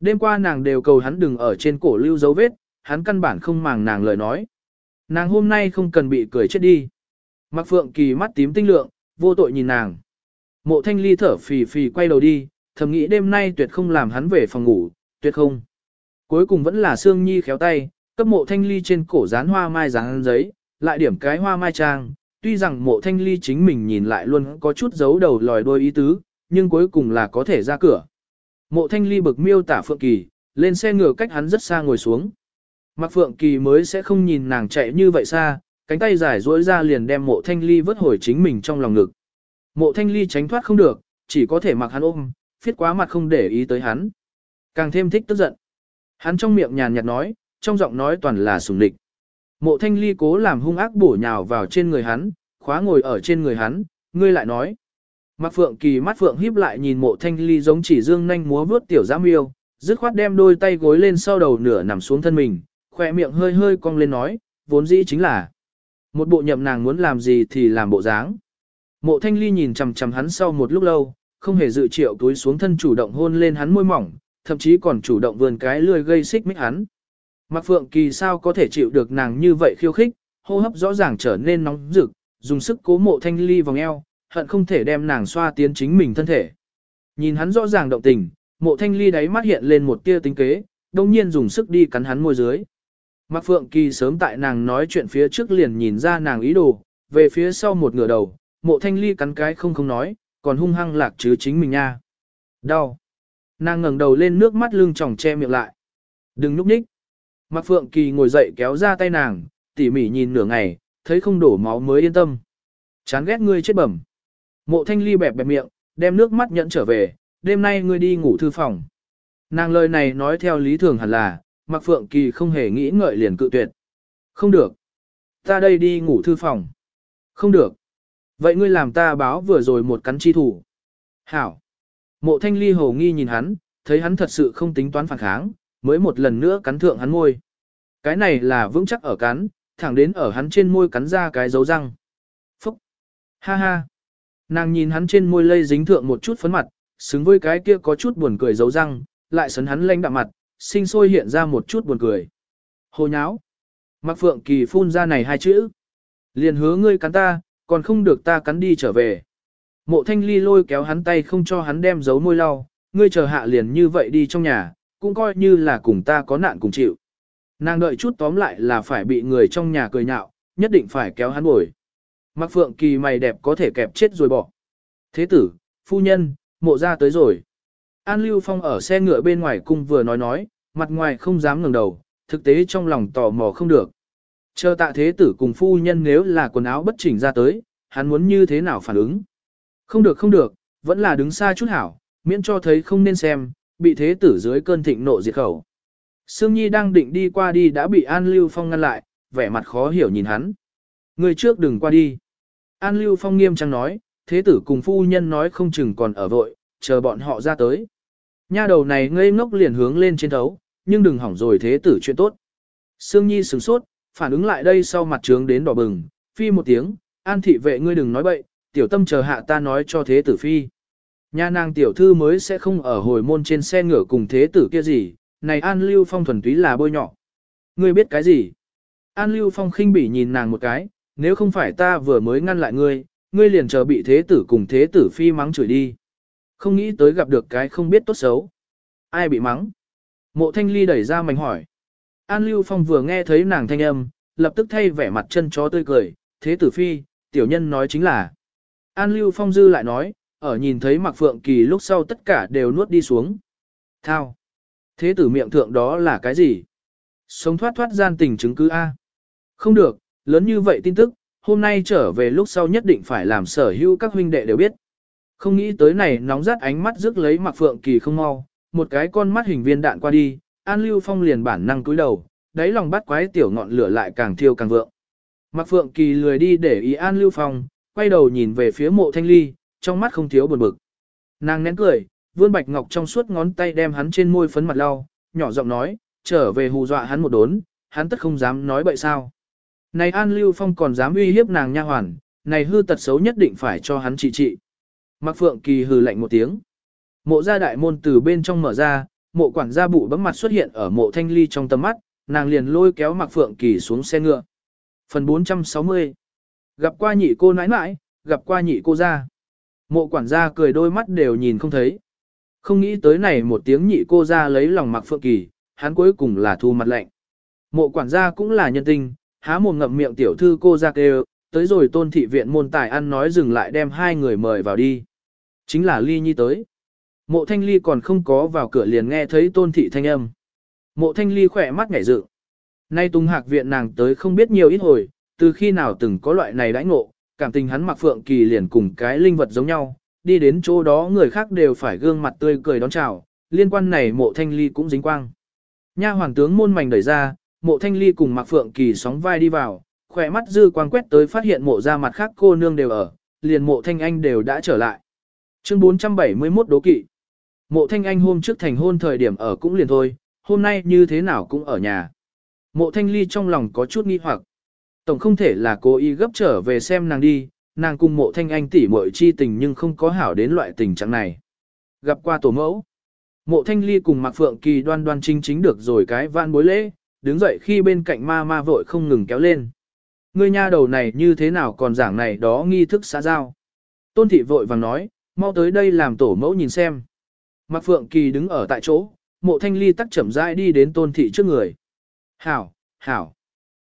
Đêm qua nàng đều cầu hắn đừng ở trên cổ lưu dấu vết, hắn căn bản không màng nàng lời nói. Nàng hôm nay không cần bị cười chết đi. Mạc Phượng Kỳ mắt tím tinh lượng, vô tội nhìn nàng. Mộ thanh ly thở phì phì quay đầu đi, thầm nghĩ đêm nay tuyệt không làm hắn về phòng ngủ, tuyệt không. Cuối cùng vẫn là Sương Nhi khéo tay, cấp mộ thanh ly trên cổ dán hoa mai dán giấy, lại điểm cái hoa mai trang. Tuy rằng mộ thanh ly chính mình nhìn lại luôn có chút giấu đầu lòi đôi ý tứ, nhưng cuối cùng là có thể ra cửa. Mộ thanh ly bực miêu tả Phượng Kỳ, lên xe ngựa cách hắn rất xa ngồi xuống. Mặc Phượng Kỳ mới sẽ không nhìn nàng chạy như vậy xa, cánh tay dài duỗi ra liền đem mộ thanh ly vớt hồi chính mình trong lòng ngực. Mộ thanh ly tránh thoát không được, chỉ có thể mặc hắn ôm, phiết quá mặt không để ý tới hắn. Càng thêm thích tức giận. Hắn trong miệng nhàn nhạt nói, trong giọng nói toàn là sùng địch. Mộ thanh ly cố làm hung ác bổ nhào vào trên người hắn, khóa ngồi ở trên người hắn, ngươi lại nói. Mạc Phượng Kỳ mắt Phượng híp lại nhìn mộ thanh ly giống chỉ dương nhanh múa vướt tiểu giám yêu, dứt khoát đem đôi tay gối lên sau đầu nửa nằm xuống thân mình, khỏe miệng hơi hơi cong lên nói, vốn dĩ chính là một bộ nhậm nàng muốn làm gì thì làm bộ dáng. Mộ thanh ly nhìn chằm chằm hắn sau một lúc lâu, không hề dự triệu túi xuống thân chủ động hôn lên hắn môi mỏng, thậm chí còn chủ động vườn cái lười gây xích mích hắn. Mạc Phượng Kỳ sao có thể chịu được nàng như vậy khiêu khích, hô hấp rõ ràng trở nên nóng rực, dùng sức cố mộ thanh ly vòng eo, hận không thể đem nàng xoa tiến chính mình thân thể. Nhìn hắn rõ ràng động tình, mộ thanh ly đáy mắt hiện lên một tia tính kế, đồng nhiên dùng sức đi cắn hắn môi dưới. Mạc Phượng Kỳ sớm tại nàng nói chuyện phía trước liền nhìn ra nàng ý đồ, về phía sau một ngửa đầu, mộ thanh ly cắn cái không không nói, còn hung hăng lạc chứ chính mình nha. Đau. Nàng ngẩng đầu lên nước mắt lưng tròng che miệng lại. Đừng núp nhích. Mạc Phượng Kỳ ngồi dậy kéo ra tay nàng, tỉ mỉ nhìn nửa ngày, thấy không đổ máu mới yên tâm. Chán ghét ngươi chết bẩm. Mộ thanh ly bẹp bẹp miệng, đem nước mắt nhẫn trở về, đêm nay ngươi đi ngủ thư phòng. Nàng lời này nói theo lý thường hẳn là, Mạc Phượng Kỳ không hề nghĩ ngợi liền cự tuyệt. Không được. Ta đây đi ngủ thư phòng. Không được. Vậy ngươi làm ta báo vừa rồi một cắn chi thủ. Hảo. Mộ thanh ly hồ nghi nhìn hắn, thấy hắn thật sự không tính toán phản kháng, mới một lần nữa cắn thượng hắn môi. Cái này là vững chắc ở cắn, thẳng đến ở hắn trên môi cắn ra cái dấu răng. Phúc! Ha ha! Nàng nhìn hắn trên môi lây dính thượng một chút phấn mặt, xứng với cái kia có chút buồn cười dấu răng, lại sấn hắn lanh đạm mặt, sinh sôi hiện ra một chút buồn cười. Hồ nháo! Mạc Phượng Kỳ phun ra này hai chữ. Liền hứa ngươi cắn ta, còn không được ta cắn đi trở về. Mộ thanh ly lôi kéo hắn tay không cho hắn đem giấu môi lau, ngươi chờ hạ liền như vậy đi trong nhà, cũng coi như là cùng ta có nạn cùng chịu. Nàng đợi chút tóm lại là phải bị người trong nhà cười nhạo, nhất định phải kéo hắn bồi. Mặc phượng kỳ mày đẹp có thể kẹp chết rồi bỏ. Thế tử, phu nhân, mộ ra tới rồi. An Lưu Phong ở xe ngựa bên ngoài cung vừa nói nói, mặt ngoài không dám ngẩng đầu, thực tế trong lòng tò mò không được. Chờ tạ thế tử cùng phu nhân nếu là quần áo bất chỉnh ra tới, hắn muốn như thế nào phản ứng. Không được không được, vẫn là đứng xa chút hảo, miễn cho thấy không nên xem, bị thế tử dưới cơn thịnh nộ diệt khẩu. Sương Nhi đang định đi qua đi đã bị An Lưu Phong ngăn lại, vẻ mặt khó hiểu nhìn hắn. Người trước đừng qua đi. An Lưu Phong nghiêm trang nói, thế tử cùng phu nhân nói không chừng còn ở vội, chờ bọn họ ra tới. Nha đầu này ngây ngốc liền hướng lên trên thấu, nhưng đừng hỏng rồi thế tử chuyện tốt. Sương Nhi sửng sốt, phản ứng lại đây sau mặt trướng đến đỏ bừng, phi một tiếng, an thị vệ ngươi đừng nói bậy, tiểu tâm chờ hạ ta nói cho thế tử phi. Nhà nàng tiểu thư mới sẽ không ở hồi môn trên xe ngựa cùng thế tử kia gì, này An Lưu Phong thuần túy là bôi nhọ. Ngươi biết cái gì? An Lưu Phong khinh bỉ nhìn nàng một cái, nếu không phải ta vừa mới ngăn lại ngươi, ngươi liền chờ bị thế tử cùng thế tử phi mắng chửi đi. Không nghĩ tới gặp được cái không biết tốt xấu. Ai bị mắng? Mộ thanh ly đẩy ra mảnh hỏi. An Lưu Phong vừa nghe thấy nàng thanh âm, lập tức thay vẻ mặt chân chó tươi cười, thế tử phi, tiểu nhân nói chính là. An Lưu Phong dư lại nói, ở nhìn thấy Mạc Phượng Kỳ lúc sau tất cả đều nuốt đi xuống. Thao. Thế tử miệng thượng đó là cái gì? Sống thoát thoát gian tình chứng cứ A. Không được, lớn như vậy tin tức, hôm nay trở về lúc sau nhất định phải làm sở hữu các huynh đệ đều biết. Không nghĩ tới này nóng rát ánh mắt rước lấy Mạc Phượng Kỳ không mau, một cái con mắt hình viên đạn qua đi, An Lưu Phong liền bản năng cúi đầu, đáy lòng bắt quái tiểu ngọn lửa lại càng thiêu càng vượng. Mạc Phượng Kỳ lười đi để ý An Lưu Phong, quay đầu nhìn về phía mộ thanh ly, trong mắt không thiếu buồn bực. Nàng nén cười, vươn bạch ngọc trong suốt ngón tay đem hắn trên môi phấn mặt lau, nhỏ giọng nói, trở về hù dọa hắn một đốn, hắn tất không dám nói bậy sao. Này An Lưu Phong còn dám uy hiếp nàng nha hoàn, này hư tật xấu nhất định phải cho hắn trị trị. Mạc Phượng Kỳ hừ lạnh một tiếng. Mộ gia đại môn từ bên trong mở ra, mộ quản gia bụ bấm mặt xuất hiện ở mộ thanh ly trong tầm mắt, nàng liền lôi kéo Mạc Phượng Kỳ xuống xe ngựa. Phần 460 Gặp qua nhị cô nãi nãi, gặp qua nhị cô ra. Mộ quản gia cười đôi mắt đều nhìn không thấy. Không nghĩ tới này một tiếng nhị cô ra lấy lòng mặc phượng kỳ, hắn cuối cùng là thu mặt lạnh. Mộ quản gia cũng là nhân tình, há mồm ngậm miệng tiểu thư cô ra kêu, tới rồi tôn thị viện môn tài ăn nói dừng lại đem hai người mời vào đi. Chính là ly nhi tới. Mộ thanh ly còn không có vào cửa liền nghe thấy tôn thị thanh âm. Mộ thanh ly khỏe mắt ngảy dự. Nay tung hạc viện nàng tới không biết nhiều ít hồi, từ khi nào từng có loại này đãi ngộ, cảm tình hắn mặc phượng kỳ liền cùng cái linh vật giống nhau, đi đến chỗ đó người khác đều phải gương mặt tươi cười đón chào, liên quan này mộ thanh ly cũng dính quang. Nha hoàng tướng môn mảnh đẩy ra, mộ thanh ly cùng mặc phượng kỳ sóng vai đi vào, khỏe mắt dư quang quét tới phát hiện mộ ra mặt khác cô nương đều ở, liền mộ thanh anh đều đã trở lại. Chương 471 đố kỵ. Mộ thanh anh hôm trước thành hôn thời điểm ở cũng liền thôi, hôm nay như thế nào cũng ở nhà. Mộ thanh ly trong lòng có chút nghi hoặc. Tổng không thể là cố ý gấp trở về xem nàng đi, nàng cùng mộ thanh anh tỉ muội chi tình nhưng không có hảo đến loại tình trạng này. Gặp qua tổ mẫu. Mộ thanh ly cùng Mạc Phượng Kỳ đoan đoan chính chính được rồi cái van bối lễ, đứng dậy khi bên cạnh ma ma vội không ngừng kéo lên. Ngươi nha đầu này như thế nào còn giảng này đó nghi thức xã giao. Tôn thị vội vàng nói, mau tới đây làm tổ mẫu nhìn xem. Mạc Phượng Kỳ đứng ở tại chỗ, mộ thanh ly tắc chậm rãi đi đến tôn thị trước người. Hảo, hảo.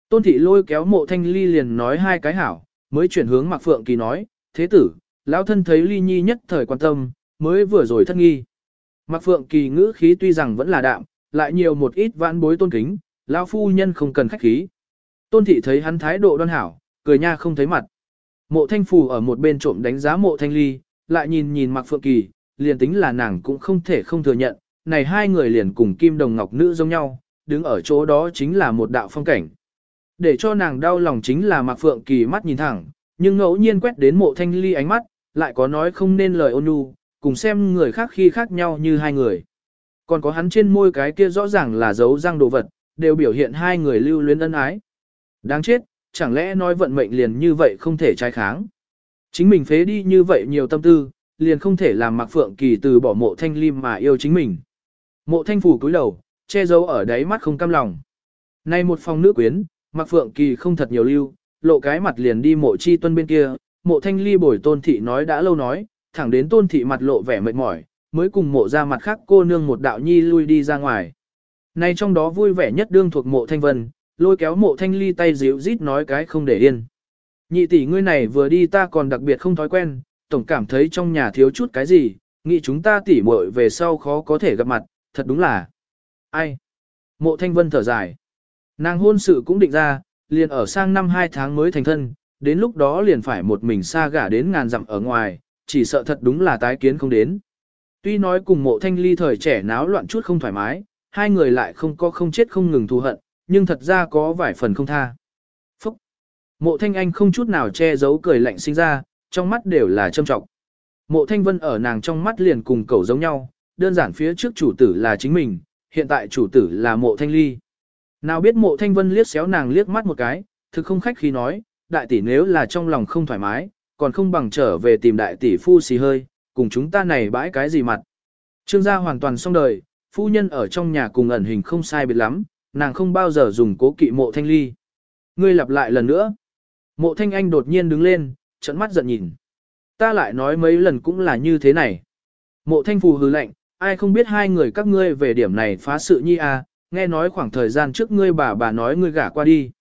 Tôn thị lôi kéo mộ thanh ly liền nói hai cái hảo, mới chuyển hướng Mạc Phượng Kỳ nói, thế tử, lão thân thấy ly nhi nhất thời quan tâm, mới vừa rồi thất nghi. Mạc Phượng Kỳ ngữ khí tuy rằng vẫn là đạm, lại nhiều một ít vãn bối tôn kính, lão phu nhân không cần khách khí. Tôn thị thấy hắn thái độ đoan hảo, cười nha không thấy mặt. Mộ thanh phù ở một bên trộm đánh giá mộ thanh ly, lại nhìn nhìn Mạc Phượng Kỳ, liền tính là nàng cũng không thể không thừa nhận, này hai người liền cùng kim đồng ngọc nữ giống nhau, đứng ở chỗ đó chính là một đạo phong cảnh. Để cho nàng đau lòng chính là Mạc Phượng Kỳ mắt nhìn thẳng, nhưng ngẫu nhiên quét đến mộ thanh ly ánh mắt, lại có nói không nên lời ôn nhu, cùng xem người khác khi khác nhau như hai người. Còn có hắn trên môi cái kia rõ ràng là dấu răng đồ vật, đều biểu hiện hai người lưu luyến ân ái. Đáng chết, chẳng lẽ nói vận mệnh liền như vậy không thể trái kháng. Chính mình phế đi như vậy nhiều tâm tư, liền không thể làm Mạc Phượng Kỳ từ bỏ mộ thanh lim mà yêu chính mình. Mộ thanh phủ cúi đầu, che giấu ở đáy mắt không cam lòng. Nay một phòng nữ quyến, Mạc Phượng Kỳ không thật nhiều lưu, lộ cái mặt liền đi mộ chi tuân bên kia, mộ thanh ly bồi tôn thị nói đã lâu nói, thẳng đến tôn thị mặt lộ vẻ mệt mỏi, mới cùng mộ ra mặt khác cô nương một đạo nhi lui đi ra ngoài. Nay trong đó vui vẻ nhất đương thuộc mộ thanh vân, lôi kéo mộ thanh ly tay díu rít nói cái không để yên. Nhị tỷ ngươi này vừa đi ta còn đặc biệt không thói quen, tổng cảm thấy trong nhà thiếu chút cái gì, nghĩ chúng ta tỉ muội về sau khó có thể gặp mặt, thật đúng là. Ai? Mộ thanh vân thở dài. Nàng hôn sự cũng định ra, liền ở sang năm 2 tháng mới thành thân, đến lúc đó liền phải một mình xa gả đến ngàn dặm ở ngoài, chỉ sợ thật đúng là tái kiến không đến. Tuy nói cùng mộ thanh ly thời trẻ náo loạn chút không thoải mái, hai người lại không có không chết không ngừng thù hận, nhưng thật ra có vài phần không tha. Phúc! Mộ thanh anh không chút nào che giấu cười lạnh sinh ra, trong mắt đều là châm trọng. Mộ thanh vân ở nàng trong mắt liền cùng cậu giống nhau, đơn giản phía trước chủ tử là chính mình, hiện tại chủ tử là mộ thanh ly. Nào biết mộ thanh vân liếc xéo nàng liếc mắt một cái, thực không khách khi nói, đại tỷ nếu là trong lòng không thoải mái, còn không bằng trở về tìm đại tỷ phu xì hơi, cùng chúng ta này bãi cái gì mặt. Trương gia hoàn toàn xong đời, phu nhân ở trong nhà cùng ẩn hình không sai biệt lắm, nàng không bao giờ dùng cố kỵ mộ thanh ly. Ngươi lặp lại lần nữa. Mộ thanh anh đột nhiên đứng lên, trận mắt giận nhìn. Ta lại nói mấy lần cũng là như thế này. Mộ thanh phù hứ lạnh, ai không biết hai người các ngươi về điểm này phá sự nhi à, nghe nói khoảng thời gian trước ngươi bà bà nói ngươi gả qua đi.